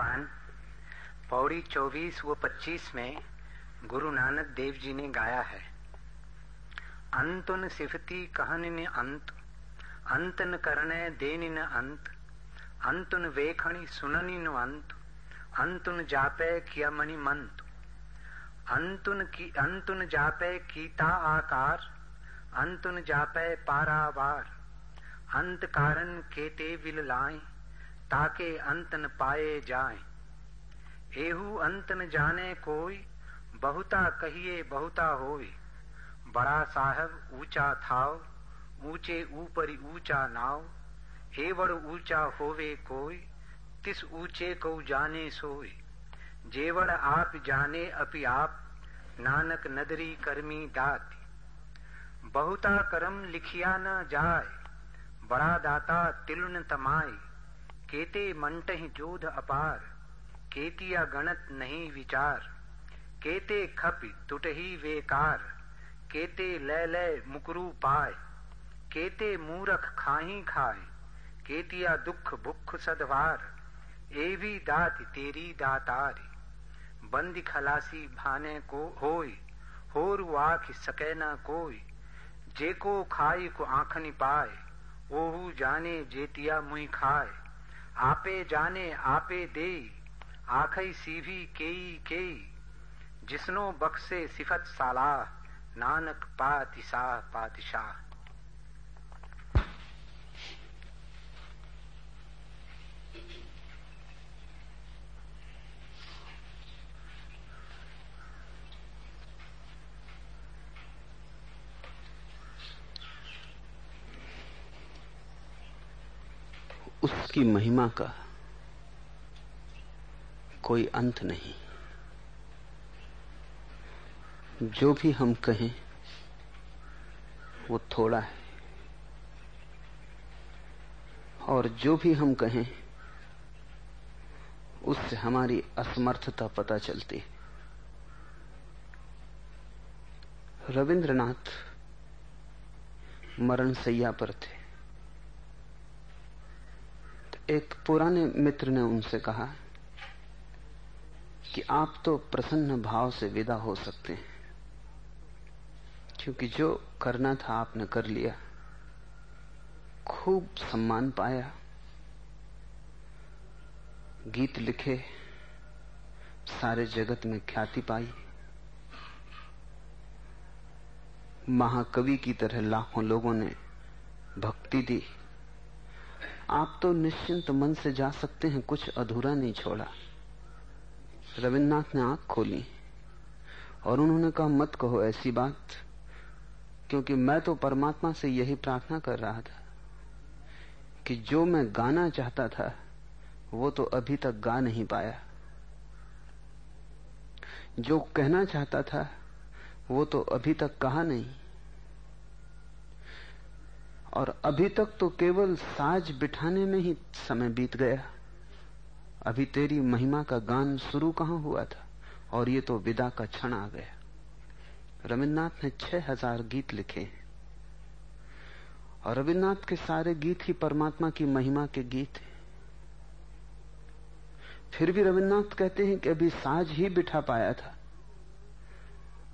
भगवान, पौड़ी 24 व 25 में गुरु नानक देव जी ने गाया है। अंतुन सिफती कहन न अंत, अंतन करने देन न अंत, अंतुन वेखणी सुननी नु अंत, अंतुन जापे किया मणि मंत, अंतुन की, अंतुन जापे कीता आकार, अंतुन जापे पारावार अंत कारण केते विल लाए। ताके अंत न पाए जाए। एहू अंत न जाने कोई, बहुता कहिए बहुता होए। बड़ा साहब ऊँचा थाव, ऊँचे ऊपरी ऊँचा नाव। एवड़ ऊँचा होवे कोई, तिस ऊँचे को जाने सोए। जेवड़ आप जाने अपि आप, नानक नदरी कर्मी दात। बहुता कर्म लिखिया न जाय बड़ा दाता तिलुन तमाई केते मंटहि जोध अपार, केतिया गणत नहीं विचार। केते खपि टुटही वेकार, केते लय लय मुकरू पाय। केते मूरख खाही खाए, केतिया दुख भुख सदवार। ए भी दात तेरी दातारी, बंदी खलासी भाने को होई होर आख सके न कोई जेको खाई को आंखनी पाए ओहू जाने जेतिया मुई खाए आपे जाने, आपे दे। आखई सीवी केई केई। जिसनो बक्से सिफत सालाह नानक पातिशाह पातिशाह। उसकी महिमा का कोई अंत नहीं। जो भी हम कहें, वो थोड़ा है। और जो भी हम कहें, उससे हमारी असमर्थता पता चलती है। रविंद्रनाथ मरण सैया पर थे। एक पुराने मित्र ने उनसे कहा कि आप तो प्रसन्न भाव से विदा हो सकते हैं, क्योंकि जो करना था आपने कर लिया, खूब सम्मान पाया, गीत लिखे, सारे जगत में ख्याति पाई, महाकवि की तरह लाखों लोगों ने भक्ति दी। आप तो निश्चिंत मन से जा सकते हैं, कुछ अधूरा नहीं छोड़ा। रविन्द्रनाथ ने आँख खोली और उन्होंने कहा, मत कहो ऐसी बात, क्योंकि मैं तो परमात्मा से यही प्रार्थना कर रहा था कि जो मैं गाना चाहता था, वो तो अभी तक गा नहीं पाया। जो कहना चाहता था, वो तो अभी तक कहा नहीं। और अभी तक तो केवल साज बिठाने में ही समय बीत गया। अभी तेरी महिमा का गान शुरू कहाँ हुआ था? और ये तो विदा का क्षण आ गया। रविन्द्रनाथ ने छह हज़ार गीत लिखे हैं। और रविन्द्रनाथ के सारे गीत ही परमात्मा की महिमा के गीत हैं। फिर भी रविन्द्रनाथ कहते हैं कि अभी साज ही बिठा पाया था।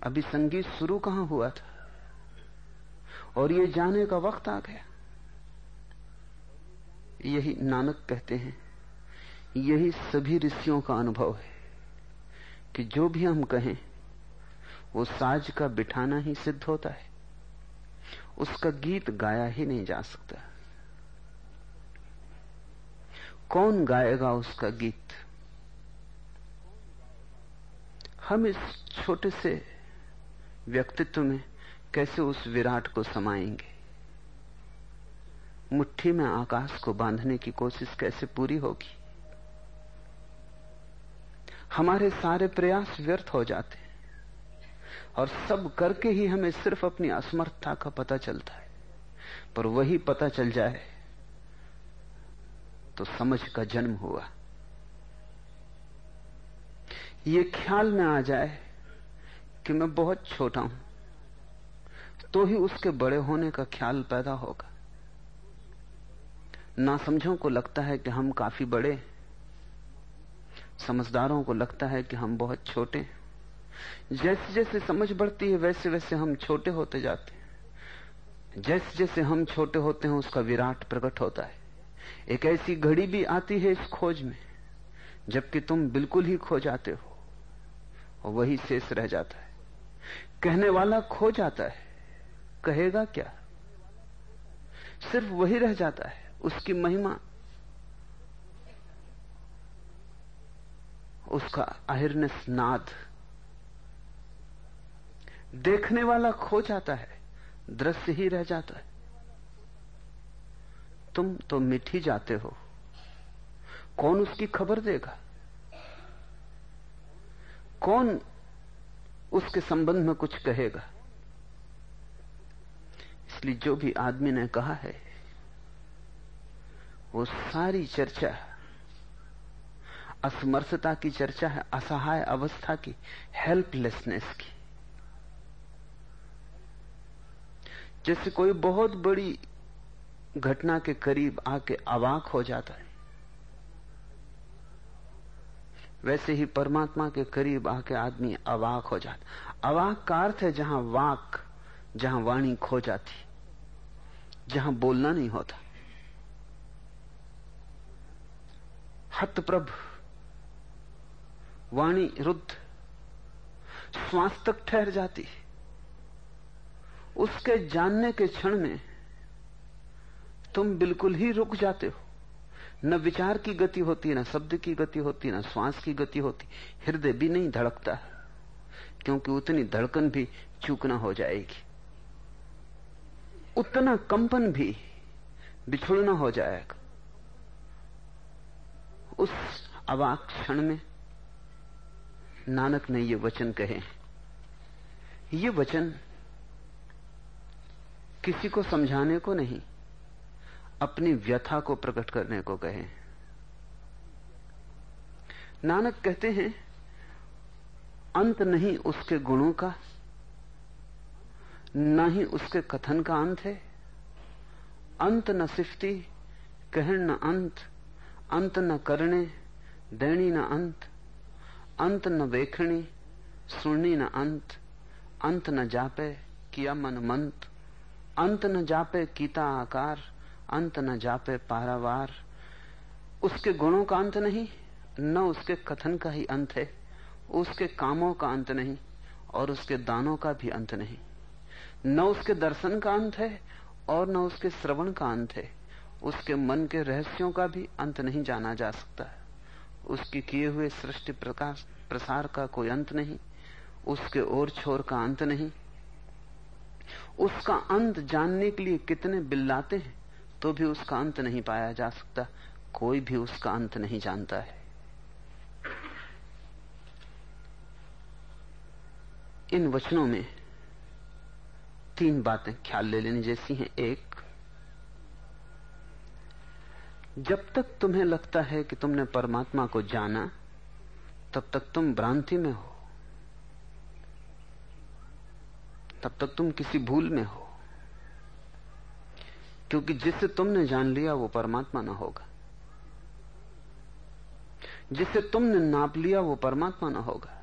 अभी संगीत शुरू कहाँ हुआ था? और ये जाने का वक्त आ गया। यही नानक कहते हैं, यही सभी ऋषियों का अनुभव है कि जो भी हम कहें, वो साज का बिठाना ही सिद्ध होता है। उसका गीत गाया ही नहीं जा सकता। कौन गाएगा उसका गीत? हम इस छोटे से व्यक्तित्व में कैसे उस विराट को समाएँगे? मुट्ठी में आकाश को बांधने की कोशिश कैसे पूरी होगी? हमारे सारे प्रयास व्यर्थ हो जाते हैं, और सब करके ही हमें सिर्फ़ अपनी असमर्थता का पता चलता है। पर वही पता चल जाए तो समझ का जन्म हुआ। ये ख्याल में आ जाए कि मैं बहुत छोटा हूँ। तो ही उसके बड़े होने का ख्याल पैदा होगा। ना समझों को लगता है कि हम काफ़ी बड़े समझदारों को लगता है कि हम बहुत छोटे हैं। जैसे जैसे समझ बढ़ती है, वैसे वैसे हम छोटे होते जाते हैं। जैसे जैसे हम छोटे होते हैं, उसका विराट प्रकट होता है। एक ऐसी घड़ी भी आती है इस खोज में, जबकि तुम बिल्कुल ही खो जाते हो। और वही शेष रह जाता है। कहने वाला खो जाता है। कहेगा क्या? सिर्फ़ वही रह जाता है, उसकी महिमा, उसका अहिर्निस नाद। देखने वाला खो जाता है, दृश्य ही रह जाता है। तुम तो मिठी जाते हो, कौन उसकी खबर देगा? कौन उसके संबंध में कुछ कहेगा? इसलिए जो भी आदमी ने कहा है, वो सारी चर्चा, असमर्थता की चर्चा है, असहाय अवस्था की हेल्पलेसनेस की। जैसे कोई बहुत बड़ी घटना के करीब आके अवाक हो जाता है, वैसे ही परमात्मा के करीब आके आदमी अवाक हो जाता अवाक का अर्थ है जहाँ वाक, जहाँ वाणी खो जाती जहाँ बोलना नहीं होता। हतप्रभ, वाणी रुद्ध, श्वास तक ठहर जाती। उसके जानने के क्षण में तुम बिल्कुल ही रुक जाते हो। न विचार की गति होती, न शब्द की गति होती, न श्वास की गति होती। हृदय भी नहीं धड़कता, क्योंकि उतनी धड़कन भी चूकना हो जाएगी। उतना कंपन भी बिछुड़ना हो जाएगा। उस अवाक क्षण में नानक ने ये वचन कहे। ये वचन किसी को समझाने को नहीं, अपनी व्यथा को प्रकट करने को कहे। नानक कहते हैं, अंत नहीं उसके गुणों का न ही उसके कथन का अंत है। अंत न सिफती कहण न अंत अंत न करने दैणी न अंत अंत न वेखणी सुननी न अंत अंत न जापे किया मन मंत, अंत न जापे कीता आकार, अंत न जापे पारावार। उसके गुणों का अंत नहीं, न उसके कथन का ही अंत है, उसके कामों का अंत नहीं, और उसके दानों का भी अंत नहीं। न उसके दर्शन का अंत है और न उसके श्रवण का अंत है। उसके मन के रहस्यों का भी अंत नहीं जाना जा सकता। उसके किए हुए सृष्टि प्रकाश, प्रसार का कोई अंत नहीं। उसके ओर छोर का अंत नहीं। उसका अंत जानने के लिए कितने बिल्लाते हैं तो भी उसका अंत नहीं पाया जा सकता। कोई भी उसका अंत नहीं जानता है। इन वचनों में तीन बातें ख्याल ले लेनी जैसी हैं। एक, जब तक तुम्हें लगता है कि तुमने परमात्मा को जाना, तब तक तुम भ्रांति में हो। तब तक तुम किसी भूल में हो। क्योंकि जिसे तुमने जान लिया, वो परमात्मा ना होगा। जिसे तुमने नाप लिया, वो परमात्मा ना होगा।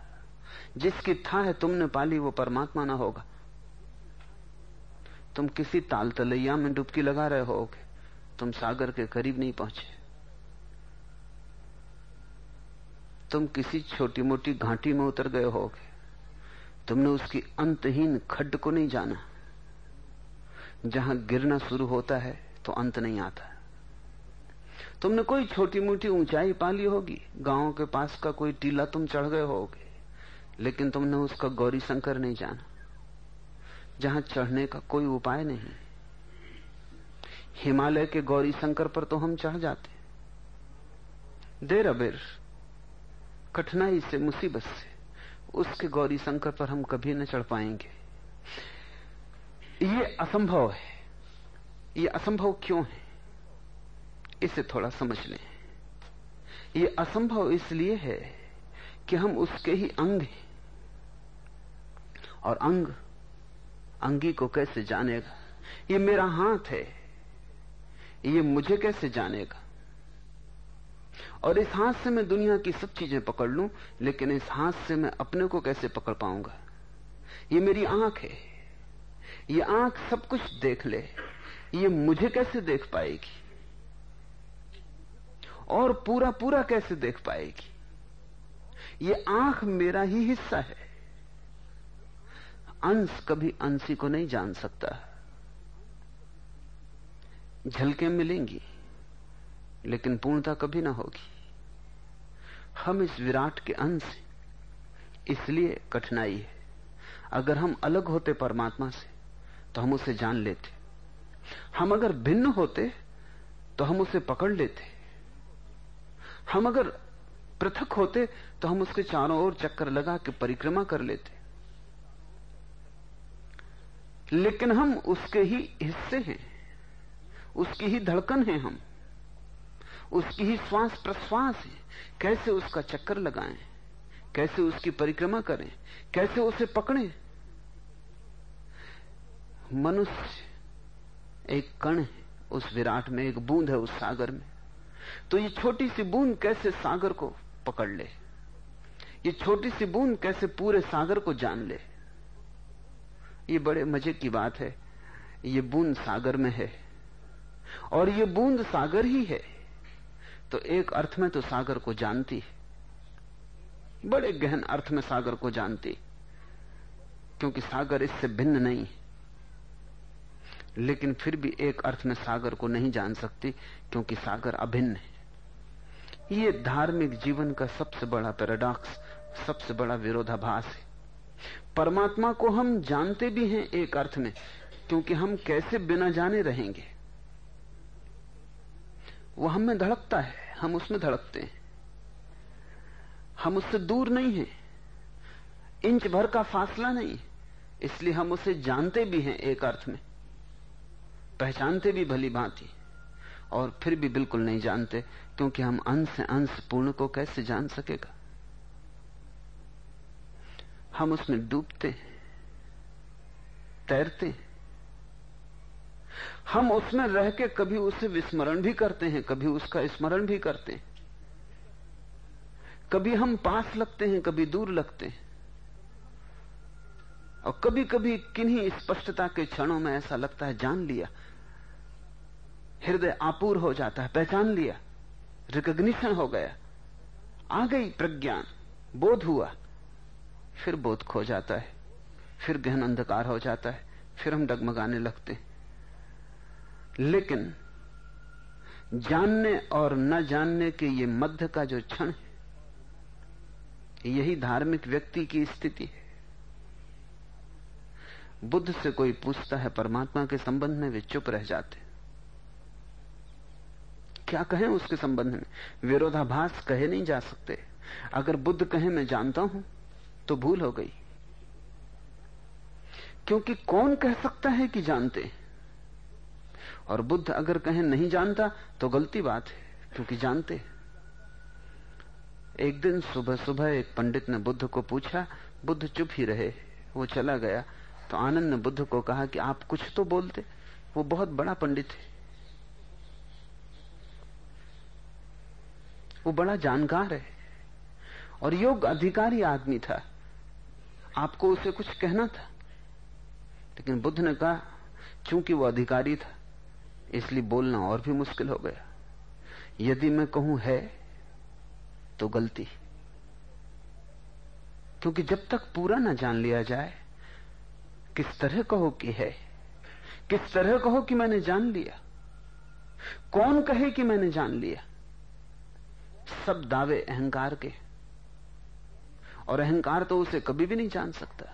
जिसकी था है तुमने पाली वो परमात्मा ना होगा। तुम किसी ताल तलैया में डुबकी लगा रहे होगे। तुम सागर के करीब नहीं पहुँचे। तुम किसी छोटी मोटी घाटी में उतर गए होगे। तुमने उसकी अंतहीन खड्ड को नहीं जाना। जहाँ गिरना शुरू होता है तो अंत नहीं आता। तुमने कोई छोटी मोटी ऊंचाई पाली होगी। गाँव के पास का कोई टीला तुम चढ़ गए होगे। लेकिन तुमने उसका गौरी शंकर नहीं जाना। जहाँ चढ़ने का कोई उपाय नहीं। हिमालय के गौरी शंकर पर तो हम चढ़ जाते देर अबेर, कठिनाई से, मुसीबत से, उसके गौरी शंकर पर हम कभी न चढ़ पाएँगे। ये असंभव है। ये असंभव क्यों है? इसे थोड़ा समझ लें। ये असंभव इसलिए है कि हम उसके ही अंग हैं। और अंग अंगी को कैसे जानेगा? ये मेरा हाथ है। ये मुझे कैसे जानेगा? और इस हाथ से मैं दुनिया की सब चीज़ें पकड़ लूँ, लेकिन इस हाथ से मैं अपने को कैसे पकड़ पाऊँगा? ये मेरी आँख है। ये आँख सब कुछ देख ले। ये मुझे कैसे देख पाएगी? और पूरा पूरा कैसे देख पाएगी? ये आँख मेरा ही हिस्सा है। अंश कभी अंशी को नहीं जान सकता। झलकें मिलेंगी, लेकिन पूर्णता कभी ना होगी। हम इस विराट के अंश इसलिए कठिनाई है। अगर हम अलग होते परमात्मा से तो हम उसे जान लेते। हम अगर भिन्न होते तो हम उसे पकड़ लेते। हम अगर पृथक होते तो हम उसके चारों ओर चक्कर लगा के परिक्रमा कर लेते। लेकिन हम उसके ही हिस्से हैं। उसकी ही धड़कन है हम। उसकी ही श्वास प्रश्वास है। कैसे उसका चक्कर लगाएँ? कैसे उसकी परिक्रमा करें? कैसे उसे पकड़ें? मनुष्य एक कण है, उस विराट में एक बूंद है उस सागर में। तो ये छोटी सी बूंद कैसे सागर को पकड़ ले? ये छोटी सी बूंद कैसे पूरे सागर को जान ले? ये बड़े मज़े की बात है। ये बूंद सागर में है। और ये बूंद सागर ही है। तो एक अर्थ में तो सागर को जानती है। बड़े गहन अर्थ में सागर को जानती। क्योंकि सागर इससे भिन्न नहीं लेकिन फिर भी एक अर्थ में सागर को नहीं जान सकती, क्योंकि सागर अभिन्न है। ये धार्मिक जीवन का सबसे बड़ा पैराडॉक्स, सबसे बड़ा विरोधाभास है। परमात्मा को हम जानते भी हैं एक अर्थ में, क्योंकि हम कैसे बिना जाने रहेंगे। वो हम धड़कता है, हम उसमें धड़कते हैं। हम उससे दूर नहीं हैं, इंच भर का फासला नहीं, इसलिए हम उसे जानते भी हैं एक अर्थ में। पहचानते भी भली भांति, और फिर भी बिल्कुल नहीं जानते, क्योंकि हम अंश अंश पूर्ण को कैसे जान सकेगा? हम उसमें डूबते तैरते हम उसमें रह के कभी उसे विस्मरण भी करते हैं, कभी उसका स्मरण भी करते हैं। कभी हम पास लगते हैं, कभी दूर लगते हैं। और कभी कभी किन्हीं स्पष्टता के क्षणों में ऐसा लगता है, जान लिया। हृदय आपूर हो जाता है, पहचान लिया। रिकग्निशन हो गया। आ गई प्रज्ञान, बोध हुआ। फिर बोध खो जाता है। फिर गहन अंधकार हो जाता है। फिर हम डगमगाने लगते लेकिन जानने और न जानने के ये मध्य का जो क्षण है, यही धार्मिक व्यक्ति की स्थिति है। बुद्ध से कोई पूछता है, परमात्मा के संबंध में वे चुप रह जाते क्या कहें उसके संबंध में? विरोधाभास कहे नहीं जा सकते। अगर बुद्ध कहे, मैं जानता हूँ। तो भूल हो गई। क्योंकि कौन कह सकता है कि जानते? और बुद्ध अगर कहें नहीं जानता तो गलती बात है, क्योंकि जानते। एक दिन सुबह सुबह एक पंडित ने बुद्ध को पूछा, बुद्ध चुप ही रहे, वो चला गया। तो आनंद ने बुद्ध को कहा कि आप कुछ तो बोलते, वो बहुत बड़ा पंडित है। वो बड़ा जानकार है। और योग अधिकारी आदमी था। आपको उसे कुछ कहना था। लेकिन बुद्ध ने कहा, चूँकि वो अधिकारी था, इसलिए बोलना और भी मुश्किल हो गया। यदि मैं कहूँ है तो गलती। क्योंकि जब तक पूरा ना जान लिया जाए, किस तरह कहो कि है, किस तरह कहो कि मैंने जान लिया, कौन कहे कि मैंने जान लिया, सब दावे अहंकार के। और अहंकार तो उसे कभी भी नहीं जान सकता।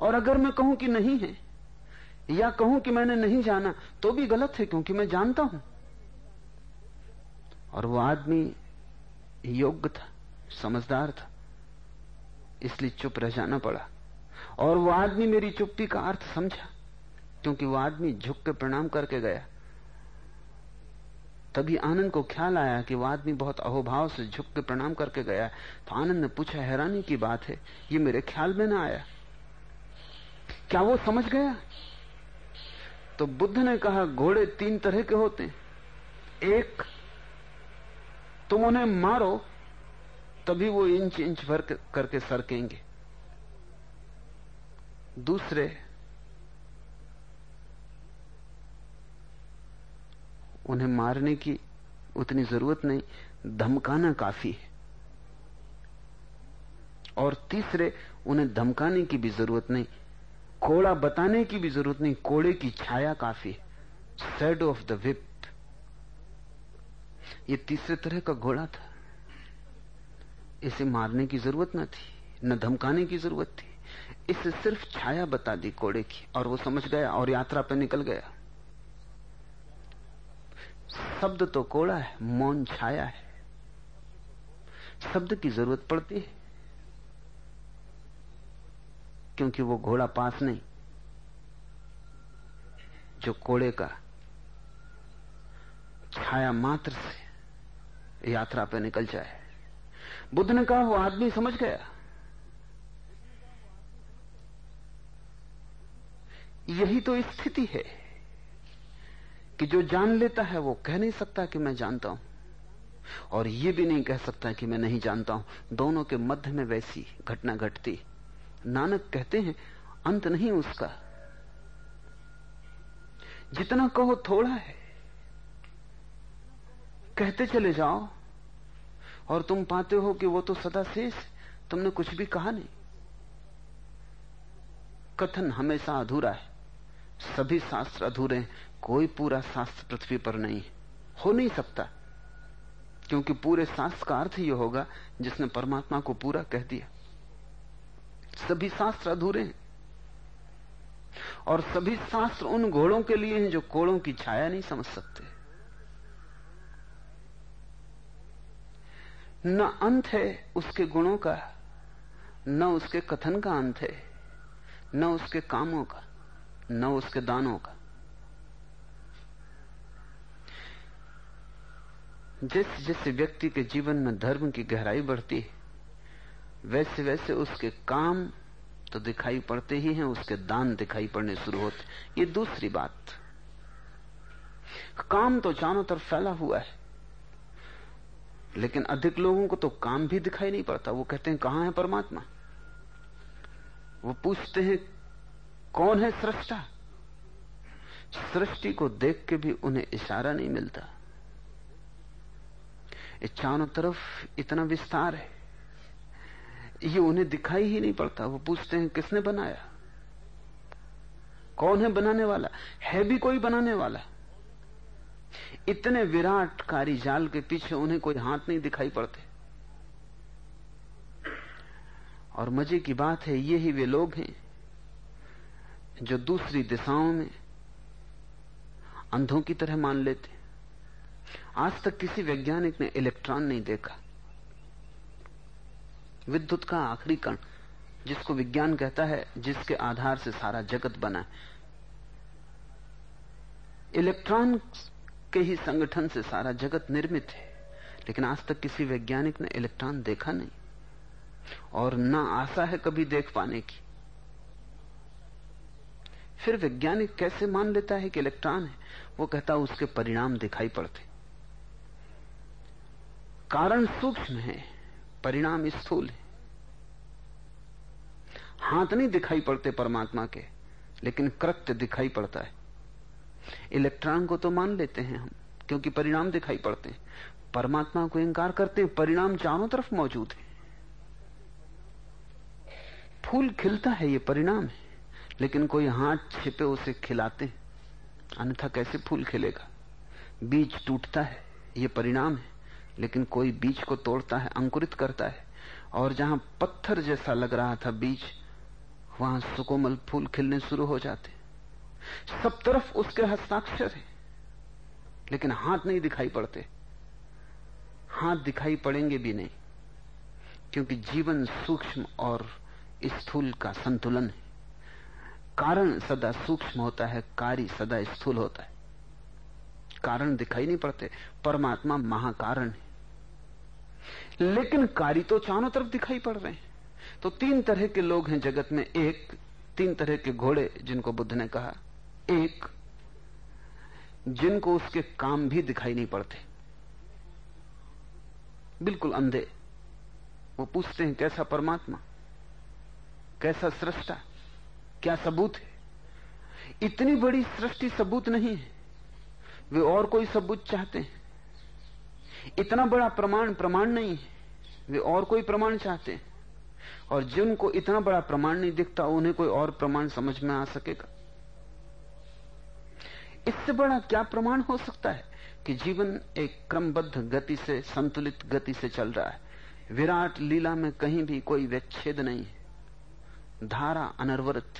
और अगर मैं कहूँ कि नहीं है, या कहूँ कि मैंने नहीं जाना तो भी गलत है, क्योंकि मैं जानता हूँ। और वो आदमी योग्य था, समझदार था, इसलिए चुप रह जाना पड़ा। और वो आदमी मेरी चुप्पी का अर्थ समझा, क्योंकि वो आदमी झुक के प्रणाम करके गया। तभी आनंद को ख्याल आया कि वह आदमी बहुत अहोभाव से झुक के प्रणाम करके गया। तो आनंद ने पूछा, हैरानी की बात है, ये मेरे ख्याल में ना आया? क्या वो समझ गया? तो बुद्ध ने कहा, घोड़े तीन तरह के होते हैं। एक, तुम उन्हें मारो, तभी वो इंच इंच भर करके सरकेंगे। दूसरे उन्हें मारने की उतनी ज़रूरत नहीं, धमकाना काफ़ी है। और तीसरे, उन्हें धमकाने की भी ज़रूरत नहीं, कोड़ा बताने की भी ज़रूरत नहीं, कोड़े की छाया काफ़ी है। सेड ऑफ़ द विप ये तीसरे तरह का घोड़ा था। इसे मारने की ज़रूरत न थी, न धमकाने की ज़रूरत थी। इसे सिर्फ़ छाया बता दी कोड़े की, और वो समझ गया और यात्रा पर निकल गया। शब्द तो कोड़ा है, मौन छाया है। शब्द की ज़रूरत पड़ती है, क्योंकि वो घोड़ा पास नहीं, जो कोड़े का छाया मात्र से यात्रा पे निकल जाए। बुद्ध ने कहा, वो आदमी समझ गया। यही तो स्थिति है। कि जो जान लेता है वो कह नहीं सकता कि मैं जानता हूँ। और ये भी नहीं कह सकता कि मैं नहीं जानता हूँ। दोनों के मध्य में वैसी घटना घटती। नानक कहते हैं, अंत नहीं उसका। जितना कहो थोड़ा है। कहते चले जाओ। और तुम पाते हो कि वो तो सदा शेष तुमने कुछ भी कहा नहीं। कथन हमेशा अधूरा है। सभी शास्त्र अधूरे हैं। कोई पूरा शास्त्र पृथ्वी पर नहीं, हो नहीं सकता। क्योंकि पूरे शास्त्र का अर्थ यह होगा, जिसने परमात्मा को पूरा कह दिया। सभी शास्त्र अधूरे हैं। और सभी शास्त्र उन घोड़ों के लिए हैं जो कोड़ों की छाया नहीं समझ सकते। न अंत है उसके गुणों का, न उसके कथन का अंत है, न उसके कामों का, न उसके दानों का। जिस जिस व्यक्ति के जीवन में धर्म की गहराई बढ़ती है, वैसे वैसे उसके काम तो दिखाई पड़ते ही हैं, उसके दान दिखाई पड़ने शुरू होते ये दूसरी बात। काम तो चारों तरफ़ फैला हुआ है, लेकिन अधिक लोगों को तो काम भी दिखाई नहीं पड़ता। वो कहते हैं, कहाँ है परमात्मा? वो पूछते हैं, कौन है सृष्टा? सृष्टि को देख के भी उन्हें इशारा नहीं मिलता। चारों तरफ़ इतना विस्तार है। ये उन्हें दिखाई ही नहीं पड़ता। वो पूछते हैं, किसने बनाया? कौन है बनाने वाला? है भी कोई बनाने वाला? इतने विराट कारी जाल के पीछे उन्हें कोई हाथ नहीं दिखाई पड़ते। और मज़े की बात है, ये ही वे लोग हैं जो दूसरी दिशाओं में अंधों की तरह मान लेते आज तक किसी वैज्ञानिक ने इलेक्ट्रॉन नहीं देखा। विद्युत का आखिरी कण, जिसको विज्ञान कहता है, जिसके आधार से सारा जगत बना है। इलेक्ट्रॉन के ही संगठन से सारा जगत निर्मित है, लेकिन आज तक किसी वैज्ञानिक ने इलेक्ट्रॉन देखा नहीं। और ना आशा है कभी देख पाने की। फिर वैज्ञानिक कैसे मान लेता है कि इलेक्ट्रॉन है? वो कहता, उसके परिणाम दिखाई पड़ते। कारण सूक्ष्म है, परिणाम स्थूल है। हाथ नहीं दिखाई पड़ते परमात्मा के, लेकिन कृत्य दिखाई पड़ता है। इलेक्ट्रॉन को तो मान लेते हैं हम, क्योंकि परिणाम दिखाई पड़ते हैं। परमात्मा को इंकार करते हैं, परिणाम चारों तरफ़ मौजूद है। फूल खिलता है, ये परिणाम है, लेकिन कोई हाथ छिपे उसे खिलाते अन्यथा कैसे फूल खिलेगा? बीज टूटता है, ये परिणाम है। लेकिन कोई बीज को तोड़ता है, अंकुरित करता है। और जहाँ पत्थर जैसा लग रहा था बीज, वहाँ सुकोमल फूल खिलने शुरू हो जाते। सब तरफ़ उसके हस्ताक्षर है। लेकिन हाथ नहीं दिखाई पड़ते। हाथ दिखाई पड़ेंगे भी नहीं, क्योंकि जीवन सूक्ष्म और स्थूल का संतुलन है। कारण सदा सूक्ष्म होता है, कार्य सदा स्थूल होता है। कारण दिखाई नहीं पड़ते, परमात्मा महाकारण है। लेकिन कार्य तो चारों तरफ़ दिखाई पड़ रहे हैं। तो तीन तरह के लोग हैं जगत में। एक, तीन तरह के घोड़े, जिनको बुद्ध ने कहा। एक, जिनको उसके काम भी दिखाई नहीं पड़ते। बिल्कुल अंधे। वो पूछते हैं, कैसा परमात्मा? कैसा सृष्टा? क्या सबूत है? इतनी बड़ी सृष्टि सबूत नहीं है। वे और कोई सबूत चाहते हैं? इतना बड़ा प्रमाण प्रमाण नहीं है। वे और कोई प्रमाण चाहते हैं। और जिनको इतना बड़ा प्रमाण नहीं दिखता, उन्हें कोई और प्रमाण समझ में आ सकेगा। इससे बड़ा क्या प्रमाण हो सकता है कि जीवन एक क्रमबद्ध गति से, संतुलित गति से चल रहा है? विराट लीला में कहीं भी कोई व्यच्छेद नहीं है। धारा अनर्वरत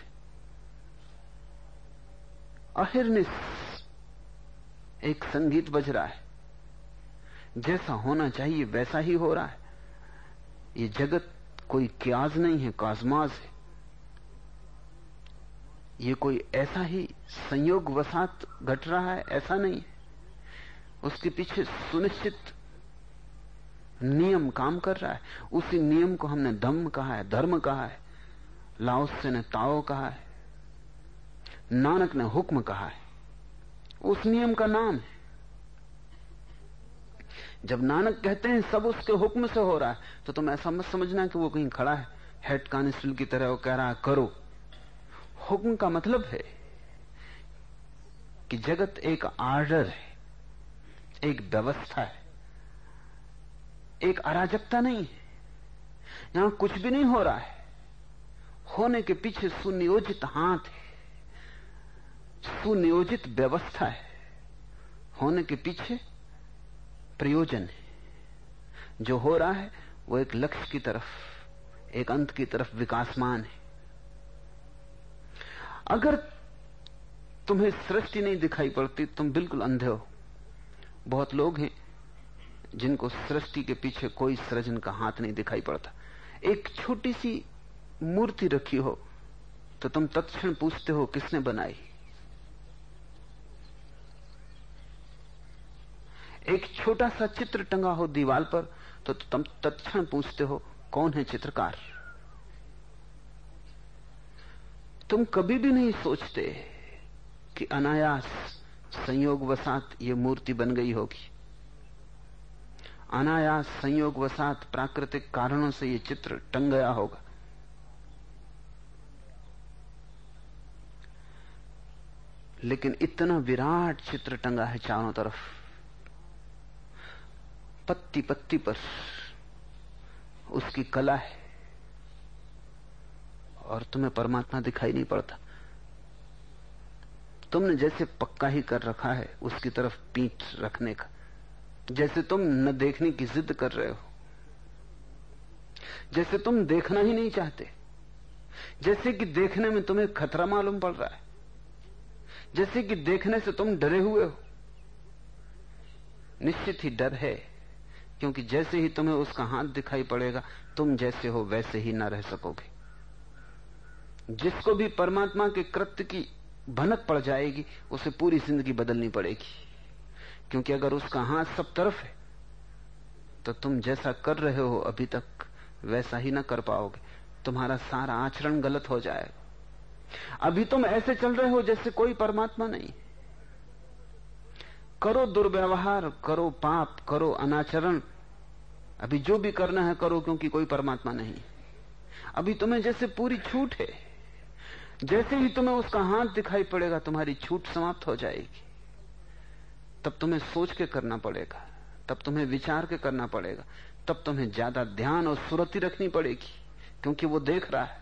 अहिर्निश एक संगीत बज रहा है। जैसा होना चाहिए, वैसा ही हो रहा है। ये जगत कोई क्याज नहीं है काजमाज है। ये कोई ऐसा ही संयोग वसात घट रहा है, ऐसा नहीं है। उसके पीछे सुनिश्चित नियम काम कर रहा है। उसी नियम को हमने धम्म कहा है, धर्म कहा है लाओस्य ने ताओ कहा है, नानक ने हुक्म कहा है। उस नियम का नाम है। जब नानक कहते हैं सब उसके हुक्म से हो रहा है तो तुम ऐसा मत समझना कि वो कहीं खड़ा है। हेड कांस्टेबल की तरह वो कह रहा है, करो। हुक्म का मतलब है कि जगत एक आर्डर है, एक व्यवस्था है, एक अराजकता नहीं है। यहाँ कुछ भी नहीं हो रहा है। होने के पीछे सुनियोजित हाथ है, सुनियोजित व्यवस्था है। होने के पीछे प्रयोजन है। जो हो रहा है, वो एक लक्ष्य की तरफ़, एक अंत की तरफ़ विकासमान है। अगर तुम्हें सृष्टि नहीं दिखाई पड़ती, तुम बिल्कुल अंधे हो। बहुत लोग हैं जिनको सृष्टि के पीछे कोई सृजन का हाथ नहीं दिखाई पड़ता। एक छोटी सी मूर्ति रखी हो तो तुम तत्क्षण पूछते हो, किसने बनाई? एक छोटा सा चित्र टंगा हो दीवार पर तो तुम तत्क्षण पूछते हो, कौन है चित्रकार? तुम कभी भी नहीं सोचते कि अनायास संयोग वसात ये मूर्ति बन गई होगी। अनायास संयोग वसात प्राकृतिक कारणों से ये चित्र टंग गया होगा। लेकिन इतना विराट चित्र टंगा है चारों तरफ़। पत्ती पत्ती पर उसकी कला है। और तुम्हें परमात्मा दिखाई नहीं पड़ता। तुमने जैसे पक्का ही कर रखा है उसकी तरफ़ पीठ रखने का। जैसे तुम न देखने की जिद कर रहे हो। जैसे तुम देखना ही नहीं चाहते। जैसे कि देखने में तुम्हें खतरा मालूम पड़ रहा है। जैसे कि देखने से तुम डरे हुए हो। निश्चित ही डर है क्योंकि जैसे ही तुम्हें उसका हाथ दिखाई पड़ेगा, तुम जैसे हो वैसे ही ना रह सकोगे। जिसको भी परमात्मा के कृत्य की भनक पड़ जाएगी, उसे पूरी ज़िंदगी बदलनी पड़ेगी। क्योंकि अगर उसका हाथ सब तरफ़ है तो तुम जैसा कर रहे हो अभी तक, वैसा ही ना कर पाओगे। तुम्हारा सारा आचरण गलत हो जाएगा। अभी तुम ऐसे चल रहे हो जैसे कोई परमात्मा नहीं करो दुर्व्यवहार, करो पाप, करो अनाचरण। अभी जो भी करना है करो, क्योंकि कोई परमात्मा नहीं। अभी तुम्हें जैसे पूरी छूट है, जैसे ही तुम्हें उसका हाथ दिखाई पड़ेगा, तुम्हारी छूट समाप्त हो जाएगी। तब तुम्हें सोच के करना पड़ेगा, तब तुम्हें विचार के करना पड़ेगा, तब तुम्हें ज़्यादा ध्यान और सुरति रखनी पड़ेगी, क्योंकि वो देख रहा है,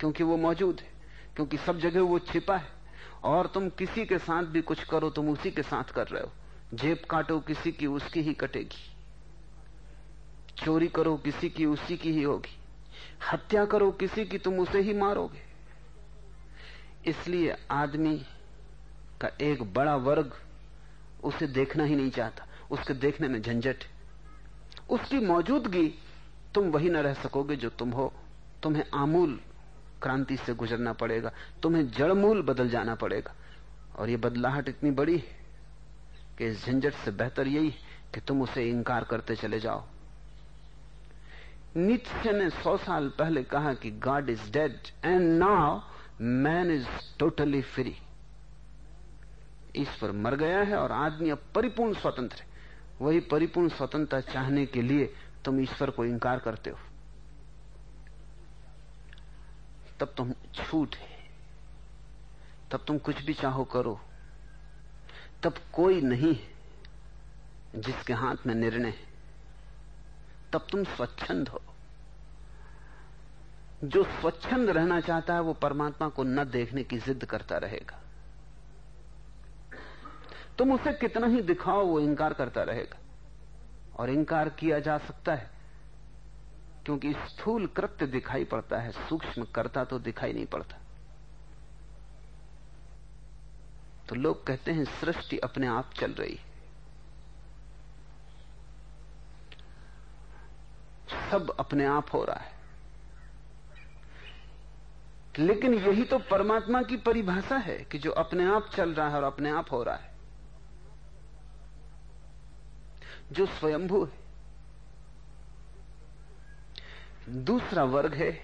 क्योंकि वो मौजूद है, क्योंकि सब जगह वो छिपा है। और तुम किसी के साथ भी कुछ करो, तुम उसी के साथ कर रहे हो। जेब काटो, किसी की उसकी ही कटेगी। चोरी करो, किसी की उसी की ही होगी। हत्या करो, किसी की तुम उसे ही मारोगे। इसलिए आदमी का एक बड़ा वर्ग उसे देखना ही नहीं चाहता। उसके देखने में झंझट उसकी मौजूदगी तुम वही न रह सकोगे जो तुम हो। तुम्हें आमूल क्रांति से गुजरना पड़ेगा। तुम्हें जड़मूल बदल जाना पड़ेगा। और ये बदलाहट इतनी बड़ी है कि इस झंझट से बेहतर यही कि तुम उसे इंकार करते चले जाओ। नित्य ने सौ साल पहले कहा कि God is dead and now man is totally free ईश्वर मर गया है और आदमी अब परिपूर्ण स्वतंत्र है। वही परिपूर्ण स्वतंत्रता चाहने के लिए तुम ईश्वर को इंकार करते हो। तब तुम छूट है। तब तुम कुछ भी चाहो करो। तब कोई नहीं है जिसके हाथ में निर्णय है। तब तुम स्वच्छंद हो। जो स्वच्छंद रहना चाहता है, वो परमात्मा को न देखने की जिद करता रहेगा। तुम उसे कितना ही दिखाओ, वो इंकार करता रहेगा। और इंकार किया जा सकता है। क्योंकि स्थूल कृत्य दिखाई पड़ता है, सूक्ष्म करता तो दिखाई नहीं पड़ता। तो लोग कहते हैं, सृष्टि अपने आप चल रही है। सब अपने आप हो रहा है। लेकिन यही तो परमात्मा की परिभाषा है कि जो अपने आप चल रहा है और अपने आप हो रहा है। जो स्वयंभू है। दूसरा वर्ग है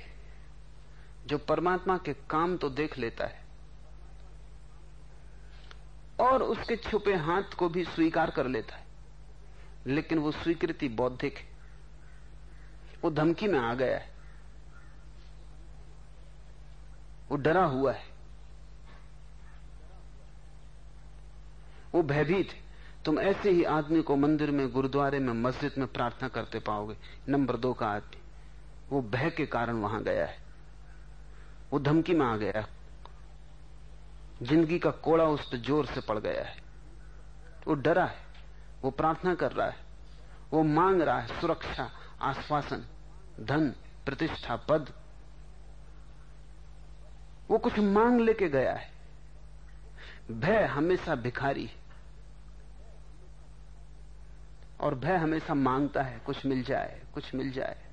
जो परमात्मा के काम तो देख लेता है और उसके छुपे हाथ को भी स्वीकार कर लेता है। लेकिन वो स्वीकृति बौद्धिक है। वो धमकी में आ गया है। वो डरा हुआ है। वो भयभीत है। तुम ऐसे ही आदमी को मंदिर में, गुरुद्वारे में, मस्जिद में प्रार्थना करते पाओगे। नंबर दो का आदमी। वो भय के कारण वहाँ गया है। वो धमकी में आ गया। ज़िंदगी का कोड़ा उस पर ज़ोर से पड़ गया है। वो डरा है। वो प्रार्थना कर रहा है। वो मांग रहा है सुरक्षा, आश्वासन, धन, प्रतिष्ठा, पद। वो कुछ मांग लेके गया है। भय हमेशा भिखारी है। और भय हमेशा माँगता है, कुछ मिल जाए, कुछ मिल जाए।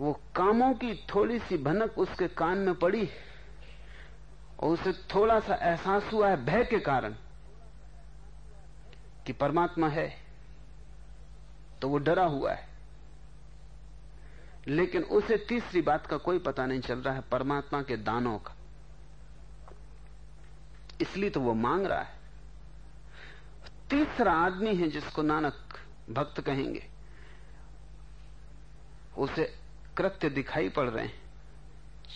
वो कामों की थोड़ी सी भनक उसके कान में पड़ी और उसे थोड़ा सा एहसास हुआ है भय के कारण कि परमात्मा है तो वो डरा हुआ है। लेकिन उसे तीसरी बात का कोई पता नहीं चल रहा है, परमात्मा के दानों का। इसलिए तो वो मांग रहा है। तीसरा आदमी है जिसको नानक भक्त कहेंगे, उसे कृत्य दिखाई पड़ रहे हैं।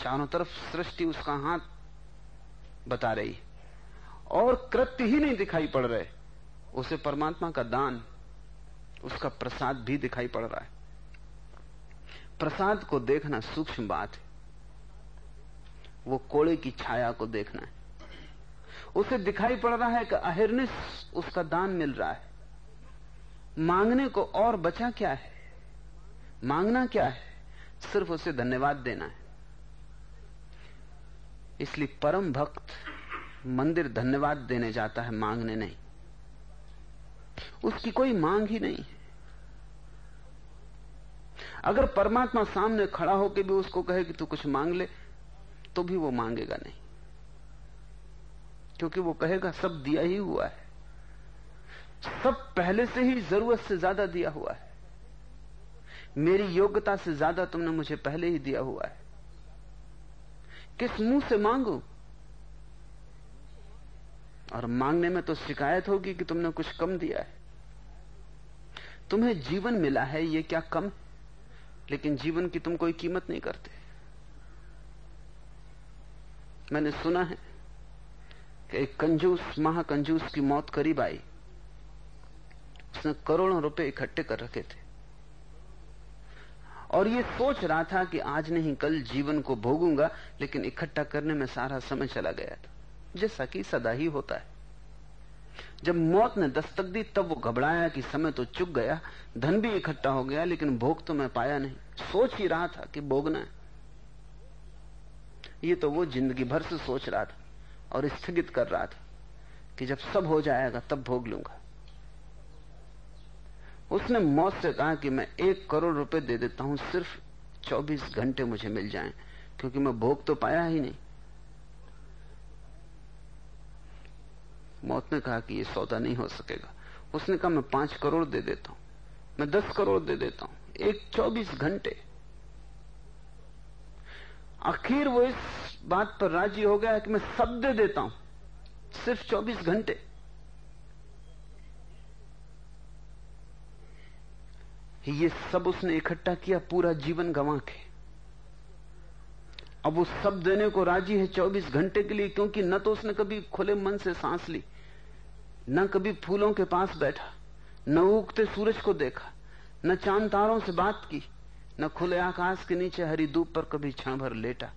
चारों तरफ़ सृष्टि उसका हाथ बता रही और कृत्य ही नहीं दिखाई पड़ रहे। उसे परमात्मा का दान, उसका प्रसाद भी दिखाई पड़ रहा है। प्रसाद को देखना सूक्ष्म बात है। वो कोड़े की छाया को देखना है। उसे दिखाई पड़ रहा है कि अहिर्निश उसका दान मिल रहा है। मांगने को और बचा क्या है? मांगना क्या है? सिर्फ़ उसे धन्यवाद देना है। इसलिए परम भक्त मंदिर धन्यवाद देने जाता है, मांगने नहीं। उसकी कोई मांग ही नहीं है। अगर परमात्मा सामने खड़ा होकर भी उसको कहे कि तू कुछ मांग ले तो भी वो मांगेगा नहीं। क्योंकि वो कहेगा, सब दिया ही हुआ है। सब पहले से ही ज़रूरत से ज़्यादा दिया हुआ है। मेरी योग्यता से ज़्यादा तुमने मुझे पहले ही दिया हुआ है। किस मुँह से मांगू? और मांगने में तो शिकायत होगी कि तुमने कुछ कम दिया है। तुम्हें जीवन मिला है, ये क्या कम? लेकिन जीवन की तुम कोई कीमत नहीं करते। मैंने सुना है कि एक कंजूस, महाकंजूस की मौत करीब आई। उसने करोड़ों रुपए इकट्ठे कर रखे थे। और ये सोच रहा था कि आज नहीं, कल जीवन को भोगूँगा, लेकिन इकट्ठा करने में सारा समय चला गया था। जैसा कि सदा ही होता है। जब मौत ने दस्तक दी, तब वो घबराया कि समय तो चुक गया, धन भी इकट्ठा हो गया, लेकिन भोग तो मैं पाया नहीं। सोच ही रहा था कि भोगना है। ये तो वो ज़िंदगी भर से सोच रहा था और स्थगित कर रहा था कि जब सब हो जाएगा, तब भोग लूँगा। उसने मौत से कहा कि मैं एक करोड़ रुपए दे देता हूँ, सिर्फ़ 24 घंटे मुझे मिल जाएँ, क्योंकि मैं भोग तो पाया ही नहीं। मौत ने कहा कि ये सौदा नहीं हो सकेगा। उसने कहा, मैं पाँच करोड़ दे देता हूँ, मैं दस करोड़ दे देता हूँ, एक चौबीस घंटे। आखिर वो इस बात पर राज़ी हो गया कि मैं सब दे देता हूँ, सिर्फ़ 24 घंटे। ये सब उसने इकट्ठा किया, पूरा जीवन गंवा के। अब वो सब देने को राज़ी है 24 घंटे के लिए, क्योंकि न तो उसने कभी खुले मन से सांस ली, न कभी फूलों के पास बैठा, न उगते सूरज को देखा, न चाँद तारों से बात की, न खुले आकाश के नीचे हरी धूप पर कभी क्षण भर लेटा।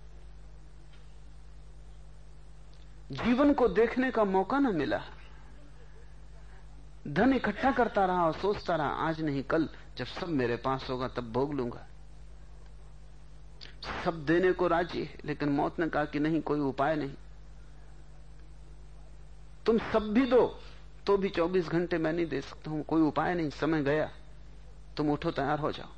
जीवन को देखने का मौका न मिला। धन इकट्ठा करता रहा और सोचता रहा, आज नहीं, कल जब सब मेरे पास होगा, तब भोग लूँगा। सब देने को राज़ी है, लेकिन मौत ने कहा कि नहीं, कोई उपाय नहीं। तुम सब भी दो तो भी 24 घंटे मैं नहीं दे सकता हूँ, कोई उपाय नहीं, समय गया। तुम उठो, तैयार हो जाओ।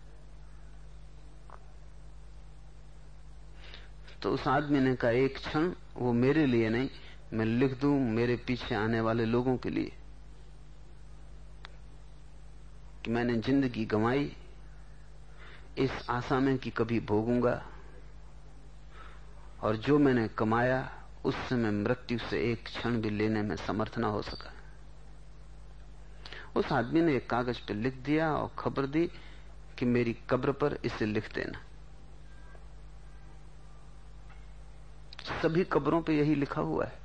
तो उस आदमी ने कहा, एक क्षण वो मेरे लिए नहीं, मैं लिख दूँ मेरे पीछे आने वाले लोगों के लिए। कि मैंने ज़िंदगी गंवाई, इस आशा में कि कभी भोगूँगा। और जो मैंने कमाया उससे मैं मृत्यु से एक क्षण भी लेने में समर्थ न हो सका। उस आदमी ने एक कागज़ पर लिख दिया और खबर दी कि मेरी कब्र पर इसे लिख देना। सभी कब्रों पे यही लिखा हुआ है।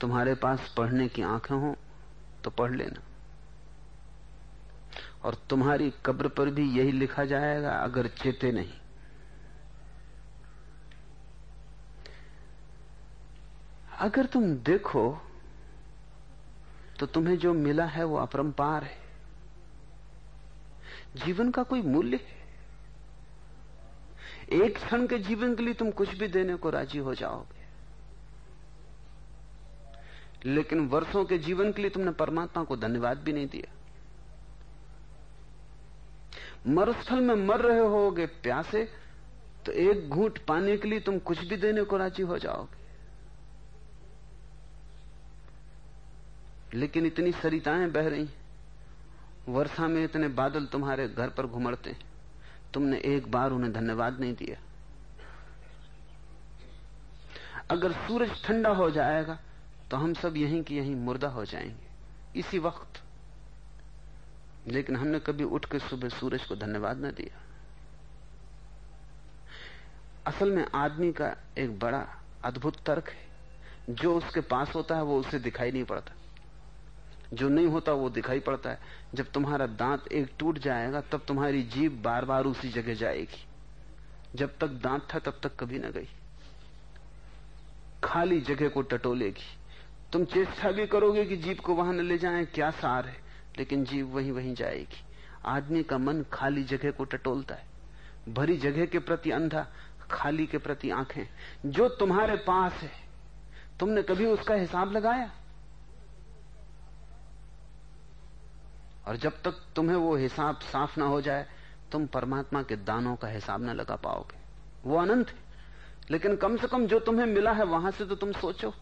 तुम्हारे पास पढ़ने की आँखें हो तो पढ़ लेना। और तुम्हारी कब्र पर भी यही लिखा जाएगा, अगर चेते नहीं। अगर तुम देखो तो तुम्हें जो मिला है वो अपरंपार है। जीवन का कोई मूल्य है। एक क्षण के जीवन के लिए तुम कुछ भी देने को राज़ी हो जाओगे। लेकिन वर्षों के जीवन के लिए तुमने परमात्मा को धन्यवाद भी नहीं दिया। मरुस्थल में मर रहे होगे प्यासे तो एक घूट पाने के लिए तुम कुछ भी देने को राज़ी हो जाओगे। लेकिन इतनी सरिताएँ बह रही वर्षा में इतने बादल तुम्हारे घर पर घुमड़ते तुमने एक बार उन्हें धन्यवाद नहीं दिया। अगर सूरज ठंडा हो जाएगा तो हम सब यहीं की यहीं मुर्दा हो जाएँगे। इसी वक्त लेकिन हमने कभी उठ के सुबह सूरज को धन्यवाद न दिया। असल में आदमी का एक बड़ा अद्भुत तर्क है। जो उसके पास होता है, वो उसे दिखाई नहीं पड़ता। जो नहीं होता, वो दिखाई पड़ता है। जब तुम्हारा दांत एक टूट जाएगा, तब तुम्हारी जीभ बार बार उसी जगह जाएगी। जब तक दांत था, तब तक कभी न गई। खाली जगह को टटोलेगी। तुम चेष्टा भी करोगे कि जीप को वहाँ न ले जाएँ, क्या सार है? लेकिन जीव वहीं वहीं जाएगी। आदमी का मन खाली जगह को टटोलता है। भरी जगह के प्रति अंधा, खाली के प्रति आँखें। जो तुम्हारे पास है, तुमने कभी उसका हिसाब लगाया? और जब तक तुम्हें वो हिसाब साफ़ ना हो जाए, तुम परमात्मा के दानों का हिसाब ना लगा पाओगे। वो अनंत है। लेकिन कम से कम जो तुम्हें मिला है, वहाँ से तो तुम सोचो।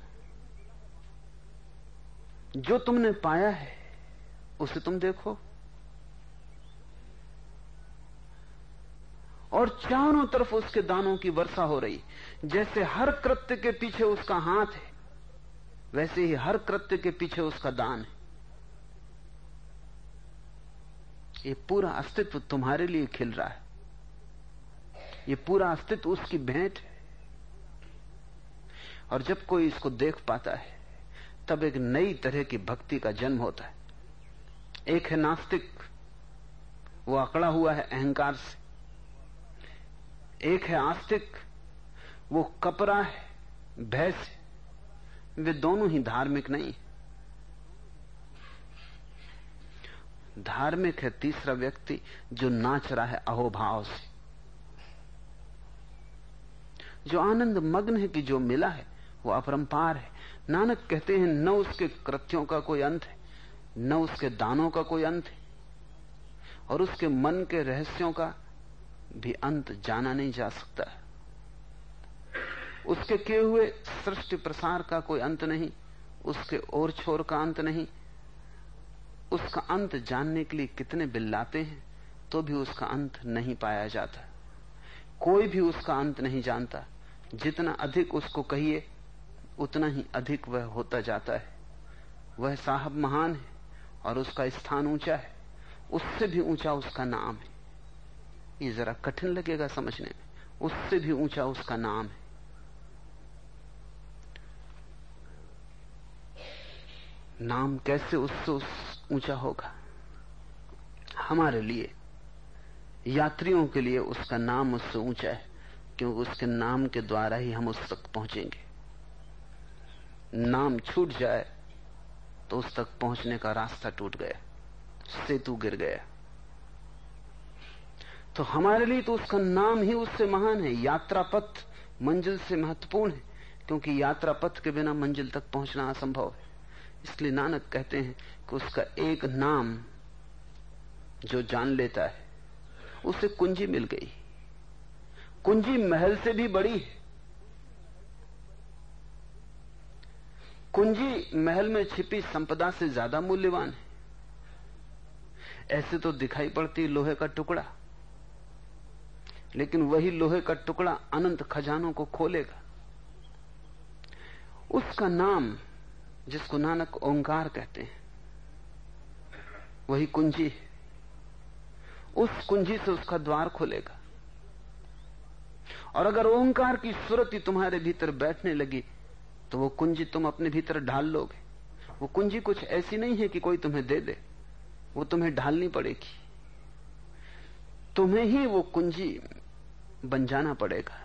जो तुमने पाया है उसे तुम देखो। और चारों तरफ़ उसके दानों की वर्षा हो रही। जैसे हर कृत्य के पीछे उसका हाथ है, वैसे ही हर कृत्य के पीछे उसका दान है। ये पूरा अस्तित्व तुम्हारे लिए खिल रहा है। ये पूरा अस्तित्व उसकी भेंट है। और जब कोई इसको देख पाता है, तब एक नई तरह की भक्ति का जन्म होता है। एक है नास्तिक। वो अकड़ा हुआ है अहंकार से। एक है आस्तिक। वो कपरा है, भय से। वे दोनों ही धार्मिक नहीं धार्मिक है तीसरा व्यक्ति जो नाच रहा है अहोभाव से। जो आनंद मग्न है कि जो मिला है, वो अपरंपार है। नानक कहते हैं, न उसके कृत्यों का कोई अंत है। न उसके दानों का कोई अंत है, और उसके मन के रहस्यों का भी अंत जाना नहीं जा सकता। उसके किए हुए सृष्टि प्रसार का कोई अंत नहीं, उसके ओर छोर का अंत नहीं। उसका अंत जानने के लिए कितने बिल्लाते हैं तो भी उसका अंत नहीं पाया जाता। कोई भी उसका अंत नहीं जानता। जितना अधिक उसको कहिए, उतना ही अधिक वह होता जाता है। वह साहब महान है। और उसका स्थान ऊँचा है। उससे भी ऊँचा उसका नाम है। ये जरा कठिन लगेगा समझने में। उससे भी ऊँचा उसका नाम है। नाम कैसे उससे उस ऊँचा होगा? हमारे लिए, यात्रियों के लिए उसका नाम उससे ऊँचा है, क्योंकि उसके नाम के द्वारा ही हम उस तक पहुँचेंगे। नाम छूट जाए तो उस तक पहुँचने का रास्ता टूट गया। सेतु गिर गया। तो हमारे लिए तो उसका नाम ही उससे महान है। यात्रा पथ मंजिल से महत्वपूर्ण है, क्योंकि यात्रा पथ के बिना मंजिल तक पहुँचना असंभव है। इसलिए नानक कहते हैं कि उसका एक नाम जो जान लेता है, उसे कुंजी मिल गई। कुंजी महल से भी बड़ी है। कुंजी महल में छिपी संपदा से ज़्यादा मूल्यवान है। ऐसे तो दिखाई पड़ती लोहे का टुकड़ा। लेकिन वही लोहे का टुकड़ा अनंत खजानों को खोलेगा। उसका नाम, जिसको नानक ओंकार कहते हैं, वही कुंजी है। उस कुंजी से उसका द्वार खुलेगा। और अगर ओंकार की सुरति तुम्हारे भीतर बैठने लगी तो वो कुंजी तुम अपने भीतर ढाल लोगे। वो कुंजी कुछ ऐसी नहीं है कि कोई तुम्हें दे दे। वो तुम्हें ढालनी पड़ेगी। तुम्हें ही वो कुंजी बन जाना पड़ेगा।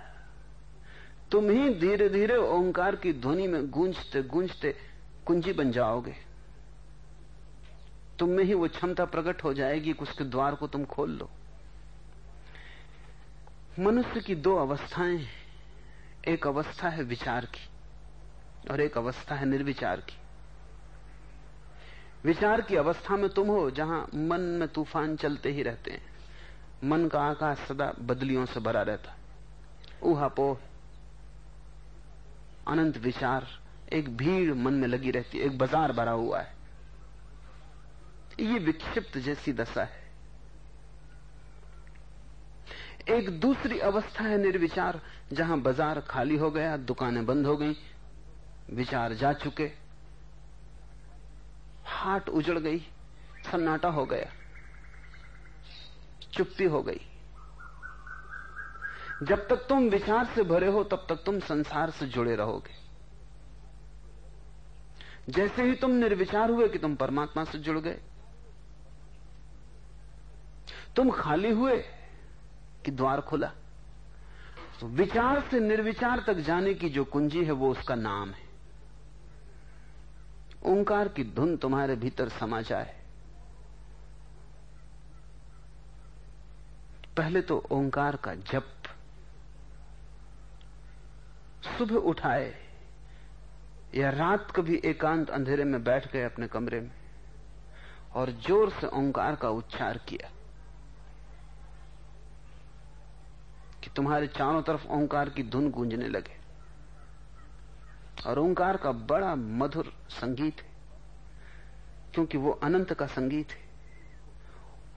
तुम ही धीरे धीरे ओंकार की ध्वनि में गूंजते गूंजते कुंजी बन जाओगे। तुम में ही वो क्षमता प्रकट हो जाएगी उसके द्वार को तुम खोल लो। मनुष्य की दो अवस्थाएँ एक अवस्था है विचार की। और एक अवस्था है निर्विचार की। विचार की अवस्था में तुम हो, जहाँ मन में तूफ़ान चलते ही रहते हैं। मन का आकाश सदा बदलियों से भरा रहता ऊहापोह अनंत विचार एक भीड़ मन में लगी रहती है, एक बाज़ार भरा हुआ है। ये विक्षिप्त जैसी दशा है। एक दूसरी अवस्था है निर्विचार, जहाँ बाज़ार खाली हो गया, दुकानें बंद हो गई विचार जा चुके। हाट उजड़ गई, सन्नाटा हो गया, चुप्पी हो गई। जब तक तुम विचार से भरे हो, तब तक तुम संसार से जुड़े रहोगे। जैसे ही तुम निर्विचार हुए कि तुम परमात्मा से जुड़ गए, तुम खाली हुए कि द्वार खुला तो विचार से निर्विचार तक जाने की जो कुंजी है, वो उसका नाम है। ओंकार की धुन तुम्हारे भीतर समा जाए। पहले तो ओंकार का जप सुबह उठाए या रात कभी एकांत अंधेरे में बैठ गए अपने कमरे में और ज़ोर से ओंकार का उच्चार किया कि तुम्हारे चारों तरफ़ ओंकार की धुन गूंजने लगे। और ओंकार का बड़ा मधुर संगीत है, क्योंकि वो अनंत का संगीत है।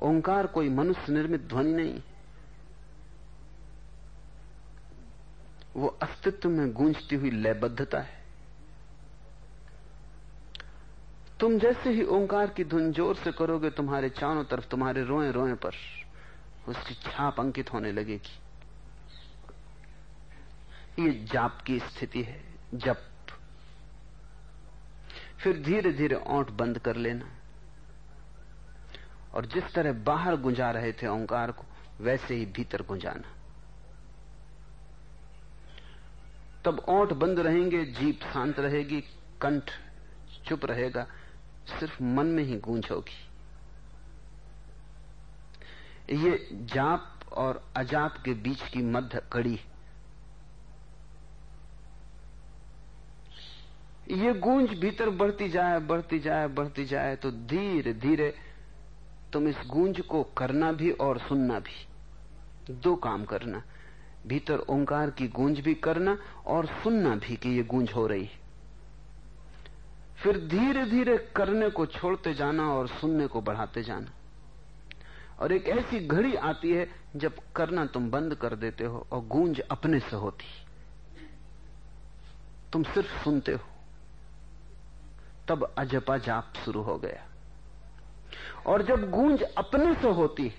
ओंकार कोई मनुष्य निर्मित ध्वनि नहीं। वो अस्तित्व में गूंजती हुई लयबद्धता है। तुम जैसे ही ओंकार की धुन ज़ोर से करोगे, तुम्हारे चारों तरफ़ तुम्हारे रोए रोए पर उसकी छाप अंकित होने लगेगी। ये जाप की स्थिति है। जप फिर धीरे धीरे ओंठ बंद कर लेना। और जिस तरह बाहर गुंजा रहे थे ओंकार को, वैसे ही भीतर गुंजाना। तब ओंठ बंद रहेंगे जीप शांत रहेगी, कंठ चुप रहेगा, सिर्फ़ मन में ही गूंज होगी। ये जाप और अजाप के बीच की मध्य कड़ी ये गूंज भीतर बढ़ती जाए बढ़ती जाए बढ़ती जाए तो धीरे धीरे तुम इस गूंज को करना भी और सुनना भी। दो काम करना। भीतर ओंकार की गूंज भी करना और सुनना भी कि ये गूंज हो रही फिर धीरे धीरे करने को छोड़ते जाना और सुनने को बढ़ाते जाना। और एक ऐसी घड़ी आती है जब करना तुम बंद कर देते हो और गूंज अपने से होती। तुम सिर्फ़ सुनते हो। तब अजपा जाप शुरू हो गया। और जब गूंज अपने से होती,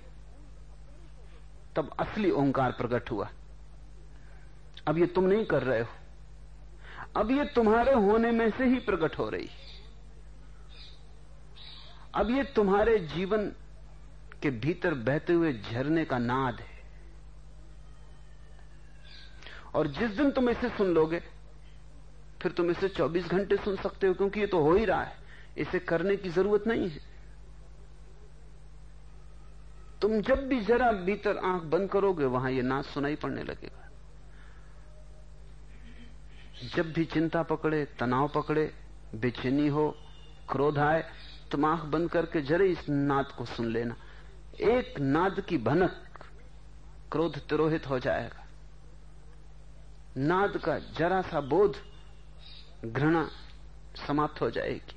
तब असली ओंकार प्रकट हुआ। अब ये तुम नहीं कर रहे हो। अब ये तुम्हारे होने में से ही प्रकट हो रही। अब ये तुम्हारे जीवन के भीतर बहते हुए झरने का नाद है। और जिस दिन तुम इसे सुन लोगे फिर तुम इसे 24 घंटे सुन सकते हो, क्योंकि ये तो हो ही रहा है। इसे करने की ज़रूरत नहीं है। तुम जब भी जरा भीतर आँख बंद करोगे, वहाँ ये नाच सुनाई पड़ने लगेगा। जब भी चिंता पकड़े, तनाव पकड़े, बेचैनी हो, क्रोध आए, तुम आँख बंद करके जरे इस नाद को सुन लेना। एक नाद की भनक क्रोध तिरोहित हो जाएगा। नाद का जरा सा बोध घृणा समाप्त हो जाएगी।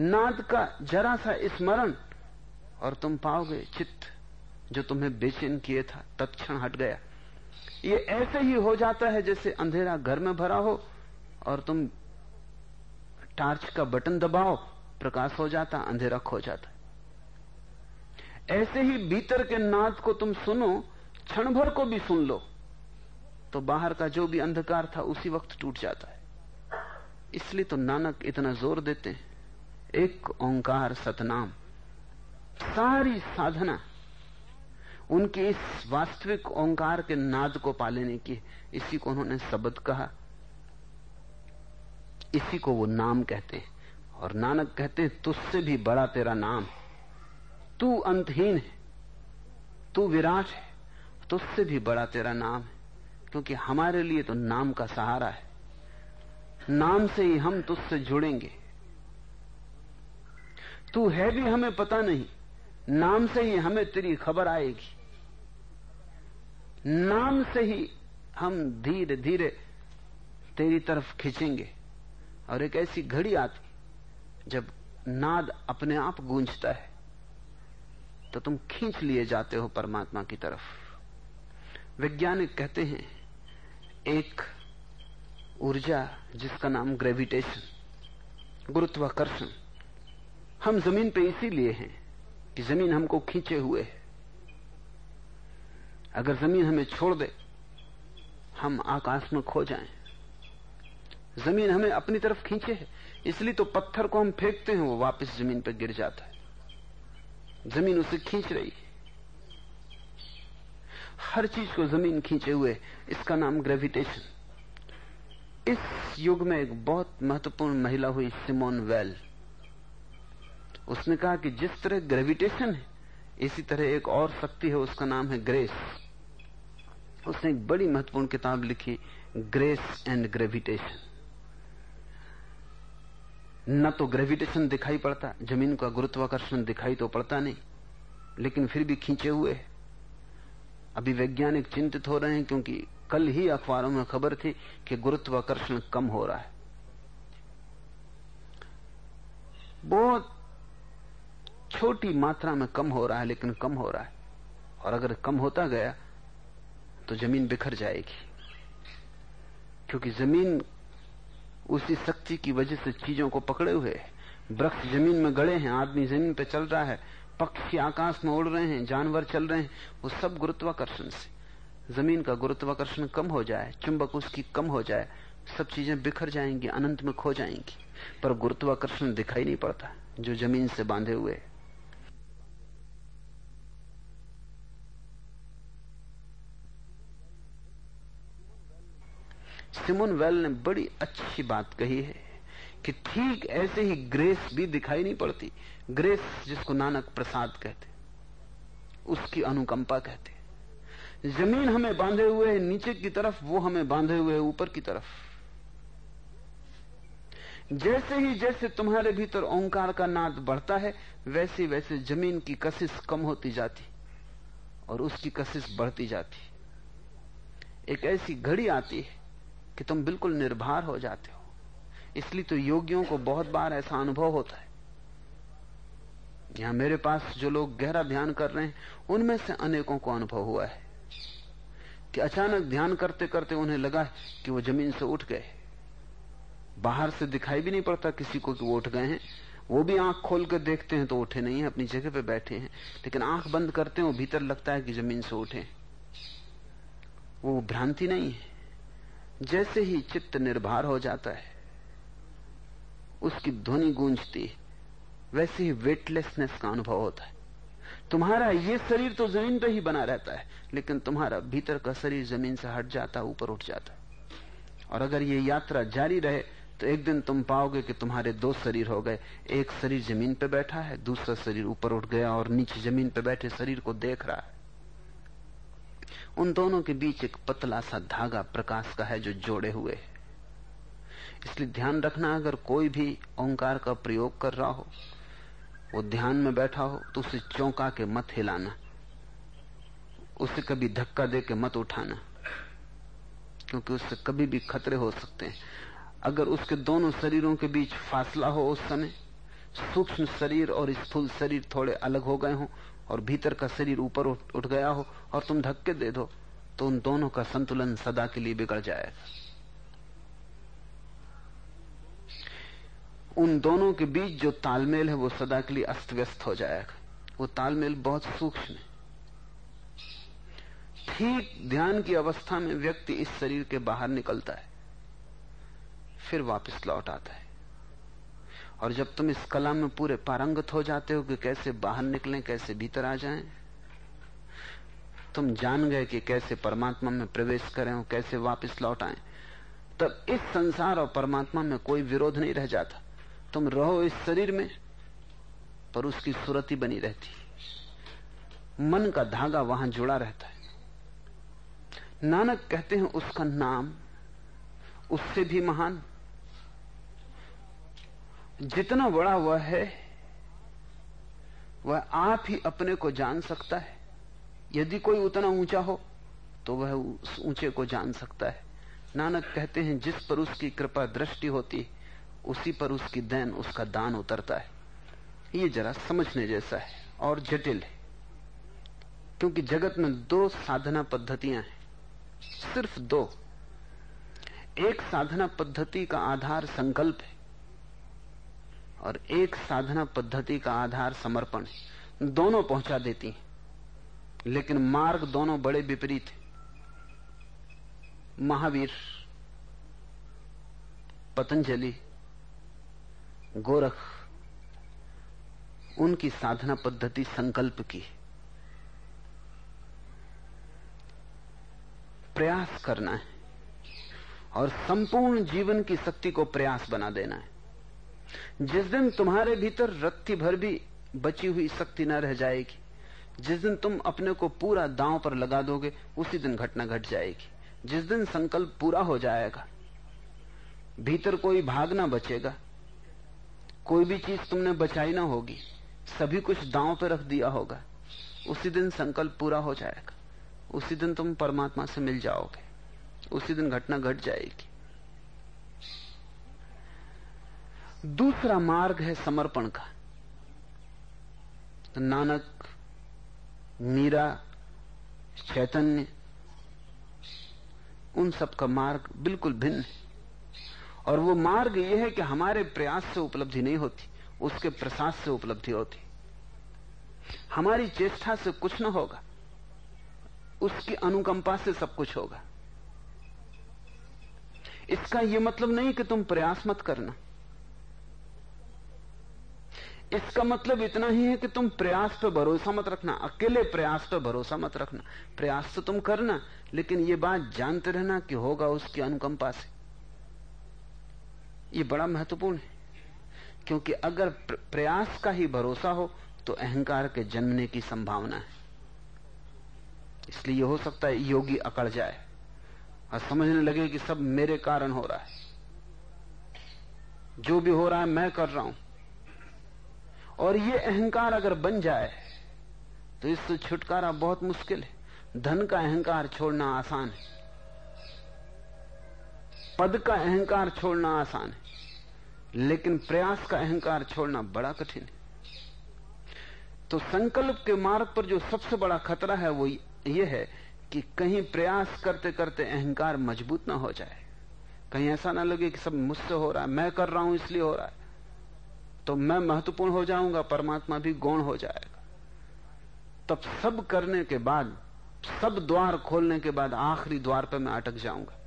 नाद का जरा सा स्मरण और तुम पाओगे चित्त जो तुम्हें बेचैन किए था, तत्क्षण हट गया। ये ऐसे ही हो जाता है जैसे अंधेरा घर में भरा हो और तुम टार्च का बटन दबाओ, प्रकाश हो जाता, अंधेरा खो जाता। ऐसे ही भीतर के नाद को तुम सुनो, क्षण भर को भी सुन लो तो बाहर का जो भी अंधकार था उसी वक्त टूट जाता है। इसलिए तो नानक इतना ज़ोर देते हैं। एक ओंकार सतनाम, सारी साधना, उनके इस वास्तविक ओंकार के नाद को पालेने की, इसी को उन्होंने शब्द कहा। इसी को वो नाम कहते हैं। और नानक कहते हैं, तुझसे भी बड़ा तेरा नाम तू अंतहीन है, तू विराट है, तुझसे भी बड़ा तेरा नाम है। क्योंकि हमारे लिए तो नाम का सहारा है। नाम से ही हम तुझसे जुड़ेंगे। तू है भी हमें पता नहीं, नाम से ही हमें तेरी खबर आएगी। नाम से ही हम धीरे धीरे तेरी तरफ़ खींचेंगे। और एक ऐसी घड़ी आती, जब नाद अपने आप गूंजता है तो तुम खींच लिए जाते हो परमात्मा की तरफ़। वैज्ञानिक कहते हैं, एक ऊर्जा, जिसका नाम ग्रेविटेशन गुरुत्वाकर्षण। हम ज़मीन पे इसीलिए हैं कि ज़मीन हमको खींचे हुए है। अगर ज़मीन हमें छोड़ दे, हम आकाश में खो जाएँ। ज़मीन हमें अपनी तरफ़ खींचे है, इसलिए तो पत्थर को हम फेंकते हैं, वो वापस ज़मीन पर गिर जाता है। ज़मीन उसे खींच रही है। हर चीज़ को ज़मीन खींचे हुए, इसका नाम ग्रेविटेशन इस युग में एक बहुत महत्वपूर्ण महिला हुई सिमोन वेल। उसने कहा कि जिस तरह ग्रेविटेशन है, इसी तरह एक और शक्ति है, उसका नाम है ग्रेस उसने एक बड़ी महत्वपूर्ण किताब लिखी ग्रेस एंड ग्रेविटेशन न तो ग्रेविटेशन दिखाई पड़ता, ज़मीन का गुरुत्वाकर्षण दिखाई तो पड़ता नहीं, लेकिन फिर भी खींचे हुए। अभी वैज्ञानिक चिंतित हो रहे हैं क्योंकि कल ही अखबारों में खबर थी कि गुरुत्वाकर्षण कम हो रहा है। बहुत छोटी मात्रा में कम हो रहा है, लेकिन कम हो रहा है। और अगर कम होता गया तो ज़मीन बिखर जाएगी। क्योंकि ज़मीन उसी शक्ति की वजह से चीज़ों को पकड़े हुए है। वृक्ष ज़मीन में गड़े हैं, आदमी ज़मीन पे चल रहा है, पक्षी आकाश में उड़ रहे हैं, जानवर चल रहे हैं, वो सब गुरुत्वाकर्षण से। ज़मीन का गुरुत्वाकर्षण कम हो जाए, चुंबक उसकी कम हो जाए, सब चीज़ें बिखर जाएँगी, अनंत में खो जाएँगी। पर गुरुत्वाकर्षण दिखाई नहीं पड़ता, जो ज़मीन से बांधे हुए। सिमोन वेल ने बड़ी अच्छी बात कही है कि ठीक ऐसे ही ग्रेस भी दिखाई नहीं पड़ती। ग्रेस जिसको नानक प्रसाद कहते, उसकी अनुकंपा कहते। ज़मीन हमें बांधे हुए है, नीचे की तरफ़ वो हमें बांधे हुए है, ऊपर की तरफ़। जैसे ही जैसे तुम्हारे भीतर ओंकार का नाद बढ़ता है, वैसे वैसे ज़मीन की कशिश कम होती जाती और उसकी कशिश बढ़ती जाती। एक ऐसी घड़ी आती है कि तुम बिल्कुल निर्भर हो जाते हो। इसलिए तो योगियों को बहुत बार ऐसा अनुभव होता है। यहाँ मेरे पास जो लोग गहरा ध्यान कर रहे हैं, उनमें से अनेकों को अनुभव हुआ है। कि अचानक ध्यान करते करते उन्हें लगा कि वो ज़मीन से उठ गए। बाहर से दिखाई भी नहीं पड़ता किसी को कि वो उठ गए हैं। वो भी आँख खोल कर देखते हैं तो उठे नहीं है, अपनी जगह पे बैठे हैं। लेकिन आँख बंद करते हैं भीतर लगता है कि ज़मीन से उठे। वो भ्रांति नहीं है। जैसे ही चित्त निर्भर हो जाता है, उसकी ध्वनि गूंजती है। वैसे ही वेटलेसनेस का अनुभव होता है। तुम्हारा ये शरीर तो ज़मीन पर ही बना रहता है, लेकिन तुम्हारा भीतर का शरीर ज़मीन से हट जाता है ऊपर उठ जाता। है और अगर ये यात्रा जारी रहे तो एक दिन तुम पाओगे कि तुम्हारे दो शरीर हो गए। एक शरीर ज़मीन पे बैठा है, दूसरा शरीर ऊपर उठ गया और नीचे ज़मीन पे बैठे शरीर को देख रहा है। उन दोनों के बीच एक पतला सा धागा प्रकाश का है जो जोड़े हुए है। इसलिए ध्यान रखना, अगर कोई भी ओंकार का प्रयोग कर रहा हो वो ध्यान में बैठा हो तो उसे चौंका के मत हिलाना। उसे कभी धक्का दे के मत उठाना। क्योंकि उससे कभी भी खतरे हो सकते हैं। अगर उसके दोनों शरीरों के बीच फासला हो उस समय, सूक्ष्म शरीर और स्थूल शरीर थोड़े अलग हो गए हों और भीतर का शरीर ऊपर उठ गया हो और तुम धक्के दे दो तो उन दोनों का संतुलन सदा के लिए बिगड़ जाएगा। उन दोनों के बीच जो तालमेल है वो सदा के लिए अस्त व्यस्त हो जाएगा। वो तालमेल बहुत सूक्ष्म है। ठीक ध्यान की अवस्था में व्यक्ति इस शरीर के बाहर निकलता है फिर वापस लौट आता है। और जब तुम इस कला में पूरे पारंगत हो जाते हो कि कैसे बाहर निकलें कैसे भीतर आ जाएँ, तुम जान गए कि कैसे परमात्मा में प्रवेश करें और कैसे वापस लौट आए तब इस संसार और परमात्मा में कोई विरोध नहीं रह जाता। तुम रहो इस शरीर में, पर उसकी सुरति बनी रहती मन का धागा वहाँ जुड़ा रहता है। नानक कहते हैं उसका नाम उससे भी महान। जितना बड़ा वह है, वह आप ही अपने को जान सकता है। यदि कोई उतना ऊँचा हो तो वह उस ऊँचे को जान सकता है। नानक कहते हैं जिस पर उसकी कृपा दृष्टि होती उसी पर उसकी दैन उसका दान उतरता है। ये जरा समझने जैसा है और जटिल है। क्योंकि जगत में दो साधना पद्धतियाँ हैं। सिर्फ़ दो। एक साधना पद्धति का आधार संकल्प है और एक साधना पद्धति का आधार समर्पण है। दोनों पहुँचा देती हैं, लेकिन मार्ग दोनों बड़े विपरीत हैं। महावीर, पतंजलि गोरख, उनकी साधना पद्धति संकल्प की। प्रयास करना है और संपूर्ण जीवन की शक्ति को प्रयास बना देना है। जिस दिन तुम्हारे भीतर रत्ती भर भी बची हुई शक्ति न रह जाएगी, जिस दिन तुम अपने को पूरा दांव पर लगा दोगे, उसी दिन घटना घट गट जाएगी। जिस दिन संकल्प पूरा हो जाएगा, भीतर कोई भाग ना बचेगा कोई भी चीज़ तुमने बचाई ना होगी, सभी कुछ दांव पे रख दिया होगा। उसी दिन संकल्प पूरा हो जाएगा। उसी दिन तुम परमात्मा से मिल जाओगे। उसी दिन घटना घट गट जाएगी। दूसरा मार्ग है समर्पण का। नानक, मीरा, चैतन्य, उन सब का मार्ग बिल्कुल भिन्न है। और वो मार्ग ये है कि हमारे प्रयास से उपलब्धि नहीं होती, उसके प्रसाद से उपलब्धि होती। हमारी चेष्टा से कुछ ना होगा, उसकी अनुकंपा से सब कुछ होगा। इसका यह मतलब नहीं कि तुम प्रयास मत करना। इसका मतलब इतना ही है कि तुम प्रयास पर भरोसा मत रखना, अकेले प्रयास पर भरोसा मत रखना। प्रयास तो तुम करना, लेकिन यह बात जानते रहना कि होगा उसकी अनुकंपा से। यह बड़ा महत्वपूर्ण है। क्योंकि अगर प्रयास का ही भरोसा हो तो अहंकार के जन्मने की संभावना है। इसलिए हो सकता है योगी अकड़ जाए और समझने लगे कि सब मेरे कारण हो रहा है। जो भी हो रहा है, मैं कर रहा हूँ। और ये अहंकार अगर बन जाए तो इससे छुटकारा बहुत मुश्किल है। धन का अहंकार छोड़ना आसान है। पद का अहंकार छोड़ना आसान है, लेकिन प्रयास का अहंकार छोड़ना बड़ा कठिन है। तो संकल्प के मार्ग पर जो सबसे बड़ा खतरा है, वो ये है कि कहीं प्रयास करते करते अहंकार मज़बूत ना हो जाए। कहीं ऐसा ना लगे कि सब मुझसे हो रहा है, मैं कर रहा हूँ इसलिए हो रहा है। तो मैं महत्वपूर्ण हो जाऊँगा, परमात्मा भी गौण हो जाएगा। तब सब करने के बाद, सब द्वार खोलने के बाद आखिरी द्वार पर मैं अटक जाऊँगा।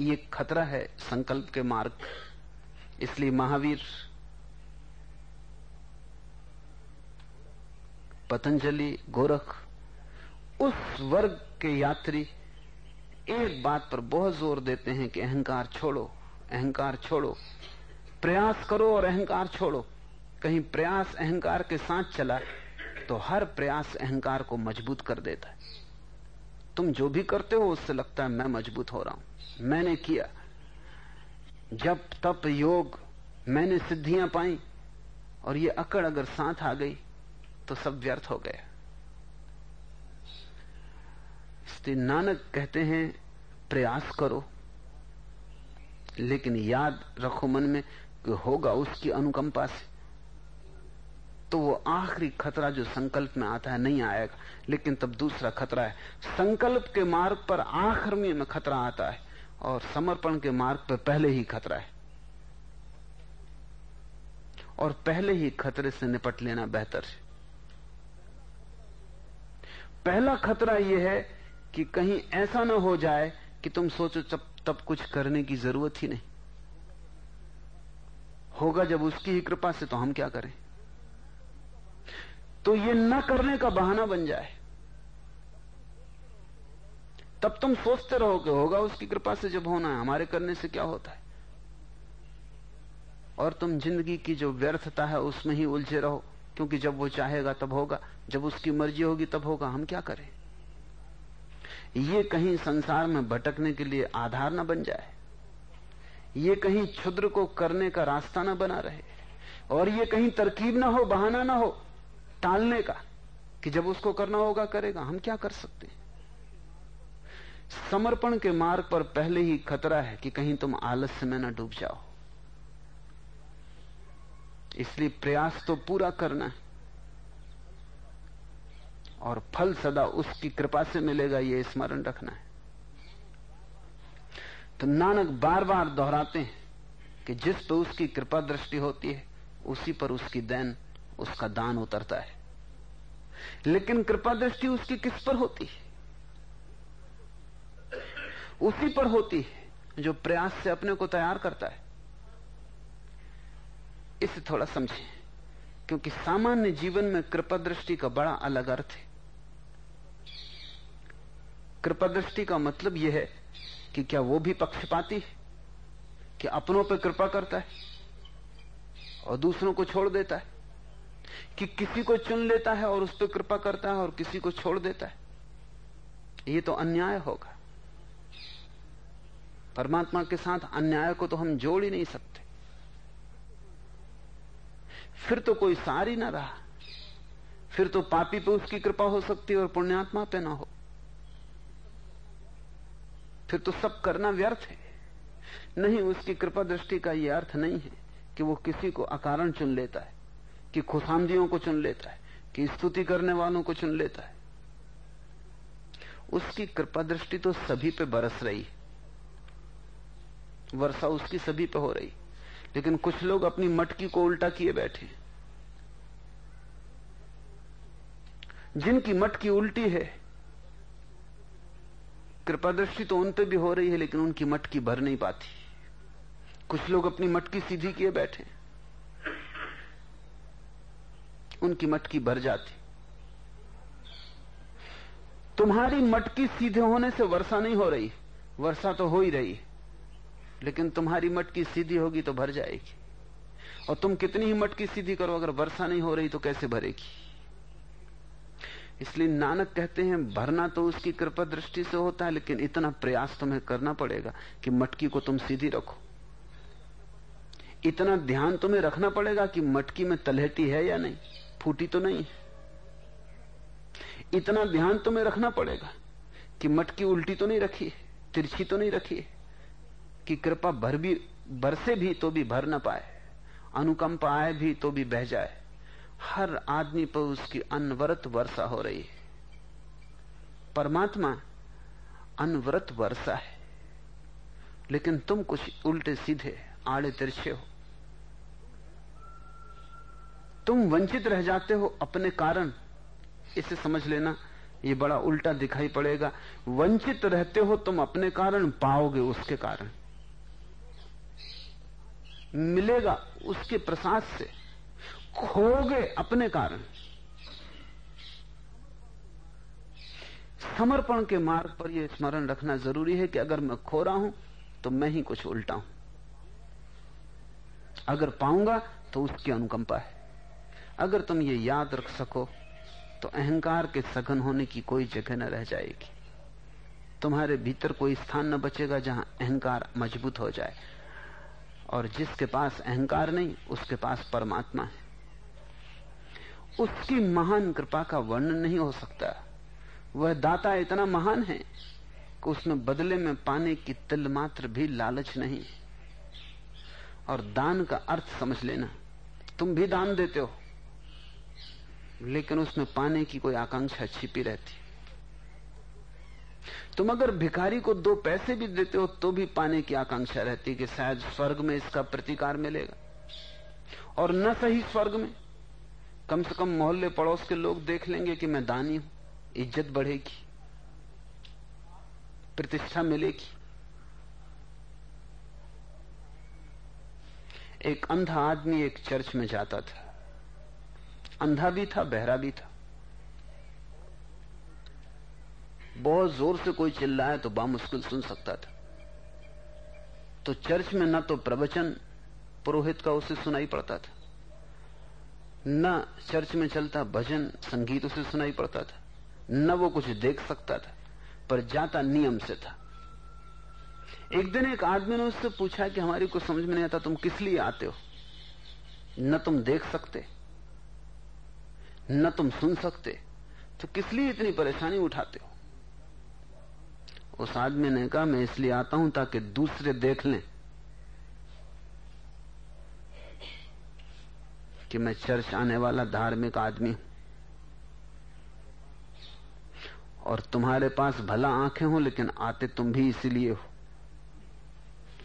ये खतरा है संकल्प के मार्ग। इसलिए महावीर, पतंजलि, गोरख, उस वर्ग के यात्री एक बात पर बहुत ज़ोर देते हैं कि अहंकार छोड़ो अहंकार छोड़ो। प्रयास करो और अहंकार छोड़ो। कहीं प्रयास अहंकार के साथ चला तो हर प्रयास अहंकार को मज़बूत कर देता है। तुम जो भी करते हो, उससे लगता है मैं मज़बूत हो रहा हूँ। मैंने किया। जब तप योग मैंने सिद्धियाँ पाई और ये अकड़ अगर साथ आ गई तो सब व्यर्थ हो गया। इसलिए नानक कहते हैं, प्रयास करो, लेकिन याद रखो मन में कि होगा उसकी अनुकंपा से। तो वो आखिरी खतरा जो संकल्प में आता है, नहीं आएगा, लेकिन तब दूसरा खतरा है। संकल्प के मार्ग पर आखिर में खतरा आता है। और समर्पण के मार्ग पर पहले ही खतरा है। और पहले ही खतरे से निपट लेना बेहतर है। पहला खतरा यह है कि कहीं ऐसा ना हो जाए कि तुम सोचो तब तब कुछ करने की ज़रूरत ही नहीं। होगा जब उसकी ही कृपा से तो हम क्या करें? तो ये न करने का बहाना बन जाए। तब तुम सोचते रहो कि होगा उसकी कृपा से जब होना है। हमारे करने से क्या होता है? और तुम ज़िंदगी की जो व्यर्थता है, उसमें ही उलझे रहो। क्योंकि जब वो चाहेगा, तब होगा। जब उसकी मर्ज़ी होगी, तब होगा। हम क्या करें? ये कहीं संसार में भटकने के लिए आधार ना बन जाए। ये कहीं क्षुद्र को करने का रास्ता ना बना रहे। और ये कहीं तरकीब ना हो, बहाना ना हो, टालने का कि जब उसको करना होगा, करेगा। हम क्या कर सकते हैं? समर्पण के मार्ग पर पहले ही खतरा है कि कहीं तुम आलस्य में न डूब जाओ। इसलिए प्रयास तो पूरा करना है। और फल सदा उसकी कृपा से मिलेगा यह स्मरण रखना है। तो नानक बार बार दोहराते हैं कि जिस पर उसकी कृपा दृष्टि होती है, उसी पर उसकी दैन, उसका दान उतरता है। लेकिन कृपा दृष्टि उसकी किस पर होती है? उसी पर होती है जो प्रयास से अपने को तैयार करता है। इसे थोड़ा समझें, क्योंकि सामान्य जीवन में कृपा दृष्टि का बड़ा अलग अर्थ है। कृपा दृष्टि का मतलब यह है कि क्या वो भी पक्षपाती है, कि अपनों पर कृपा करता है और दूसरों को छोड़ देता है, कि किसी को चुन लेता है और उस पर कृपा करता है और किसी को छोड़ देता है। ये तो अन्याय होगा। परमात्मा के साथ अन्याय को तो हम जोड़ ही नहीं सकते। फिर तो कोई सार ही ना रहा। फिर तो पापी पे उसकी कृपा हो सकती है और पुण्यात्मा पे ना हो। फिर तो सब करना व्यर्थ है। नहीं, उसकी कृपा दृष्टि का यह अर्थ नहीं है कि वो किसी को अकारण चुन लेता है, कि खुशामदियों को चुन लेता है, कि स्तुति करने वालों को चुन लेता है। उसकी कृपा दृष्टि तो सभी पे बरस रही वर्षा उसकी सभी पे हो रही। लेकिन कुछ लोग अपनी मटकी को उल्टा किए बैठे जिनकी मटकी उल्टी है कृपा दृष्टि तो उन पे भी हो रही है, लेकिन उनकी मटकी भर नहीं पाती। कुछ लोग अपनी मटकी सीधी किए बैठे उनकी मटकी भर जाती। तुम्हारी मटकी सीधे होने से वर्षा नहीं हो रही। वर्षा तो हो ही रही लेकिन तुम्हारी मटकी सीधी होगी तो भर जाएगी। और तुम कितनी ही मटकी सीधी करो, अगर वर्षा नहीं हो रही तो कैसे भरेगी? इसलिए नानक कहते हैं, भरना तो उसकी कृपा दृष्टि से होता है, लेकिन इतना प्रयास तुम्हें करना पड़ेगा कि मटकी को तुम सीधी रखो। इतना ध्यान तुम्हें रखना पड़ेगा कि मटकी में तलहटी है या नहीं, फूटी तो नहीं इतना ध्यान तुम्हें रखना पड़ेगा कि मटकी उल्टी तो नहीं रखी तिरछी तो नहीं रखी कि कृपा भर भी, बरसे भी तो भी भर ना पाए, अनुकंपा आए भी तो भी बह जाए। हर आदमी पर उसकी अनवरत वर्षा हो रही है। परमात्मा अनवरत वर्षा है। लेकिन तुम कुछ उल्टे सीधे आड़े तिरछे हो। तुम वंचित रह जाते हो अपने कारण। इसे समझ लेना, ये बड़ा उल्टा दिखाई पड़ेगा। वंचित रहते हो तुम अपने कारण, पाओगे उसके कारण। मिलेगा उसके प्रसाद से। खोगे अपने कारण। समर्पण के मार्ग पर यह स्मरण रखना ज़रूरी है कि अगर मैं खो रहा हूँ तो मैं ही कुछ उल्टा हूँ। अगर पाऊँगा तो उसकी अनुकंपा है। अगर तुम ये याद रख सको तो अहंकार के सघन होने की कोई जगह न रह जाएगी। तुम्हारे भीतर कोई स्थान न बचेगा जहाँ अहंकार मज़बूत हो जाए। और जिसके पास अहंकार नहीं, उसके पास परमात्मा है। उसकी महान कृपा का वर्णन नहीं हो सकता। वह दाता इतना महान है कि उसमें बदले में पाने की तिल मात्र भी लालच नहीं। और दान का अर्थ समझ लेना, तुम भी दान देते हो, लेकिन उसमें पाने की कोई आकांक्षा छिपी रहती। तुम अगर भिखारी को दो पैसे भी देते हो तो भी पाने की आकांक्षा रहती कि शायद स्वर्ग में इसका प्रतिकार मिलेगा। और न सही स्वर्ग में, कम से कम मोहल्ले पड़ोस के लोग देख लेंगे कि मैं दानी हूँ, इज़्ज़त बढ़ेगी, प्रतिष्ठा मिलेगी। एक अंधा आदमी एक चर्च में जाता था। अंधा भी था, बहरा भी था। बहुत ज़ोर से कोई चिल्लाए तो बामुश्किल सुन सकता था। तो चर्च में न तो प्रवचन पुरोहित का उसे सुनाई पड़ता था। न चर्च में चलता भजन, संगीत उसे सुनाई पड़ता था। न वो कुछ देख सकता था, पर जाता नियम से था। एक दिन एक आदमी ने उससे पूछा कि हमारी कुछ समझ में नहीं आता तुम किस लिए आते हो? न तुम देख सकते, न तुम सुन सकते तो किस लिए इतनी परेशानी उठाते हो? उस आदमी ने कहा, मैं इसलिए आता हूँ ताकि दूसरे देख लें कि मैं चर्च आने वाला धार्मिक आदमी हूँ और तुम्हारे पास भला आँखें हो, लेकिन आते तुम भी इसीलिए हो।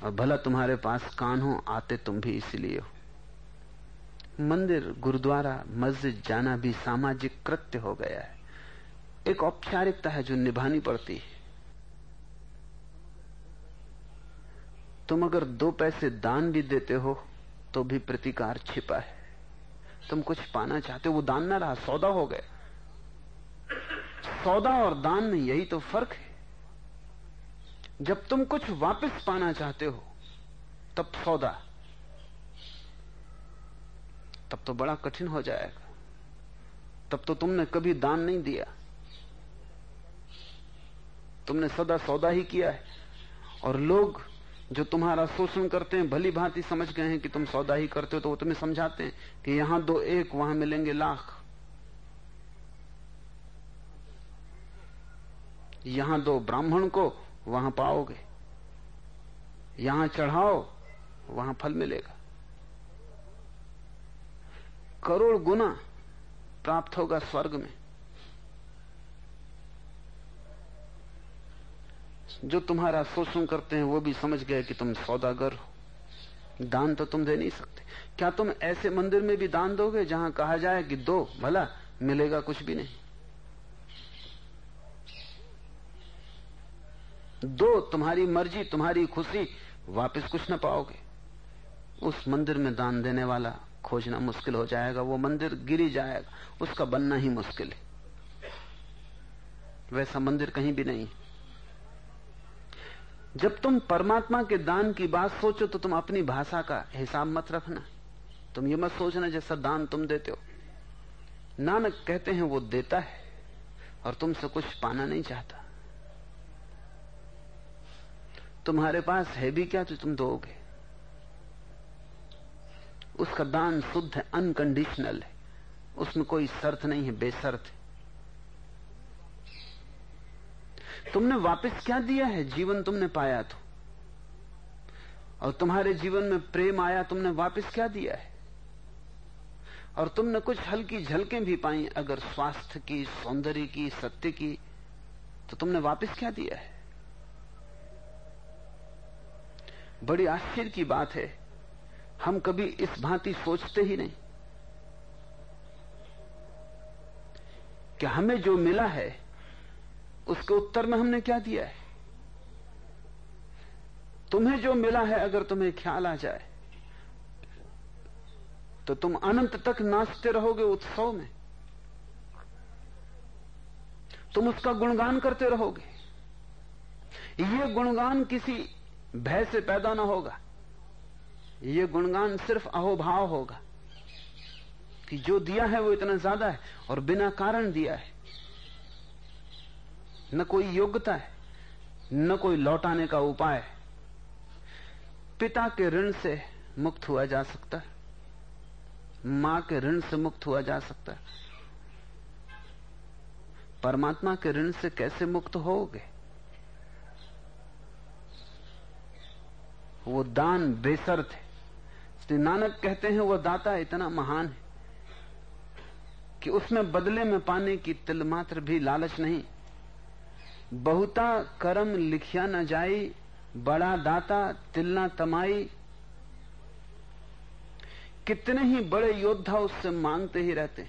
और भला तुम्हारे पास कान हो, आते तुम भी इसीलिए हो। मंदिर, गुरुद्वारा, मस्जिद जाना भी सामाजिक कृत्य हो गया है। एक औपचारिकता है जो निभानी पड़ती है। तुम अगर दो पैसे दान भी देते हो तो भी प्रतिकार छिपा है। तुम कुछ पाना चाहते हो, वो दान ना रहा, सौदा हो गया। सौदा और दान में यही तो फ़र्क है। जब तुम कुछ वापस पाना चाहते हो, तब सौदा। तब तो बड़ा कठिन हो जाएगा। तब तो तुमने कभी दान नहीं दिया। तुमने सदा सौदा ही किया है। और लोग जो तुम्हारा शोषण करते हैं, भली भांति समझ गए हैं कि तुम सौदा ही करते हो तो वो तुम्हें समझाते हैं कि यहाँ दो एक, वहाँ मिलेंगे लाख। यहाँ दो ब्राह्मण को, वहाँ पाओगे। यहाँ चढ़ाओ, वहाँ फल मिलेगा। करोड़ गुना प्राप्त होगा स्वर्ग में। जो तुम्हारा शोषण करते हैं, वो भी समझ गए कि तुम सौदागर हो। दान तो तुम दे नहीं सकते। क्या तुम ऐसे मंदिर में भी दान दोगे जहाँ कहा जाए कि दो, भला मिलेगा कुछ भी नहीं? दो, तुम्हारी मर्ज़ी, तुम्हारी खुशी, वापस कुछ ना पाओगे। उस मंदिर में दान देने वाला खोजना मुश्किल हो जाएगा, वो मंदिर गिरी जाएगा, उसका बनना ही मुश्किल है। वैसा मंदिर कहीं भी नहीं। जब तुम परमात्मा के दान की बात सोचो तो तुम अपनी भाषा का हिसाब मत रखना। तुम ये मत सोचना जैसा दान तुम देते हो। नानक कहते हैं, वो देता है और तुमसे कुछ पाना नहीं चाहता। तुम्हारे पास है भी क्या तो तुम दोगे? उसका दान शुद्ध है अनकंडीशनल है। उसमें कोई शर्त नहीं है बेसर्त है। तुमने वापस क्या दिया है? जीवन तुमने पाया तो। और तुम्हारे जीवन में प्रेम आया, तुमने वापस क्या दिया है? और तुमने कुछ हल्की झलकें भी पाई, अगर स्वास्थ्य की, सौंदर्य की, सत्य की तो तुमने वापस क्या दिया है? बड़ी आश्चर्य की बात है, हम कभी इस भांति सोचते ही नहीं। कि हमें जो मिला है उसके उत्तर में हमने क्या दिया है? तुम्हें जो मिला है, अगर तुम्हें ख्याल आ जाए तो तुम अनंत तक नाचते रहोगे उत्सव में। तुम उसका गुणगान करते रहोगे। ये गुणगान किसी भय से पैदा ना होगा। ये गुणगान सिर्फ़ अहोभाव होगा कि जो दिया है वो इतना ज़्यादा है और बिना कारण दिया है। न कोई योग्यता है, न कोई लौटाने का उपाय पिता के ऋण से मुक्त हुआ जा सकता है, माँ के ऋण से मुक्त हुआ जा सकता है। परमात्मा के ऋण से कैसे मुक्त होगे? वो दान बेसर थे श्री नानक कहते हैं, वो दाता इतना महान है कि उसमें बदले में पाने की तिल मात्र भी लालच नहीं। बहुता कर्म लिखिया न जाई, बड़ा दाता तिलना तमाई। कितने ही बड़े योद्धा उससे मांगते ही रहते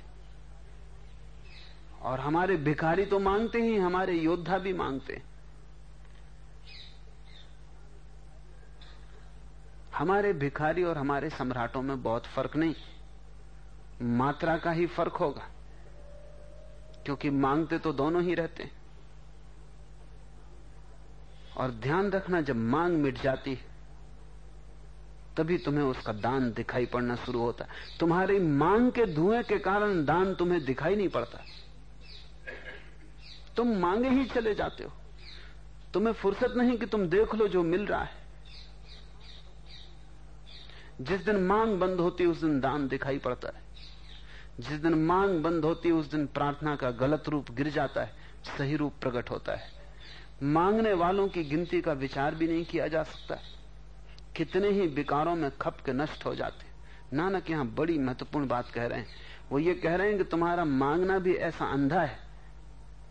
और हमारे भिखारी तो मांगते ही हमारे योद्धा भी मांगते हमारे भिखारी और हमारे सम्राटों में बहुत फ़र्क नहीं, मात्रा का ही फ़र्क होगा, क्योंकि मांगते तो दोनों ही रहते हैं। और ध्यान रखना जब मांग मिट जाती है, तभी तुम्हें उसका दान दिखाई पड़ना शुरू होता है। तुम्हारी मांग के धुएँ के कारण दान तुम्हें दिखाई नहीं पड़ता। तुम मांगे ही चले जाते हो। तुम्हें फुर्सत नहीं कि तुम देख लो जो मिल रहा है। जिस दिन मांग बंद होती, उस दिन दान दिखाई पड़ता है। जिस दिन मांग बंद होती है उस दिन प्रार्थना का गलत रूप गिर जाता है, सही रूप प्रकट होता है। मांगने वालों की गिनती का विचार भी नहीं किया जा सकता। कितने ही विकारों में खप के नष्ट हो जाते नानक यहाँ बड़ी महत्वपूर्ण बात कह रहे हैं। वो ये कह रहे हैं कि तुम्हारा मांगना भी ऐसा अंधा है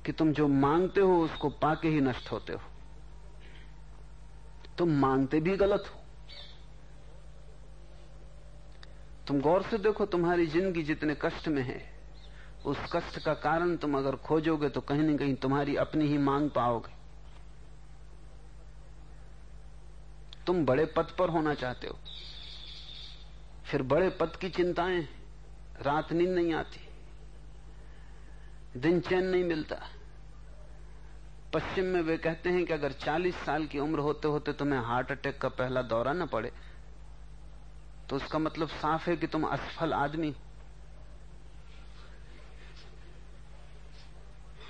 कि तुम जो मांगते हो उसको पाके ही नष्ट होते हो। तुम मांगते भी गलत हो। तुम गौर से देखो तुम्हारी ज़िंदगी जितने कष्ट में है, उस कष्ट का कारण तुम अगर खोजोगे तो कहीं ना कहीं तुम्हारी अपनी ही मांग पाओगे। तुम बड़े पद पर होना चाहते हो। फिर बड़े पद की चिंताएँ रात नींद नहीं आती, दिन चैन नहीं मिलता। पश्चिम में वे कहते हैं कि अगर 40 साल की उम्र होते होते तुम्हें हार्ट अटैक का पहला दौरा न पड़े तो उसका मतलब साफ़ है कि तुम असफल आदमी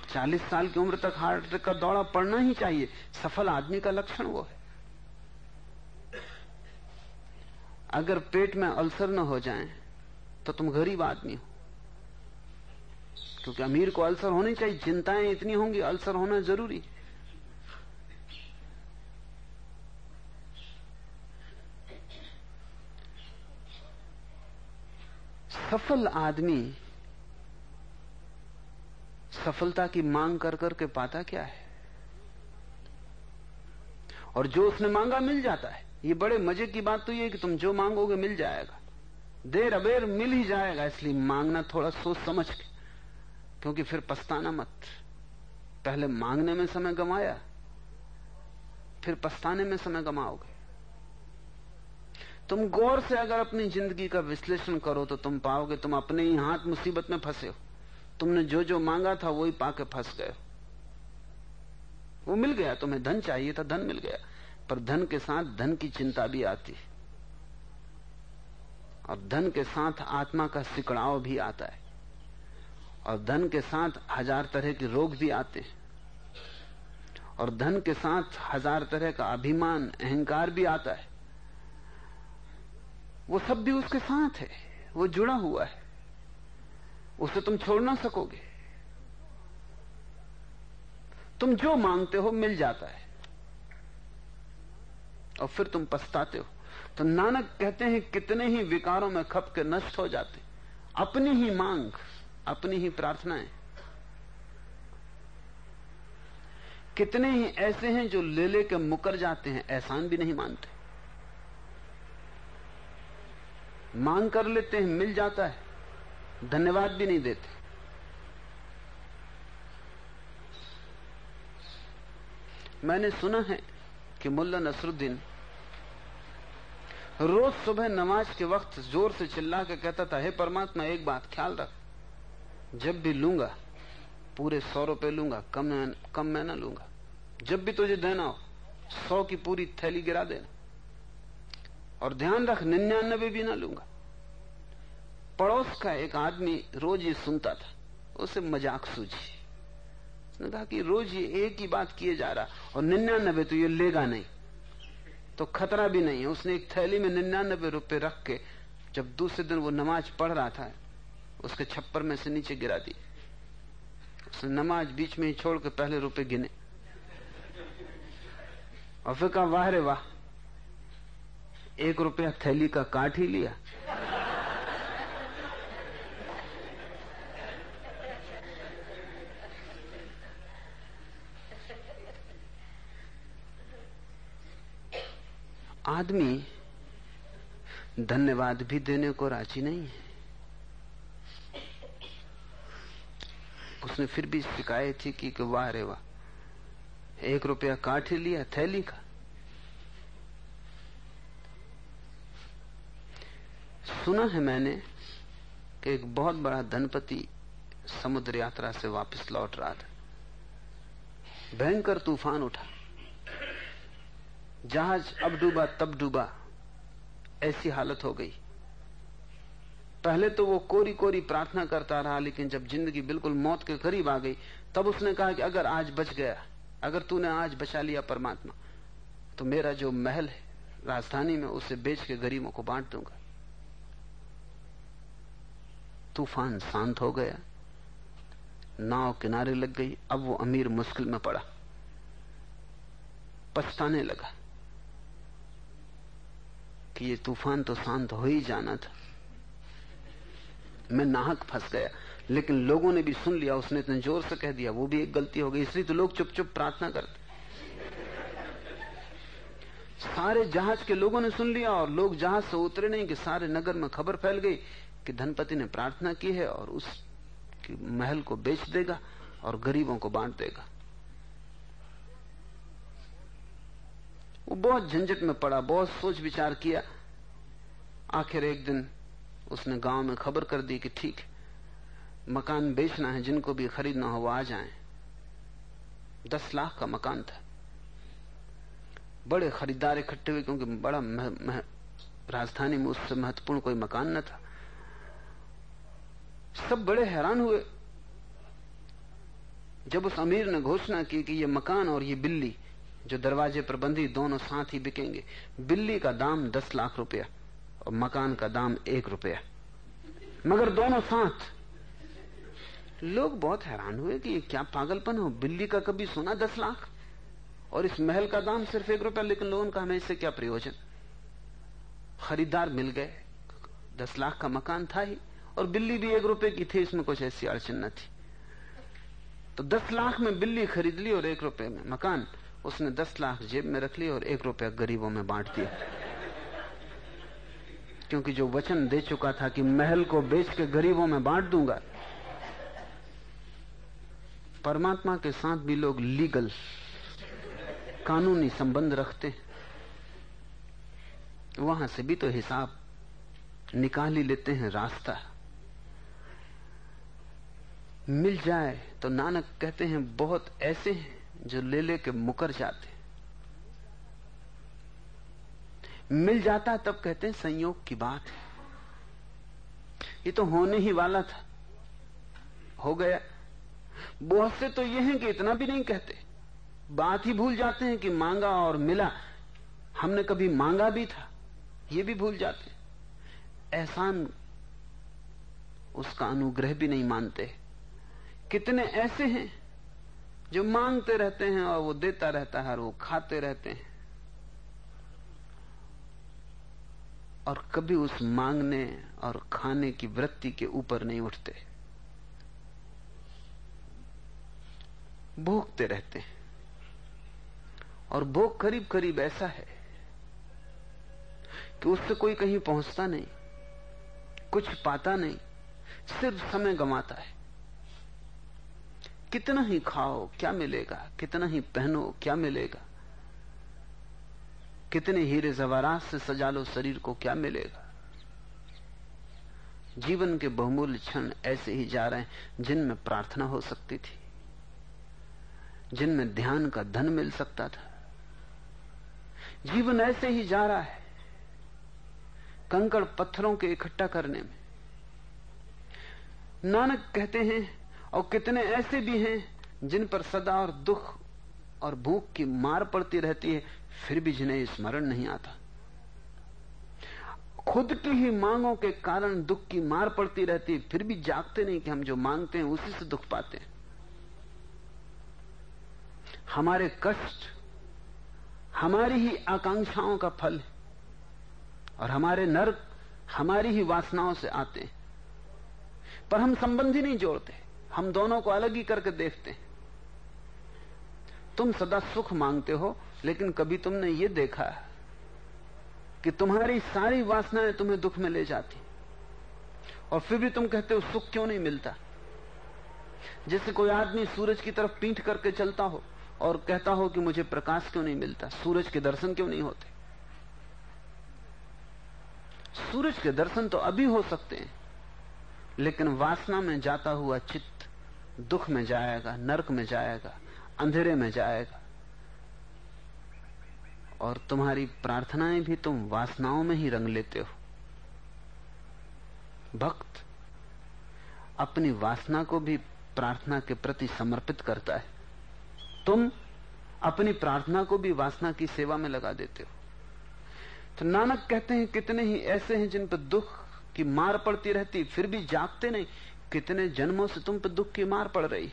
चालीस साल की उम्र तक हार्ट अटैक का दौरा पड़ना ही चाहिए। सफल आदमी का लक्षण वो है। अगर पेट में अल्सर न हो जाए तो तुम गरीब आदमी हो। क्योंकि अमीर को अल्सर होनी चाहिए, चिंताएँ इतनी होंगी, अल्सर होना ज़रूरी। सफल आदमी सफलता की मांग कर करके पाता क्या है? और जो उसने मांगा मिल जाता है। ये बड़े मज़े की बात तो ये कि तुम जो मांगोगे मिल जाएगा। देर अबेर मिल ही जाएगा, इसलिए मांगना थोड़ा सोच समझ के। क्योंकि फिर पछताना मत। पहले मांगने में समय गमाया फिर पछताने में समय गमाओगे तुम गौर से अगर अपनी ज़िंदगी का विश्लेषण करो तो तुम पाओगे तुम अपने ही हाथ मुसीबत में फंसे हो। तुमने जो जो मांगा था, वही पाके फंस गए वो मिल गया, तुम्हें धन चाहिए था, धन मिल गया। पर धन के साथ धन की चिंता भी आती है। और धन के साथ आत्मा का सिकड़ाव भी आता है। और धन के साथ हज़ार तरह के रोग भी आते हैं। और धन के साथ हज़ार तरह का अभिमान, अहंकार भी आता है। वो सब भी उसके साथ है। वो जुड़ा हुआ है। उसे तुम छोड़ ना सकोगे। तुम जो मांगते हो मिल जाता है। और फिर तुम पछताते हो। तो नानक कहते हैं, कितने ही विकारों में खप के नष्ट हो जाते। अपनी ही मांग, अपनी ही प्रार्थनाएँ। कितने ही ऐसे हैं जो ले ले के मुकर जाते हैं, एहसान भी नहीं मानते। मांग कर लेते हैं, मिल जाता है। धन्यवाद भी नहीं देते। मैंने सुना है कि मुल्ला नसरुद्दीन रोज सुबह नमाज़ के वक्त ज़ोर से चिल्ला के कहता था, हे परमात्मा, एक बात ख्याल रख। जब भी लूँगा, पूरे सौ रुपए लूँगा, कम कम मैं ना लूँगा। जब भी तुझे देना हो, सौ की पूरी थैली गिरा देना। और ध्यान रख, निन्यानबे भी ना लूँगा। पड़ोस का एक आदमी रोज ये सुनता था, उसे मज़ाक सूझी। उसने कहा कि रोज ये एक ही बात किए जा रहा, और निन्यानबे तो ये लेगा नहीं। तो खतरा भी नहीं है। उसने एक थैली में निन्यानबे रुपए रख के जब दूसरे दिन वो नमाज़ पढ़ रहा था, उसके छप्पर में से नीचे गिरा दी उसने नमाज़ बीच में ही छोड़ के पहले रुपए गिने। और फिर कहा, वाह रे वाह, एक रुपया थैली का काट ही लिया। आदमी धन्यवाद भी देने को राज़ी नहीं है। उसने फिर भी शिकायत थी कि वाह रे वाह, एक रुपया काट ही लिया, थैली का। सुना है मैंने कि एक बहुत बड़ा धनपति समुद्र यात्रा से वापस लौट रहा था। भयंकर तूफ़ान उठा। जहाज़ अब डूबा, तब डूबा। ऐसी हालत हो गई। पहले तो वो कोरी कोरी प्रार्थना करता रहा, लेकिन जब ज़िंदगी बिल्कुल मौत के करीब आ गई, तब उसने कहा कि अगर आज बच गया, अगर तूने आज बचा लिया परमात्मा तो मेरा जो महल है, राजधानी में उसे बेच के गरीबों को बांट दूँगा। तूफ़ान शांत हो गया। नाव किनारे लग गई। अब वो अमीर मुश्किल में पड़ा। पछताने लगा। कि ये तूफ़ान तो शांत हो ही जाना था। मैं नाहक फंस गया, लेकिन लोगों ने भी सुन लिया, उसने इतने ज़ोर से कह दिया, वो भी एक गलती हो गई, इसलिए तो लोग चुप चुप प्रार्थना करते। सारे जहाज़ के लोगों ने सुन लिया, और लोग जहाज़ से उतरे नहीं कि सारे नगर में खबर फैल गई कि धनपति ने प्रार्थना की है और उस महल को बेच देगा और गरीबों को बांट देगा। वो बहुत झंझट में पड़ा बहुत सोच विचार किया। आखिर एक दिन उसने गाँव में खबर कर दी कि ठीक मकान बेचना है जिनको भी खरीदना हो वो आ जाए। दस लाख का मकान था। बड़े खरीदार इकट्ठे हुए क्योंकि बड़ा मह, मह, राजधानी में उससे महत्वपूर्ण कोई मकान न था। सब बड़े हैरान हुए। जब उस अमीर ने घोषणा की कि ये मकान और ये बिल्ली जो दरवाजे पर बंधी दोनों साथ ही बिकेंगे। बिल्ली का दाम दस लाख रुपया और मकान का दाम एक रुपया। मगर दोनों साथ। लोग बहुत हैरान हुए कि क्या पागलपन हो? बिल्ली का कभी सोना दस लाख? और इस महल का दाम सिर्फ़ एक रुपया, लेकिन लोगों का हमें इससे क्या प्रयोजन? खरीदार मिल गए। दस लाख का मकान था ही, और बिल्ली भी एक रुपए की थी, इसमें कुछ ऐसी अड़चन न थी। तो दस लाख में बिल्ली खरीद ली और एक रुपए में मकान। उसने दस लाख जेब में रख ली और एक रुपया गरीबों में बांट दिया। क्योंकि जो वचन दे चुका था कि महल को बेच के गरीबों में बांट दूँगा, परमात्मा के साथ भी लोग लीगल, कानूनी संबंध रखते वहाँ से भी तो हिसाब निकाल ही लेते हैं, रास्ता। मिल जाए तो नानक कहते हैं, बहुत ऐसे हैं जो ले लेके मुकर जाते मिल जाता तब कहते हैं, संयोग की बात है। ये तो होने ही वाला था। हो गया। बहुत से तो ये हैं कि इतना भी नहीं कहते। बात ही भूल जाते हैं कि मांगा और मिला। हमने कभी मांगा भी था, ये भी भूल जाते एहसान उसका अनुग्रह भी नहीं मानते। कितने ऐसे हैं जो मांगते रहते हैं और वो देता रहता है और वो खाते रहते हैं। और कभी उस मांगने और खाने की वृत्ति के ऊपर नहीं उठते। भोगते रहते हैं। और भोग करीब करीब ऐसा है कि उससे कोई कहीं पहुँचता नहीं, कुछ पाता नहीं, सिर्फ़ समय गंवाता है। कितना ही खाओ, क्या मिलेगा? कितना ही पहनो, क्या मिलेगा? कितने हीरे जवारात से सजा लो शरीर को क्या मिलेगा? जीवन के बहुमूल्य क्षण ऐसे ही जा रहे हैं जिनमें प्रार्थना हो सकती थी, जिनमें ध्यान का धन मिल सकता था। जीवन ऐसे ही जा रहा है, कंकड़ पत्थरों के इकट्ठा करने में। नानक कहते हैं और कितने ऐसे भी हैं जिन पर सदा और दुख और भूख की मार पड़ती रहती है, फिर भी जिन्हें स्मरण नहीं आता। खुद की ही मांगों के कारण दुख की मार पड़ती रहती है, फिर भी जागते नहीं कि हम जो मांगते हैं उसी से दुख पाते हैं। हमारे कष्ट हमारी ही आकांक्षाओं का फल और हमारे नर्क हमारी ही वासनाओं से आते हैं। पर हम संबंध नहीं जोड़ते। हम दोनों को अलग ही करके देखते हैं। तुम सदा सुख मांगते हो, लेकिन कभी तुमने ये देखा कि तुम्हारी सारी वासनाएँ तुम्हें दुख में ले जाती। और फिर भी तुम कहते हो, सुख क्यों नहीं मिलता? जैसे कोई आदमी सूरज की तरफ़ पीठ करके चलता हो और कहता हो कि मुझे प्रकाश क्यों नहीं मिलता? सूरज के दर्शन क्यों नहीं होते? सूरज के दर्शन तो अभी हो सकते हैं, लेकिन वासना में जाता हुआ चित्त दुख में जाएगा, नरक में जाएगा, अंधेरे में जाएगा। और तुम्हारी प्रार्थनाएँ भी तुम वासनाओं में ही रंग लेते हो। भक्त अपनी वासना को भी प्रार्थना के प्रति समर्पित करता है। तुम अपनी प्रार्थना को भी वासना की सेवा में लगा देते हो। तो नानक कहते हैं, कितने ही ऐसे हैं जिन पर दुख की मार पड़ती रहती, फिर भी जागते नहीं। कितने जन्मों से तुम पर दुख की मार पड़ रही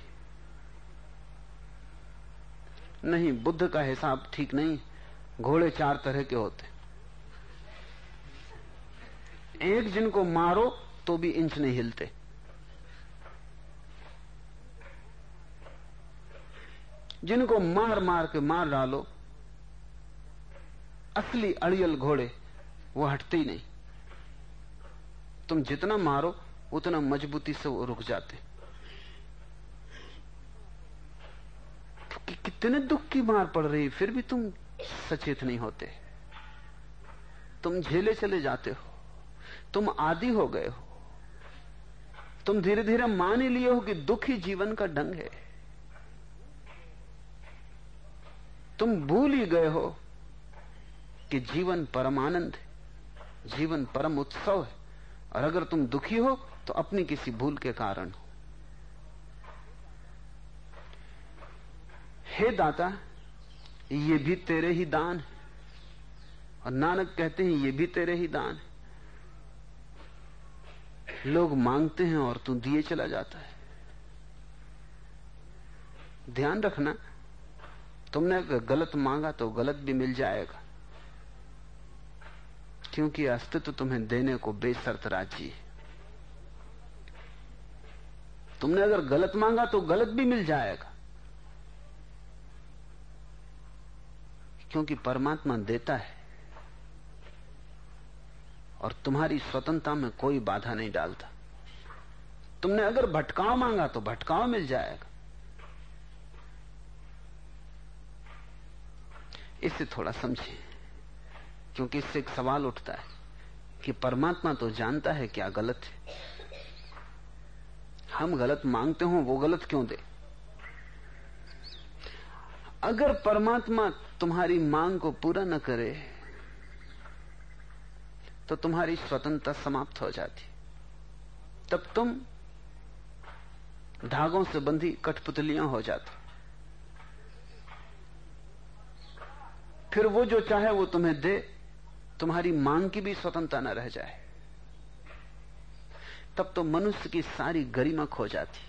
नहीं, बुद्ध का हिसाब ठीक नहीं, घोड़े चार तरह के होते एक जिनको मारो तो भी इंच नहीं हिलते। जिनको मार मार के मार डालो असली अड़ियल घोड़े, वो हटते ही नहीं। तुम जितना मारो उतना मजबूती से वो रुक जाते। तो कि कितने दुख की मार पड़ रही, फिर भी तुम सचेत नहीं होते। तुम झेले चले जाते हो। तुम आदि हो गए हो। तुम धीरे धीरे मान ही लिए हो कि दुख ही जीवन का ढंग है। तुम भूल ही गए हो कि जीवन परम आनंद है, जीवन परम उत्सव है। और अगर तुम दुखी हो तो अपनी किसी भूल के कारण हो। हे दाता, ये भी तेरे ही दान है। और नानक कहते हैं, ये भी तेरे ही दान है। लोग मांगते हैं और तू दिए चला जाता है। ध्यान रखना, तुमने अगर गलत मांगा तो गलत भी मिल जाएगा। क्योंकि अस्तित्व तुम्हें देने को बेसर्त राज़ी है। तुमने अगर गलत मांगा तो गलत भी मिल जाएगा। क्योंकि परमात्मा देता है और तुम्हारी स्वतंत्रता में कोई बाधा नहीं डालता। तुमने अगर भटकाव मांगा तो भटकाव मिल जाएगा। इससे थोड़ा समझें क्योंकि इससे एक सवाल उठता है कि परमात्मा तो जानता है क्या गलत है। हम गलत मांगते हो, वो गलत क्यों दे? अगर परमात्मा तुम्हारी मांग को पूरा न करे तो तुम्हारी स्वतंत्रता समाप्त हो जाती। तब तुम धागों से बंधी कठपुतलियाँ हो जाती। फिर वो जो चाहे वो तुम्हें दे, तुम्हारी मांग की भी स्वतंत्रता न रह जाए। तब तो मनुष्य की सारी गरिमा खो जाती।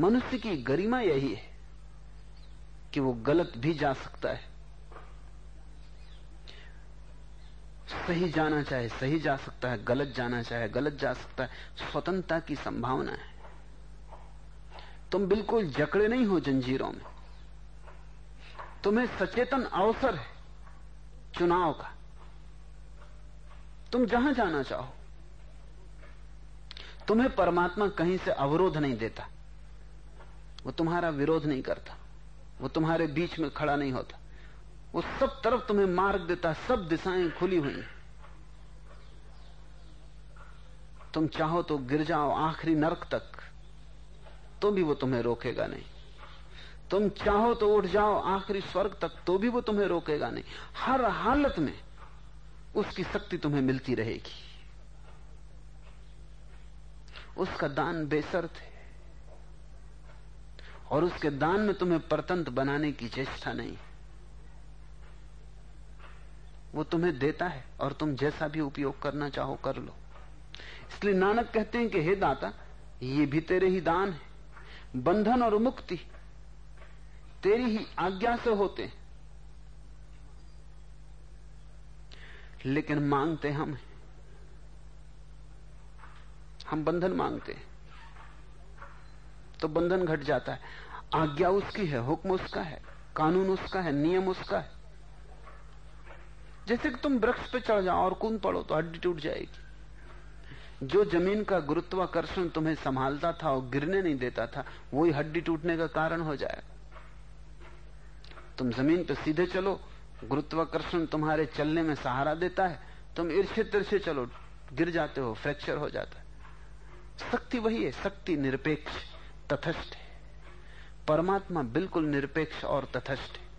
मनुष्य की गरिमा यही है कि वो गलत भी जा सकता है। सही जाना चाहे, सही जा सकता है, गलत जाना चाहे, गलत जा सकता है, स्वतंत्रता की संभावना है। तुम बिल्कुल जकड़े नहीं हो जंजीरों में। तुम्हें सचेतन अवसर है चुनाव का। तुम जहाँ जाना चाहो तुम्हें परमात्मा कहीं से अवरोध नहीं देता। वो तुम्हारा विरोध नहीं करता। वो तुम्हारे बीच में खड़ा नहीं होता। वो सब तरफ़ तुम्हें मार्ग देता, सब दिशाएँ खुली हुई तुम चाहो तो गिर जाओ आखिरी नरक तक। तो भी वो तुम्हें रोकेगा नहीं। तुम चाहो तो उठ जाओ आखिरी स्वर्ग तक तो भी वो तुम्हें रोकेगा नहीं। हर हालत में उसकी शक्ति तुम्हें मिलती रहेगी। उसका दान बेसर्त है और उसके दान में तुम्हें परतंत्र बनाने की चेष्टा नहीं। वो तुम्हें देता है और तुम जैसा भी उपयोग करना चाहो कर लो। इसलिए नानक कहते हैं कि, हे दाता, ये भी तेरे ही दान है। बंधन और मुक्ति तेरी ही आज्ञा से होते हैं। लेकिन मांगते हम हम बंधन मांगते हैं। तो बंधन घट जाता है। आज्ञा उसकी है, हुक्म उसका है, कानून उसका है, नियम उसका है। जैसे कि तुम वृक्ष पे चढ़ जाओ और कूद पड़ो तो हड्डी टूट जाएगी। जो ज़मीन का गुरुत्वाकर्षण तुम्हें संभालता था और गिरने नहीं देता था, वही हड्डी टूटने का कारण हो जाएगा। तुम ज़मीन पर सीधे चलो, गुरुत्वाकर्षण तुम्हारे चलने में सहारा देता है। तुम ईर्षे तिरछे चलो, गिर जाते हो, फ्रैक्चर हो जाता है। शक्ति वही है, शक्ति निरपेक्ष, तथस्थ है। परमात्मा बिल्कुल निरपेक्ष और तथस्थ है।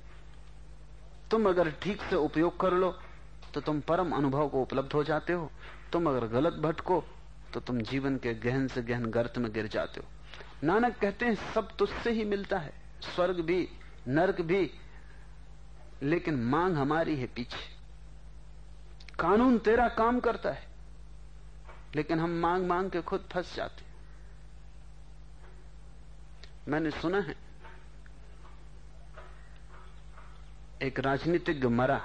तुम अगर ठीक से उपयोग कर लो तो तुम परम अनुभव को उपलब्ध हो जाते हो। तुम अगर गलत भटको तो तुम जीवन के गहन से गहन गर्त में गिर जाते हो। नानक कहते हैं, सब तुझसे ही मिलता है। स्वर्ग भी, नरक भी, लेकिन मांग हमारी है पीछे। कानून तेरा काम करता है। लेकिन हम मांग मांग के खुद फंस जाते मैंने सुना है, एक राजनीतिज्ञ मरा,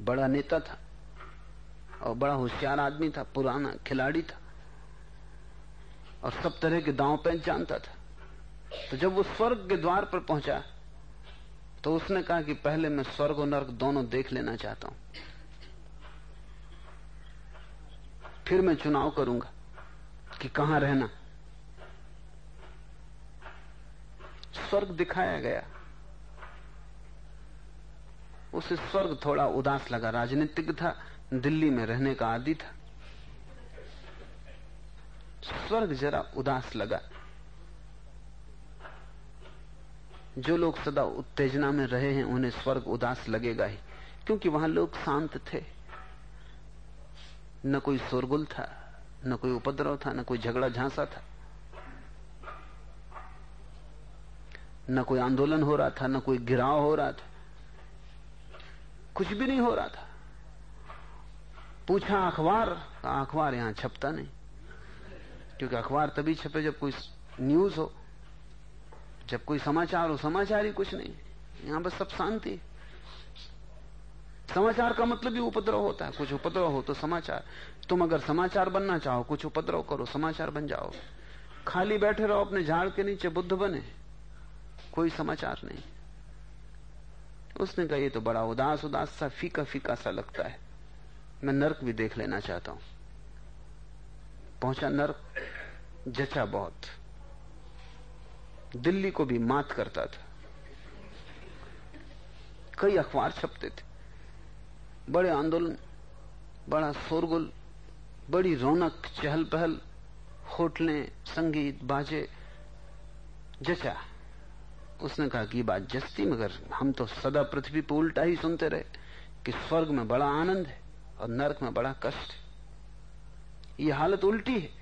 बड़ा नेता था और बड़ा होशियार आदमी था, पुराना खिलाड़ी था और सब तरह के दांव पैंच जानता था। तो जब वो स्वर्ग के द्वार पर पहुँचा तो उसने कहा कि पहले मैं स्वर्ग और नर्क दोनों देख लेना चाहता हूँ। फिर मैं चुनाव करूँगा कि कहाँ रहना। स्वर्ग दिखाया गया। उसे स्वर्ग थोड़ा उदास लगा। राजनीतिक था, दिल्ली में रहने का आदि था। स्वर्ग जरा उदास लगा। जो लोग सदा उत्तेजना में रहे हैं, उन्हें स्वर्ग उदास लगेगा ही, क्योंकि वहाँ लोग शांत थे। न कोई शोरगुल था, न कोई उपद्रव था, न कोई झगड़ा झांसा था। न कोई आंदोलन हो रहा था, न कोई गिराव हो रहा था। कुछ भी नहीं हो रहा था। पूछा अखबार अखबार यहाँ छपता नहीं। क्योंकि अखबार तभी छपे जब कोई न्यूज़ हो, जब कोई समाचार हो, समाचार ही कुछ नहीं। यहाँ बस सब शांति। समाचार का मतलब भी उपद्रव होता है। कुछ उपद्रव हो तो समाचार। तुम अगर समाचार बनना चाहो, कुछ उपद्रव करो, समाचार बन जाओ। खाली बैठे रहो, अपने झाड़ के नीचे बुद्ध बने। कोई समाचार नहीं। उसने कहा, ये तो बड़ा उदास उदास सा फीका फीका सा लगता है। मैं नर्क भी देख लेना चाहता हूँ। पहुँचा नर्क, जचा बहुत। दिल्ली को भी मात करता था। कई अखबार छपते थे। बड़े आंदोलन, बड़ा शोरगुल, बड़ी रौनक चहल पहल होटलें, संगीत, बाजे, जचा। उसने कहा कि बात जस्ती, मगर हम तो सदा पृथ्वी पर उल्टा ही सुनते रहे कि स्वर्ग में बड़ा आनंद है और नरक में बड़ा कष्ट है। ये हालत उल्टी है।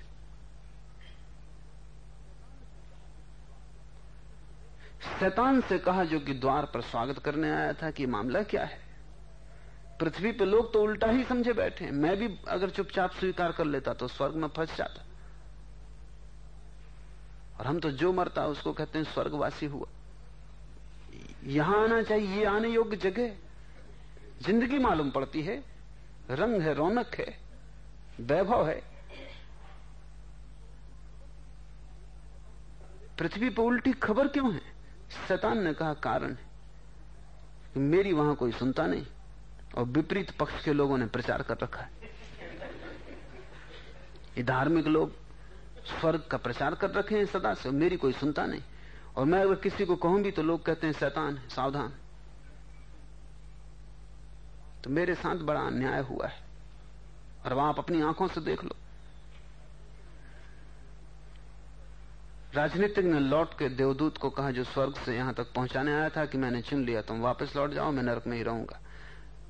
शैतान से कहा जो कि द्वार पर स्वागत करने आया था कि मामला क्या है? पृथ्वी पे लोग तो उल्टा ही समझे बैठे मैं भी अगर चुपचाप स्वीकार कर लेता तो स्वर्ग में फंस जाता। और हम तो जो मरता उसको कहते हैं स्वर्गवासी हुआ। यहाँ आना चाहिए, ये आने योग्य जगह। ज़िंदगी मालूम पड़ती है, रंग है, रौनक है, वैभव है। पृथ्वी पर उल्टी खबर क्यों है? शैतान ने कहा कारण है। मेरी वहाँ कोई सुनता नहीं। और विपरीत पक्ष के लोगों ने प्रचार कर रखा है। ये धार्मिक लोग स्वर्ग का प्रचार कर रखे हैं सदा से, मेरी कोई सुनता नहीं। और मैं अगर किसी को कहूँ भी तो लोग कहते हैं शैतान है, सावधान तो मेरे साथ बड़ा अन्याय हुआ है। और आप अपनी आँखों से देख लो। राजनीतिक ने लौट के देवदूत को कहा, जो स्वर्ग से यहाँ तक पहुँचाने आया था कि मैंने चुन लिया, तुम वापस लौट जाओ, मैं नरक में ही रहूँगा।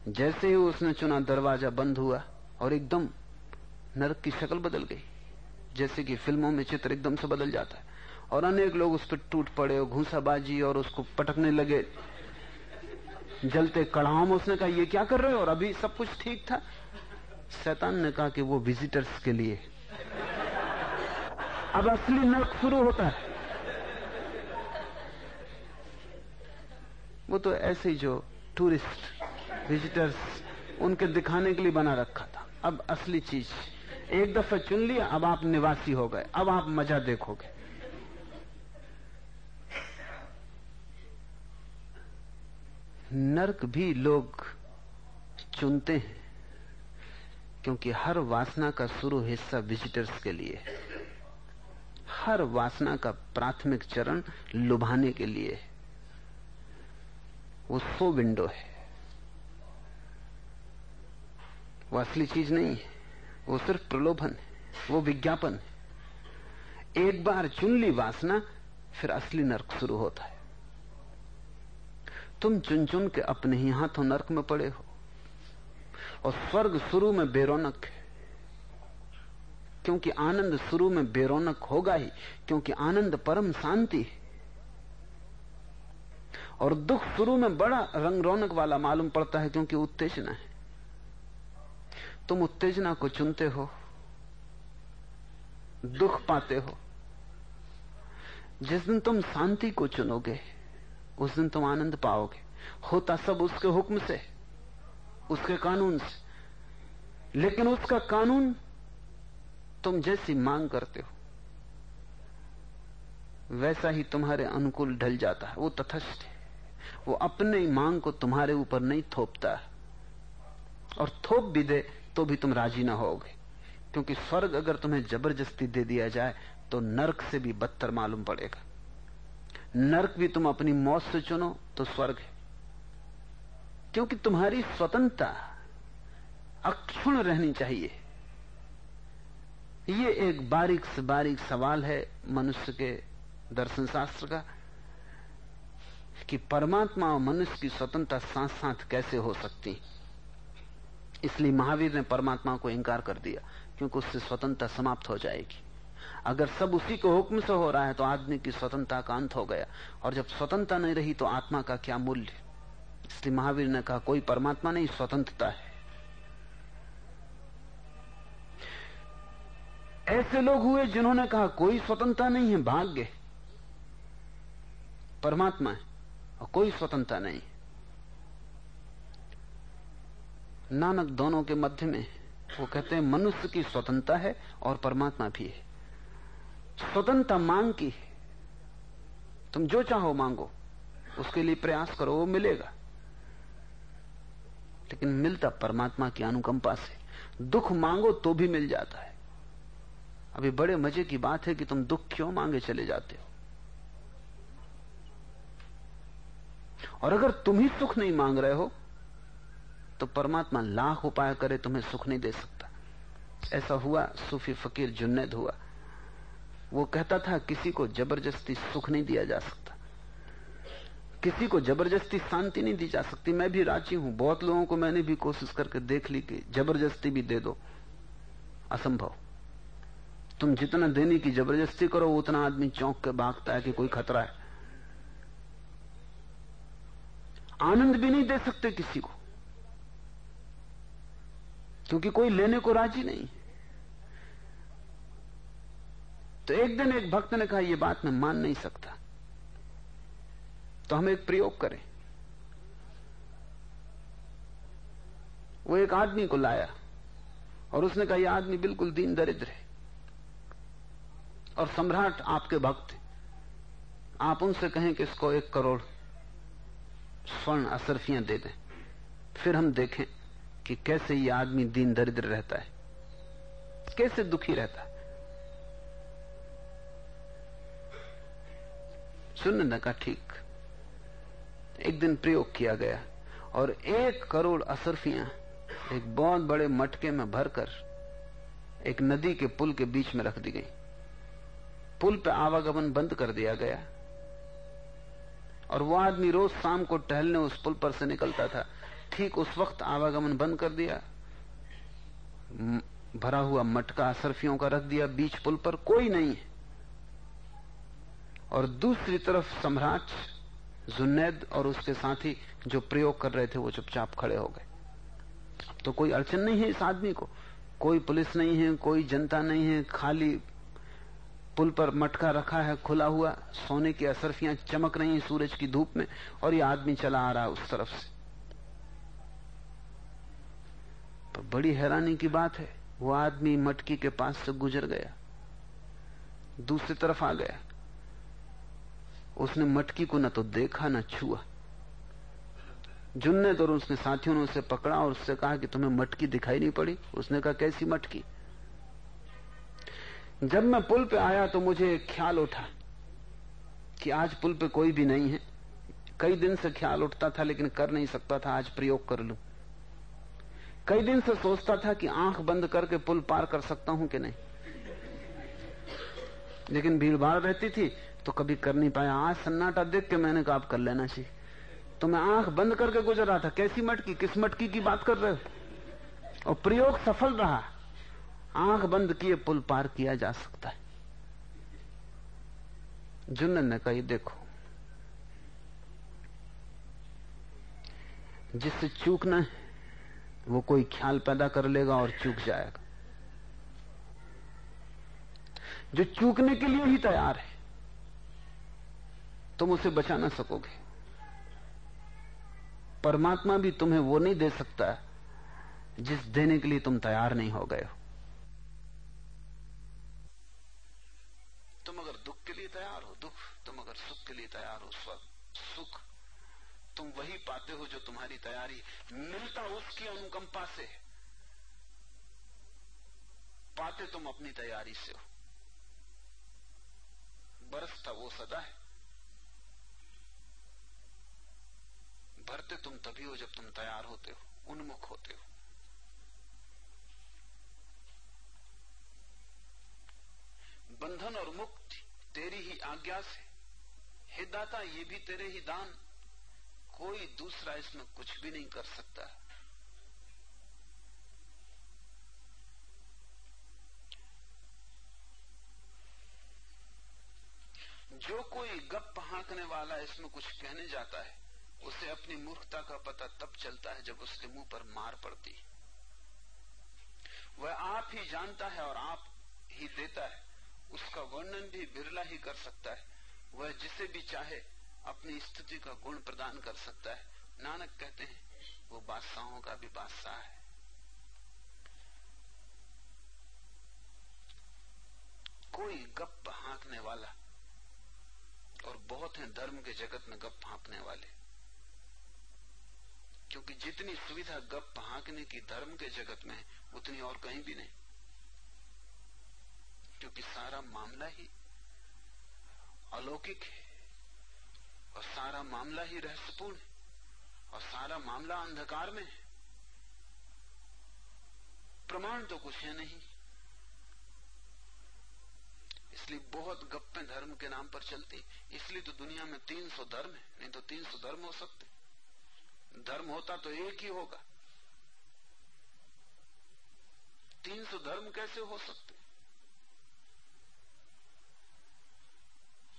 जैसे ही उसने चुना, दरवाज़ा बंद हुआ और एकदम नरक की शक्ल बदल गई, जैसे कि फ़िल्मों में चित्र एकदम से बदल जाता है। और अनेक लोग उस पर टूट पड़े और घूसाबाजी और उसको पटकने लगे, जलते कड़ाओं में उसने कहा, ये क्या कर रहे हो? और अभी सब कुछ ठीक था? शैतान ने कहा कि वो विजिटर्स के लिए। अब असली नर्क शुरू होता है। वो तो ऐसे जो टूरिस्ट विजिटर्स उनके दिखाने के लिए बना रखा था। अब असली चीज़, एक दफ़ा चुन लिया, अब आप निवासी हो गए, अब आप मज़ा देखोगे। नरक भी लोग चुनते हैं, क्योंकि हर वासना का शुरू हिस्सा विजिटर्स के लिए हर वासना का प्राथमिक चरण लुभाने के लिए वो सो विंडो है। वो असली चीज़ नहीं है। वो सिर्फ़ प्रलोभन है, वो विज्ञापन है। एक बार चुन ली वासना, फिर असली नरक शुरू होता है। तुम चुन चुन के अपने ही हाथों नरक में पड़े हो। और स्वर्ग शुरू में बेरोनक है। क्योंकि आनंद शुरू में बेरोनक होगा ही, क्योंकि आनंद परम शांति है। और दुख शुरू में बड़ा रंग रौनक वाला मालूम पड़ता है, क्योंकि उत्तेजना है। तुम उत्तेजना को चुनते हो, दुख पाते हो। जिस दिन तुम शांति को चुनोगे, उस दिन तुम आनंद पाओगे। होता सब उसके हुक्म से, उसके कानून से। लेकिन उसका कानून तुम जैसी मांग करते हो, वैसा ही तुम्हारे अनुकूल ढल जाता है। वो तथस्थ है। वो अपने मांग को तुम्हारे ऊपर नहीं थोपता। और थोप भी दे तो भी तुम राज़ी ना होगे। क्योंकि स्वर्ग अगर तुम्हें ज़बरदस्ती दे दिया जाए तो नरक से भी बदतर मालूम पड़ेगा। नरक भी तुम अपनी मौत से चुनो तो स्वर्ग है। क्योंकि तुम्हारी स्वतंत्रता अक्षुण रहनी चाहिए। ये एक बारीक से बारीक सवाल है मनुष्य के दर्शन शास्त्र का, कि परमात्मा और मनुष्य की स्वतंत्रता साथ साथ कैसे हो सकती इसलिए महावीर ने परमात्मा को इंकार कर दिया, क्योंकि उससे स्वतंत्रता समाप्त हो जाएगी। अगर सब उसी के हुक्म से हो रहा है तो आदमी की स्वतंत्रता का अंत हो गया। और जब स्वतंत्रता नहीं रही तो आत्मा का क्या मूल्य? इसलिए महावीर ने कहा, कोई परमात्मा नहीं, स्वतंत्रता है। ऐसे लोग हुए जिन्होंने कहा, कोई स्वतंत्रता नहीं है, भाग्य परमात्मा है, और कोई स्वतंत्रता नहीं नानक दोनों के मध्य में वो कहते हैं, मनुष्य की स्वतंत्रता है और परमात्मा भी है। स्वतंत्रता मांग की है। तुम जो चाहो मांगो, उसके लिए प्रयास करो, वो मिलेगा। लेकिन मिलता परमात्मा की अनुकंपा से। दुख मांगो तो भी मिल जाता है। अभी बड़े मज़े की बात है कि तुम दुख क्यों मांगे चले जाते हो? और अगर तुम ही सुख नहीं मांग रहे हो तो परमात्मा लाख उपाय करे, तुम्हें सुख नहीं दे सकता। ऐसा हुआ, सूफी फकीर जुन्नैद हुआ। वो कहता था, किसी को ज़बरदस्ती सुख नहीं दिया जा सकता। किसी को ज़बरदस्ती शांति नहीं दी जा सकती। मैं भी राज़ी हूँ, बहुत लोगों को मैंने भी कोशिश करके देख ली कि ज़बरदस्ती भी दे दो। असंभव। तुम जितना देने की ज़बरदस्ती करो, उतना आदमी चौंक के भागता है कि कोई खतरा है। आनंद भी नहीं दे सकते किसी को। क्योंकि कोई लेने को राज़ी नहीं तो एक दिन एक भक्त ने कहा यह बात मैं मान नहीं सकता। तो हम एक प्रयोग करें। वो एक आदमी को लाया और उसने कहा यह आदमी बिल्कुल दीन दरिद्र है और सम्राट आपके भक्त आप उनसे कहें कि इसको एक करोड़ स्वर्ण असरफियाँ दे दें, फिर हम देखें। कि कैसे ये आदमी दीन दरिद्र रहता है? कैसे दुखी रहता है? सुन न का ठीक, एक दिन प्रयोग किया गया और एक करोड़ असरफियाँ एक बहुत बड़े मटके में भरकर एक नदी के पुल के बीच में रख दी गई। पुल पर आवागमन बंद कर दिया गया और वह आदमी रोज शाम को टहलने उस पुल पर से निकलता था। ठीक उस वक्त आवागमन बंद कर दिया। भरा हुआ मटका सरफियों का रख दिया, बीच पुल पर कोई नहीं है। और दूसरी तरफ़ सम्राट जुन्नैद और उसके साथी जो प्रयोग कर रहे थे, वो चुपचाप खड़े हो गए। तो कोई अड़चन नहीं है इस आदमी को। कोई पुलिस नहीं है, कोई जनता नहीं है, खाली पुल पर मटका रखा है, खुला हुआ, सोने की असरफियाँ चमक रही सूरज की धूप में, और ये आदमी चला आ रहा है उस तरफ़ से। तो बड़ी हैरानी की बात है। वो आदमी मटकी के पास से गुजर गया। दूसरी तरफ़ आ गया। उसने मटकी को न तो देखा, न छुआ। जुन्ने और उसने साथियों ने उसे पकड़ा और उससे कहा कि तुम्हें मटकी दिखाई नहीं पड़ी। उसने कहा, कैसी मटकी? जब मैं पुल पे आया तो मुझे ख्याल उठा कि आज पुल पे कोई भी नहीं है। कई दिन से ख्याल उठता था, लेकिन कर नहीं सकता था। आज प्रयोग कर लू। कई दिन से सोचता था कि आँख बंद करके पुल पार कर सकता हूँ कि नहीं। लेकिन भीड़ भाड़ रहती थी तो कभी कर नहीं पाया। आज सन्नाटा देख के मैंने कहा, आप कर लेना चाहिए तो मैं आँख बंद करके गुजर रहा था। कैसी मटकी? किस मटकी की बात कर रहे हो? और प्रयोग सफल रहा। आँख बंद किए पुल पार किया जा सकता है। जुन्न ने कही देखो, जिससे चूकना है वो कोई ख्याल पैदा कर लेगा और चूक जाएगा। जो चूकने के लिए ही तैयार है, तुम उसे बचा ना सकोगे। परमात्मा भी तुम्हें वो नहीं दे सकता जिस देने के लिए तुम तैयार नहीं हो गए हो तुम अगर दुख के लिए तैयार हो दुख तुम अगर सुख के लिए तैयार हो स्व सुख तुम वही पाते हो जो तुम्हारी तैयारी मिलता उसकी अनुकंपा से पाते तुम अपनी तैयारी से हो। बरसता वो सदा है। भरते तुम तभी हो जब तुम तैयार होते हो, उन्मुख होते हो। बंधन और मुक्ति तेरी ही आज्ञा से हे दाता, ये भी तेरे ही दान। कोई दूसरा इसमें कुछ भी नहीं कर सकता। जो कोई गप हाँकने वाला इसमें कुछ कहने जाता है, उसे अपनी मूर्खता का पता तब चलता है जब उसके मुँह पर मार पड़ती वह आप ही जानता है और आप ही देता है। उसका वर्णन भी बिरला ही कर सकता है। वह जिसे भी चाहे अपनी स्थिति का गुण प्रदान कर सकता है। नानक कहते हैं, वो बादशाहों का भी बादशाह है। कोई गप हाँकने वाला और बहुत है धर्म के जगत में गप हाँकने वाले, क्योंकि जितनी सुविधा गप हाँकने की धर्म के जगत में उतनी और कहीं भी नहीं। क्योंकि सारा मामला ही अलौकिक है। और सारा मामला ही रहस्यपूर्ण है। और सारा मामला अंधकार में है। प्रमाण तो कुछ है नहीं। इसलिए बहुत गप्पे धर्म के नाम पर चलती इसलिए तो दुनिया में 300 धर्म है, नहीं तो 300 धर्म हो सकते धर्म होता तो एक ही होगा। तीन सौ धर्म कैसे हो सकते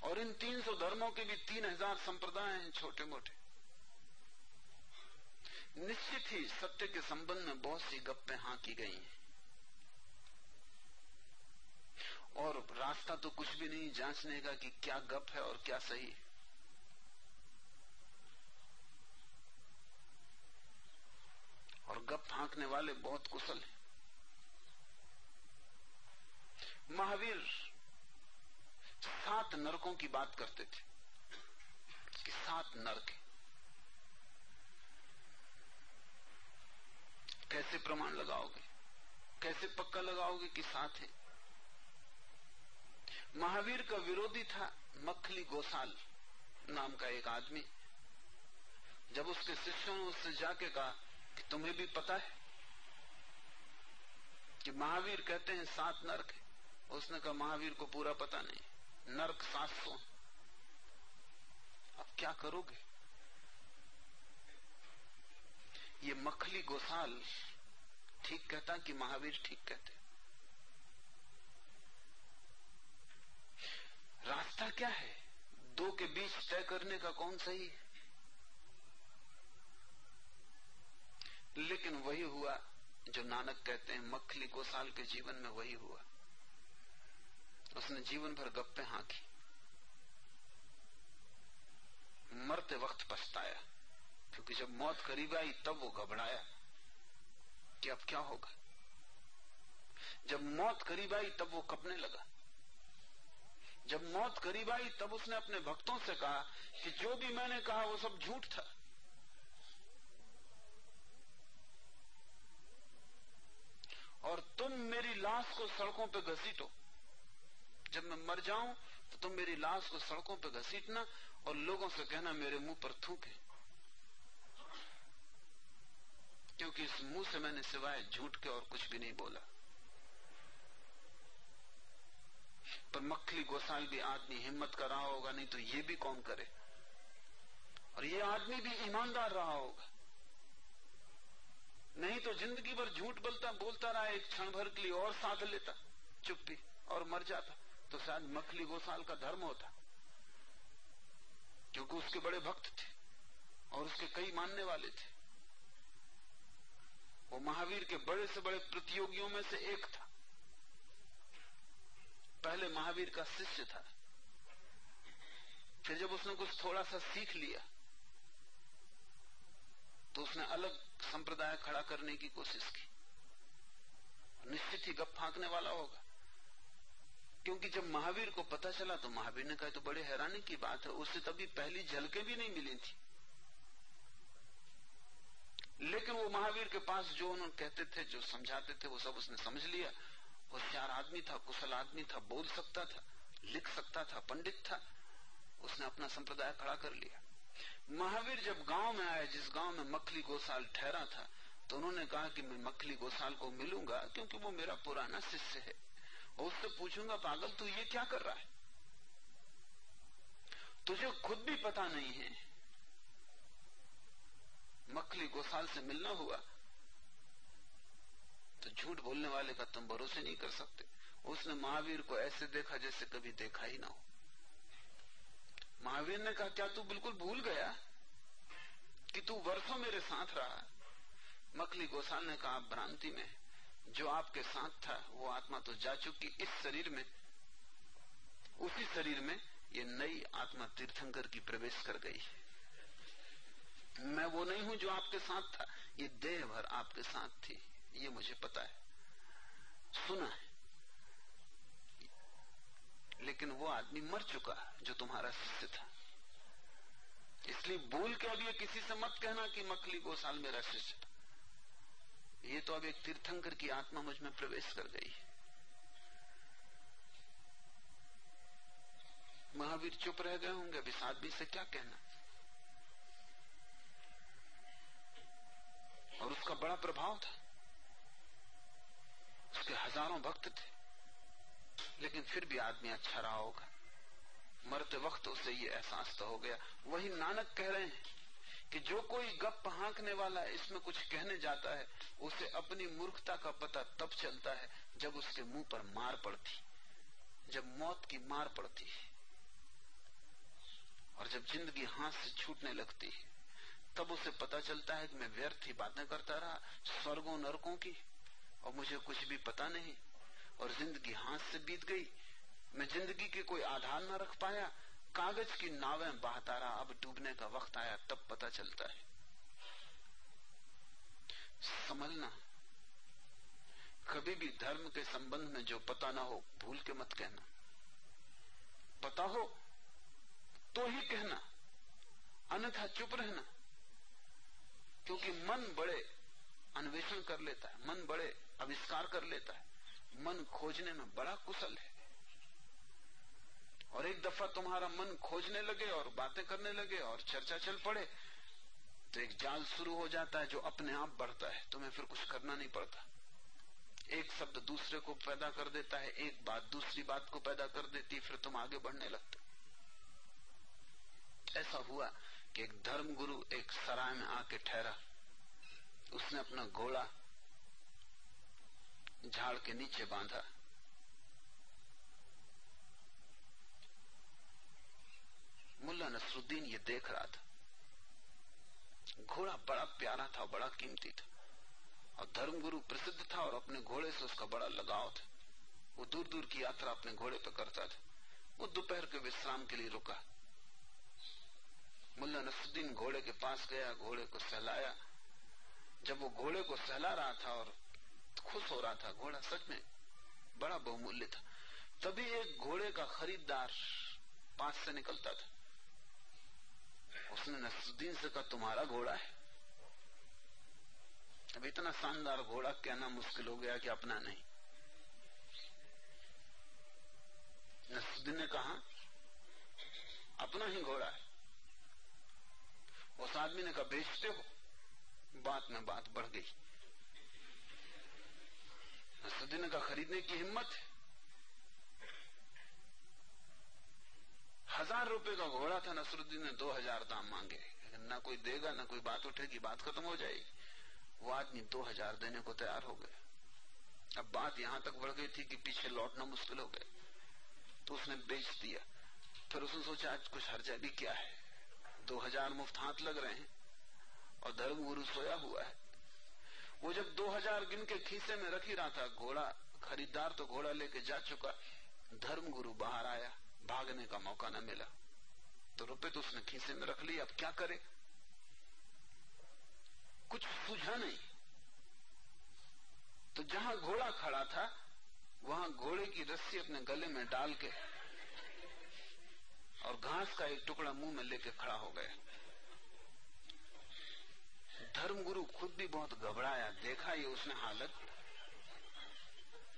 और इन तीन सौ धर्मों के भी तीन हज़ार संप्रदाय हैं छोटे मोटे निश्चित ही सत्य के संबंध में बहुत सी गप्पे हाँ की गई हैं। और रास्ता तो कुछ भी नहीं जांचने का कि क्या गप है और क्या सही। है और गप फांकने वाले बहुत कुशल हैं। महावीर सात नरकों की बात करते थे। कि सात नरक कैसे प्रमाण लगाओगे? कैसे पक्का लगाओगे कि सात है? महावीर का विरोधी था मखली गोसाल नाम का एक आदमी। जब उसके शिष्यों ने उससे जाके कहा कि तुम्हें भी पता है कि महावीर कहते हैं सात नरक है, उसने कहा महावीर को पूरा पता नहीं। नरक सात सौ अब क्या करोगे? ये मखली गोसाल ठीक कहता कि महावीर ठीक कहते। रास्ता क्या है? दो के बीच तय करने का कौन सही है? लेकिन वही हुआ जो नानक कहते हैं, मखली गोसाल के जीवन में वही हुआ। उसने जीवन भर गप्पे हाँकी। मरते वक्त पछताया, क्योंकि जब मौत करीब आई, तब वो घबराया कि अब क्या होगा। जब मौत करीब आई, तब वो कपने लगा। जब मौत करीब आई, तब उसने अपने भक्तों से कहा कि जो भी मैंने कहा, वो सब झूठ था। और तुम मेरी लाश को सड़कों पे घसीटो। जब मैं मर जाऊँ तो तुम मेरी लाश को सड़कों पर घसीटना और लोगों से कहना मेरे मुँह पर थूके। क्योंकि इस मुँह से मैंने सिवाय झूठ के और कुछ भी नहीं बोला। पर मखली गोसाई भी आदमी हिम्मत कर रहा होगा, नहीं तो ये भी कौन करे? और ये आदमी भी ईमानदार रहा होगा। नहीं तो ज़िंदगी भर झूठ बोलता बोलता रहा, एक क्षण भर के लिए और साध लेता, चुप्पी, और मर जाता। तो शायद मखली गोसाल का धर्म होता, क्योंकि उसके बड़े भक्त थे और उसके कई मानने वाले थे। वो महावीर के बड़े से बड़े प्रतियोगियों में से एक था। पहले महावीर का शिष्य था। फिर जब उसने कुछ थोड़ा सा सीख लिया तो उसने अलग संप्रदाय खड़ा करने की कोशिश की। निश्चित ही गप फांकने वाला होगा। क्योंकि जब महावीर को पता चला तो महावीर ने कहा तो बड़े हैरानी की बात है, उससे तभी पहली झलके भी नहीं मिली थी। लेकिन वो महावीर के पास जो उन्होंने कहते थे, जो समझाते थे, वो सब उसने समझ लिया। होशियार आदमी था, कुशल आदमी था, बोल सकता था, लिख सकता था, पंडित था। उसने अपना संप्रदाय खड़ा कर लिया। महावीर जब गाँव में आए जिस गाँव में मखली गोसाल ठहरा था तो उन्होंने कहा कि मैं मखली गोसाल को मिलूँगा, क्योंकि वो मेरा पुराना शिष्य है। और उससे पूछूँगा, पागल, तू ये क्या कर रहा है? तुझे खुद भी पता नहीं है। मखली गोसाल से मिलना हुआ। तो झूठ बोलने वाले का तुम भरोसे नहीं कर सकते। उसने महावीर को ऐसे देखा जैसे कभी देखा ही ना हो। महावीर ने कहा, क्या तू बिल्कुल भूल गया कि तू वर्षों मेरे साथ रहा? मखली गोसाल ने कहा भ्रांति में जो आपके साथ था, वो आत्मा तो जा चुकी इस शरीर में। उसी शरीर में ये नई आत्मा तीर्थंकर की प्रवेश कर गई। है मैं वो नहीं हूँ जो आपके साथ था, ये देह भर आपके साथ थी, ये मुझे पता है। सुना है। लेकिन वो आदमी मर चुका जो तुम्हारा शिष्य था। इसलिए भूल के अब ये किसी से मत कहना कि मखली गोसाल मेरा शिष्य था। ये तो अब एक तीर्थंकर की आत्मा मुझमें प्रवेश कर गई। महावीर चुप रह गए होंगे इस आदमी से क्या कहना? और उसका बड़ा प्रभाव था। उसके हज़ारों भक्त थे। लेकिन फिर भी आदमी अच्छा रहा होगा। मरते वक्त उसे ये एहसास तो हो गया। वही नानक कह रहे हैं। कि जो कोई गप हाँकने वाला इसमें कुछ कहने जाता है, उसे अपनी मूर्खता का पता तब चलता है जब उसके मुँह पर मार पड़ती जब मौत की मार पड़ती है और जब ज़िंदगी हाथ से छूटने लगती है, तब उसे पता चलता है कि मैं व्यर्थ ही बातें करता रहा, स्वर्गों नरकों की, और मुझे कुछ भी पता नहीं। और ज़िंदगी हाथ से बीत गई, मैं ज़िंदगी के कोई आधार न रख पाया कागज़ की नावें बहता रहा अब डूबने का वक्त आया, तब पता चलता है। समझना कभी भी धर्म के संबंध में जो पता ना हो, भूल के मत कहना। पता हो तो ही कहना। अन्यथा चुप रहना। क्योंकि मन बड़े अन्वेषण कर लेता है, मन बड़े आविष्कार कर लेता है। मन खोजने में बड़ा कुशल है। और एक दफ़ा तुम्हारा मन खोजने लगे और बातें करने लगे और चर्चा चल पड़े तो एक जाल शुरू हो जाता है जो अपने आप बढ़ता है। तुम्हें फिर कुछ करना नहीं पड़ता। एक शब्द दूसरे को पैदा कर देता है, एक बात दूसरी बात को पैदा कर देती फिर तुम आगे बढ़ने लगते ऐसा हुआ कि एक धर्म गुरु एक सराय में आके ठहरा। उसने अपना घोड़ा झाड़ के नीचे बांधा। मुल्ला नसरुद्दीन ये देख रहा था। घोड़ा बड़ा प्यारा था, बड़ा कीमती था। और धर्मगुरु प्रसिद्ध था और अपने घोड़े से उसका बड़ा लगाव था। वो दूर दूर की यात्रा अपने घोड़े पर करता था। वो दोपहर के विश्राम के लिए रुका। मुल्ला नसरुद्दीन घोड़े के पास गया, घोड़े को सहलाया। जब वो घोड़े को सहला रहा था और खुश हो रहा था, घोड़ा सच में बड़ा बहुमूल्य था। तभी एक घोड़े का खरीदार पास से निकलता था। उसने नसरुद्दीन से कहा, तुम्हारा घोड़ा है। अब इतना शानदार घोड़ा कहना मुश्किल हो गया कि अपना नहीं। नसरुद्दीन ने कहा, अपना ही घोड़ा है। उस आदमी ने कहा, बेचते हो? बात में बात बढ़ गई। नसरुद्दीन कहा, खरीदने की हिम्मत है। हज़ार रुपए का घोड़ा था, नसरुद्दीन ने दो हज़ार दाम मांगे। ना कोई देगा, ना कोई बात उठेगी, बात खत्म हो जाएगी। वो आदमी दो हज़ार देने को तैयार हो गया। अब बात यहाँ तक बढ़ गई थी कि पीछे लौटना मुश्किल हो गया। तो उसने बेच दिया। फिर उसने सोचा, आज कुछ हर्जा भी क्या है? दो हज़ार मुफ़्त हाथ लग रहे हैं और धर्म गुरु सोया हुआ है। वो जब दो हज़ार गिन के खीसे में रख ही रहा था, घोड़ा खरीदार तो घोड़ा लेके जा चुका। धर्म गुरु बाहर आया। भागने का मौका न मिला। तो रुपए तो उसने खीसे में रख लिया अब क्या करे? कुछ सूझा नहीं। तो जहाँ घोड़ा खड़ा था, वहाँ घोड़े की रस्सी अपने गले में डाल के और घास का एक टुकड़ा मुँह में लेके खड़ा हो गया। धर्मगुरु खुद भी बहुत घबराया। देखा ये उसने हालत?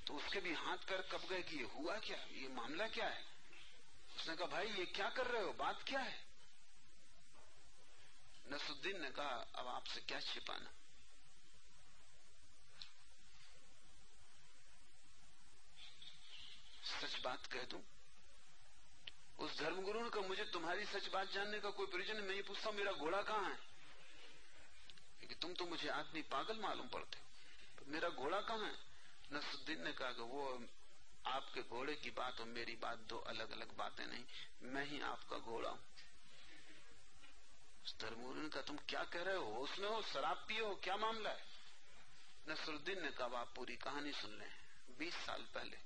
तो उसके भी हाथ कर कब गए कि ये हुआ क्या? ये मामला क्या है? उसने कहा, भाई, ये क्या कर रहे हो? बात क्या है? नसुद्दीन ने कहा, अब आपसे क्या छिपाना? सच बात कह दू, उस धर्मगुरु ने कहा, मुझे तुम्हारी सच बात जानने का कोई प्रयोजन मैं ये पूछता मेरा घोड़ा कहाँ है? कि तुम तो मुझे आदमी पागल मालूम पड़ते मेरा घोड़ा कहाँ है? नसुद्दीन ने कहा कि वो आपके घोड़े की बात और मेरी बात दो अलग अलग बातें नहीं। मैं ही आपका घोड़ा हूँ। धर्मगुरु ने कहा तुम क्या कह रहे हो? उसमें हो शराब पिए हो क्या मामला है? नसरुद्दीन ने कहा, आप पूरी कहानी सुन लें। बीस साल पहले।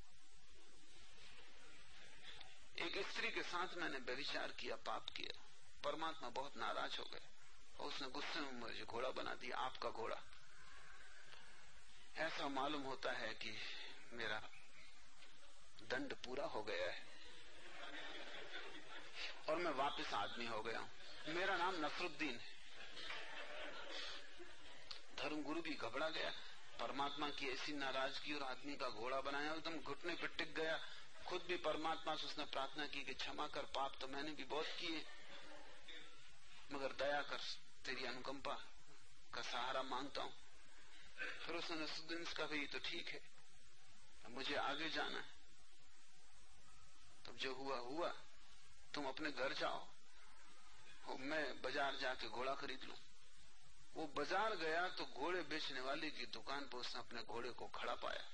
एक स्त्री के साथ मैंने व्यविचार किया, पाप किया। परमात्मा बहुत नाराज़ हो गए और उसने गुस्से में मुझे घोड़ा बना दिया, आपका घोड़ा। ऐसा मालूम होता है कि मेरा दंड पूरा हो गया है। और मैं वापस आदमी हो गया हूँ। मेरा नाम नसरुद्दीन है। धर्मगुरु भी घबरा गया। परमात्मा की ऐसी नाराज़गी और आदमी का घोड़ा बनाया, एकदम घुटने पर टिक गया। खुद भी परमात्मा से उसने प्रार्थना की कि क्षमा कर, पाप तो मैंने भी बहुत किए। मगर दया कर, तेरी अनुकंपा का सहारा माँगता हूँ। फिर उसने नसरुद्दीन से कहा तो ठीक है। मुझे आगे जाना है। तब जो हुआ हुआ। तुम अपने घर जाओ। मैं बाज़ार जाके घोड़ा खरीद लू। वो बाज़ार गया तो घोड़े बेचने वाले की दुकान पर उसने अपने घोड़े को खड़ा पाया।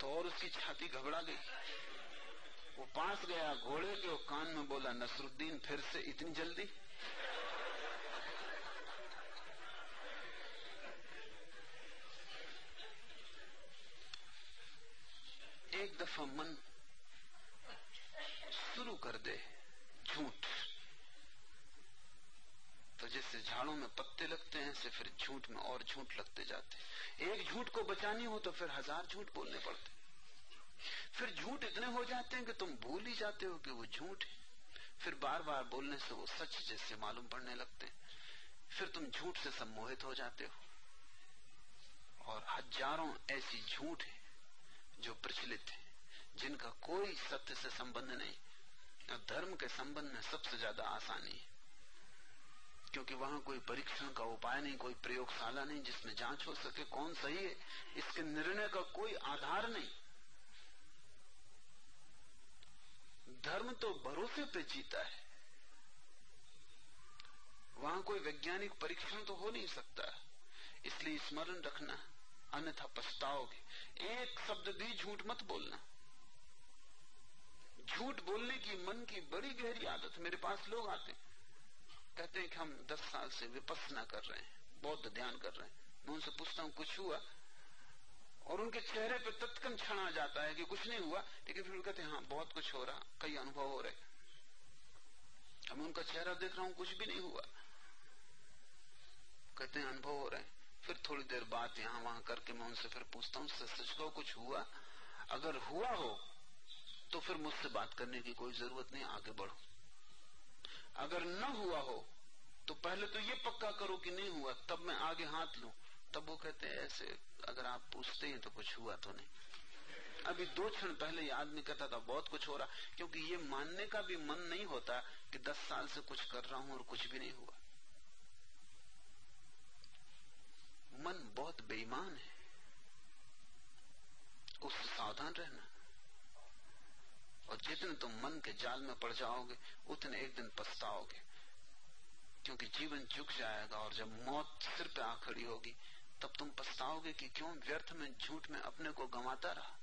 तो और उसकी छाती घबरा गई। वो पास गया घोड़े के वो कान में बोला, नसरुद्दीन, फिर से इतनी जल्दी? एक दफ़ा मन कर दे। झूठ। तो जैसे झाड़ों में पत्ते लगते हैं से फिर झूठ में और झूठ लगते जाते एक झूठ को बचानी हो तो फिर हज़ार झूठ बोलने पड़ते फिर झूठ इतने हो जाते हैं कि तुम भूल ही जाते हो कि वो झूठ है। फिर बार बार बोलने से वो सच जैसे मालूम पड़ने लगते फिर तुम झूठ से सम्मोहित हो जाते हो। और हज़ारों ऐसी झूठ है जो प्रचलित है, जिनका कोई सत्य से संबंध नहीं। धर्म के संबंध में सबसे ज़्यादा आसानी है। क्योंकि वहाँ कोई परीक्षण का उपाय नहीं, कोई प्रयोगशाला नहीं जिसमें जाँच हो सके, कौन सही है, इसके निर्णय का कोई आधार नहीं। धर्म तो भरोसे पे जीता है। वहाँ कोई वैज्ञानिक परीक्षण तो हो नहीं सकता। इसलिए स्मरण रखना, अन्यथा पछताओगे। एक शब्द भी झूठ मत बोलना। झूठ बोलने की मन की बड़ी गहरी आदत मेरे पास लोग आते हैं। कहते हैं कि हम दस साल से विपसना कर रहे हैं, बौद्ध ध्यान कर रहे हैं। मैं उनसे पूछता हूँ, कुछ हुआ? और उनके चेहरे पर तत्कन क्षण आ जाता है कि कुछ नहीं हुआ, लेकिन फिर कहते हैं हाँ बहुत कुछ हो रहा, कई अनुभव हो रहे अब उनका चेहरा देख रहा हूँ, कुछ भी नहीं हुआ। कहते हैं, अनुभव हो रहे हैं। फिर थोड़ी देर बाद यहाँ वहाँ करके मैं उनसे फिर पूछता हूँ, सच को कुछ हुआ? अगर हुआ हो तो फिर मुझसे बात करने की कोई ज़रूरत नहीं, आगे बढ़ो। अगर न हुआ हो तो पहले तो ये पक्का करो कि नहीं हुआ, तब मैं आगे हाथ लू। तब वो कहते हैं, ऐसे अगर आप पूछते हैं तो कुछ हुआ तो नहीं। अभी दो क्षण पहले ये आदमी कहता था, बहुत कुछ हो रहा, क्योंकि ये मानने का भी मन नहीं होता कि दस साल से कुछ कर रहा हूँ और कुछ भी नहीं हुआ। मन बहुत बेईमान है। उससे सावधान रहना। और जितने तुम मन के जाल में पड़ जाओगे उतने एक दिन पछताओगे। क्योंकि जीवन झुक जाएगा और जब मौत सिर पे आ खड़ी होगी, तब तुम पछताओगे कि क्यों व्यर्थ में झूठ में अपने को गंवाता रहा।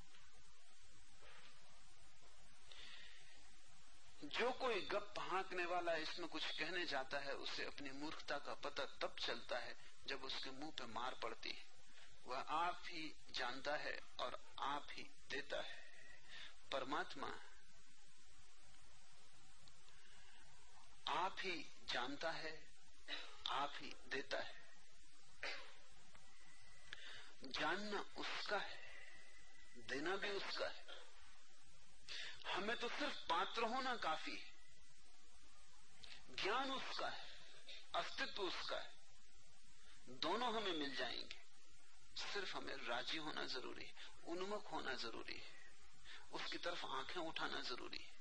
जो कोई गप हाँकने वाला इसमें कुछ कहने जाता है, उसे अपनी मूर्खता का पता तब चलता है जब उसके मुँह पे मार पड़ती है। वह आप ही जानता है और आप ही देता है। परमात्मा आप ही जानता है, आप ही देता है। जानना उसका है, देना भी उसका है। हमें तो सिर्फ़ पात्र होना काफ़ी है। ज्ञान उसका है, अस्तित्व उसका है। दोनों हमें मिल जाएँगे। सिर्फ़ हमें राज़ी होना ज़रूरी है, उन्मुख होना ज़रूरी है। उसकी तरफ़ आँखें उठाना ज़रूरी है।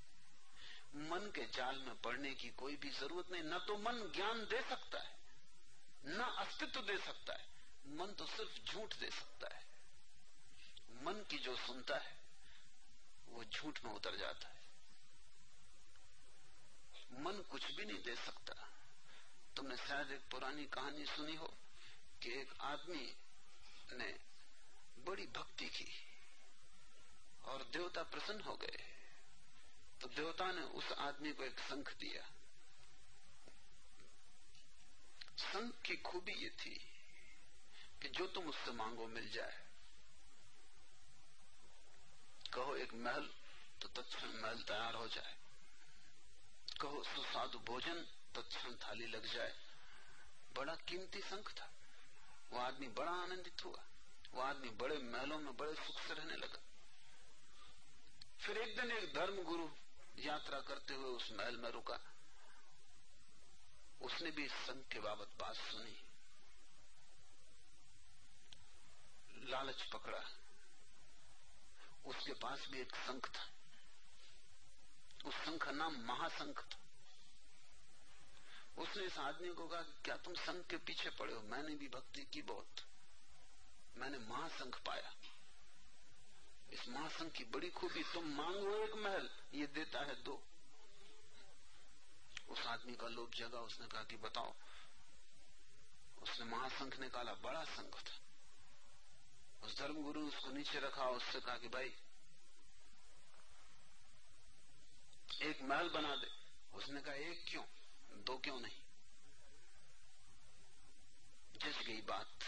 मन के जाल में पड़ने की कोई भी ज़रूरत नहीं। न तो मन ज्ञान दे सकता है, न अस्तित्व दे सकता है। मन तो सिर्फ़ झूठ दे सकता है। मन की जो सुनता है, वो झूठ में उतर जाता है। मन कुछ भी नहीं दे सकता। तुमने शायद एक पुरानी कहानी सुनी हो कि एक आदमी ने बड़ी भक्ति की और देवता प्रसन्न हो गए। तो देवता ने उस आदमी को एक शंख दिया। संख की खूबी ये थी कि जो तुम उससे मांगो मिल जाए। कहो, एक महल तो तत्क्षण महल तैयार हो जाए। कहो, सुस्वादु भोजन, तत्क्षण थाली लग जाए। बड़ा कीमती संख था। वो आदमी बड़ा आनंदित हुआ। वो आदमी बड़े महलों में बड़े सुख से रहने लगा। फिर एक दिन एक धर्म गुरु यात्रा करते हुए उस महल में रुका। उसने भी संघ के बाबत बात सुनी। लालच पकड़ा। उसके पास भी एक संख था। उस संख का नाम महासंख था। उसने इस आदमी को कहा, क्या तुम संघ के पीछे पड़े हो? मैंने भी भक्ति की बहुत। मैंने महासंघ पाया। इस महासंघ की बड़ी खूबी तुम मांगो एक महल, ये देता है दो। उस आदमी का लोभ जगा, उसने कहा कि बताओ, उसने महासंघ निकाला, बड़ा संघ था। उस धर्म गुरु उसको नीचे रखा, उससे कहा कि भाई, एक महल बना दे। उसने कहा, एक क्यों? दो क्यों नहीं? जस गई बात,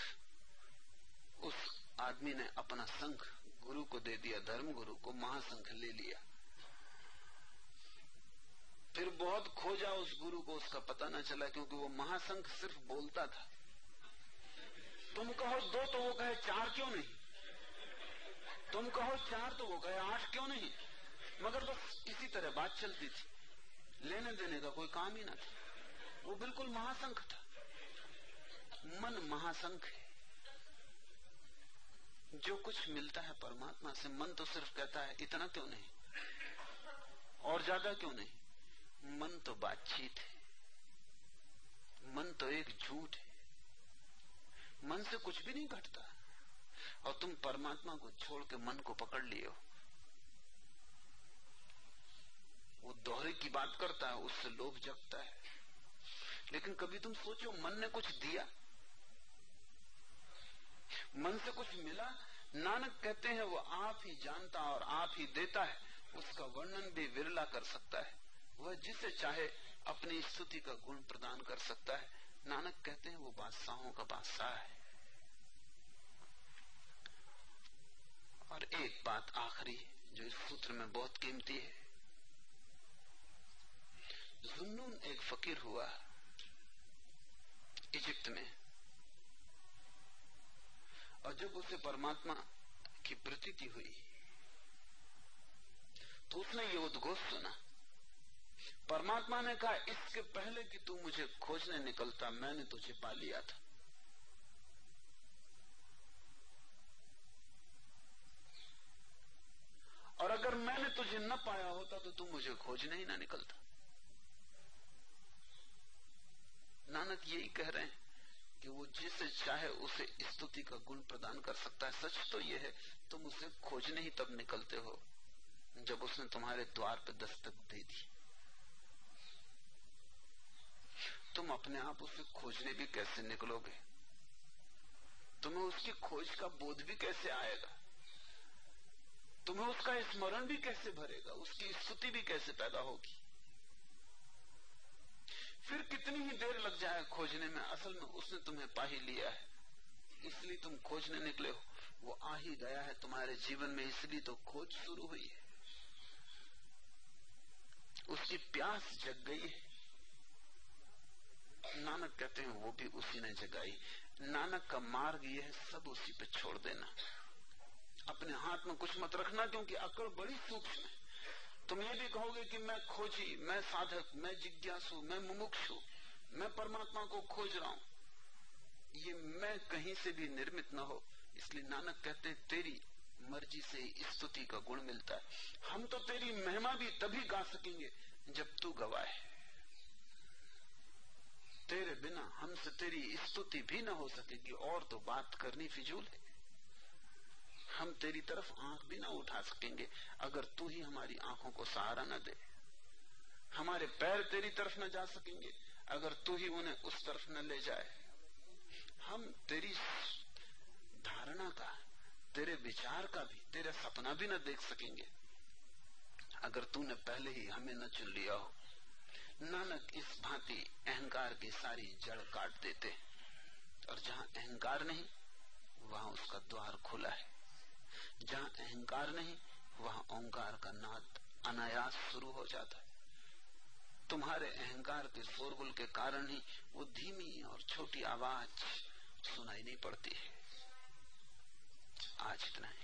उस आदमी ने अपना संघ गुरु को दे दिया, धर्म गुरु को महासंघ ले लिया। फिर बहुत खोजा उस गुरु को, उसका पता न चला क्योंकि वो महासंघ सिर्फ़ बोलता था। तुम कहो दो तो वो कहे, चार क्यों नहीं? तुम कहो चार तो वो कहे, आठ क्यों नहीं? मगर बस इसी तरह बात चलती थी। लेने देने का कोई काम ही ना था। वो बिल्कुल महासंख था। मन महासंख है। जो कुछ मिलता है परमात्मा से, मन तो सिर्फ़ कहता है, इतना क्यों नहीं? और ज़्यादा क्यों नहीं? मन तो बातचीत है। मन तो एक झूठ है। मन से कुछ भी नहीं घटता। और तुम परमात्मा को छोड़ के मन को पकड़ लिए हो वो दोहरे की बात करता है, उससे लोभ जगता है। लेकिन कभी तुम सोचो, मन ने कुछ दिया? मन से कुछ मिला, नानक कहते हैं, वो आप ही जानता और आप ही देता है, उसका वर्णन भी विरला कर सकता है। वह जिसे चाहे अपनी स्तुति का गुण प्रदान कर सकता है। नानक कहते हैं, वो बादशाहों का बादशाह है। और एक बात आखिरी, जो इस सूत्र में बहुत कीमती है। जुन्नून एक फकीर हुआ इजिप्त में। और जब उसे परमात्मा की प्रतीति हुई तो उसने ये उद्घोष सुना। परमात्मा ने कहा, इसके पहले कि तू मुझे खोजने निकलता, मैंने तुझे पा लिया था। और अगर मैंने तुझे न पाया होता तो तू मुझे खोजने ही ना निकलता। नानक यही कह रहे हैं। कि वो जिसे चाहे उसे स्तुति का गुण प्रदान कर सकता है। सच तो यह है, तुम उसे खोजने ही तब निकलते हो, जब उसने तुम्हारे द्वार पर दस्तक दे दी। तुम अपने आप उसे खोजने भी कैसे निकलोगे? तुम्हें उसकी खोज का बोध भी कैसे आएगा? तुम्हें उसका स्मरण भी कैसे भरेगा? उसकी स्तुति भी कैसे पैदा होगी? फिर कितनी ही देर लग जाए खोजने में? असल में उसने तुम्हें पा ही लिया है। इसलिए तुम खोजने निकले हो। वो आ ही गया है तुम्हारे जीवन में, इसलिए तो खोज शुरू हुई है। उसकी प्यास जग गई है। नानक कहते हैं, वो भी उसी ने जगाई। नानक का मार्ग ये है, सब उसी पे छोड़ देना। अपने हाथ में कुछ मत रखना, क्योंकि अकड़ बड़ी सूक्ष्म है। तुम ये भी कहोगे कि मैं खोजी, मैं साधक, मैं जिज्ञासु, मैं मुमुक्षु, मैं परमात्मा को खोज रहा हूँ। ये मैं कहीं से भी निर्मित न हो। इसलिए नानक कहते हैं, तेरी मर्ज़ी से स्तुति का गुण मिलता है। हम तो तेरी महिमा भी तभी गा सकेंगे जब तू गवाए तेरे बिना हमसे तेरी स्तुति भी न हो सकेगी। और तो बात करनी फिजूल है। हम तेरी तरफ़ आँख भी ना उठा सकेंगे। अगर तू ही हमारी आँखों को सहारा न दे, हमारे पैर तेरी तरफ़ न जा सकेंगे। अगर तू ही उन्हें उस तरफ़ न ले जाए, हम तेरी धारणा का, तेरे विचार का भी, तेरा सपना भी न देख सकेंगे। अगर तूने पहले ही हमें न चुन लिया हो, नानक इस भांति अहंकार की सारी जड़ काट देते। और जहाँ अहंकार नहीं, वहाँ उसका द्वार खुला है। जहाँ अहंकार नहीं, वहाँ ओंकार का नाद अनायास शुरू हो जाता है। तुम्हारे अहंकार के शोरगुल के कारण ही वो धीमी और छोटी आवाज़ सुनाई नहीं पड़ती है। आज इतना ही।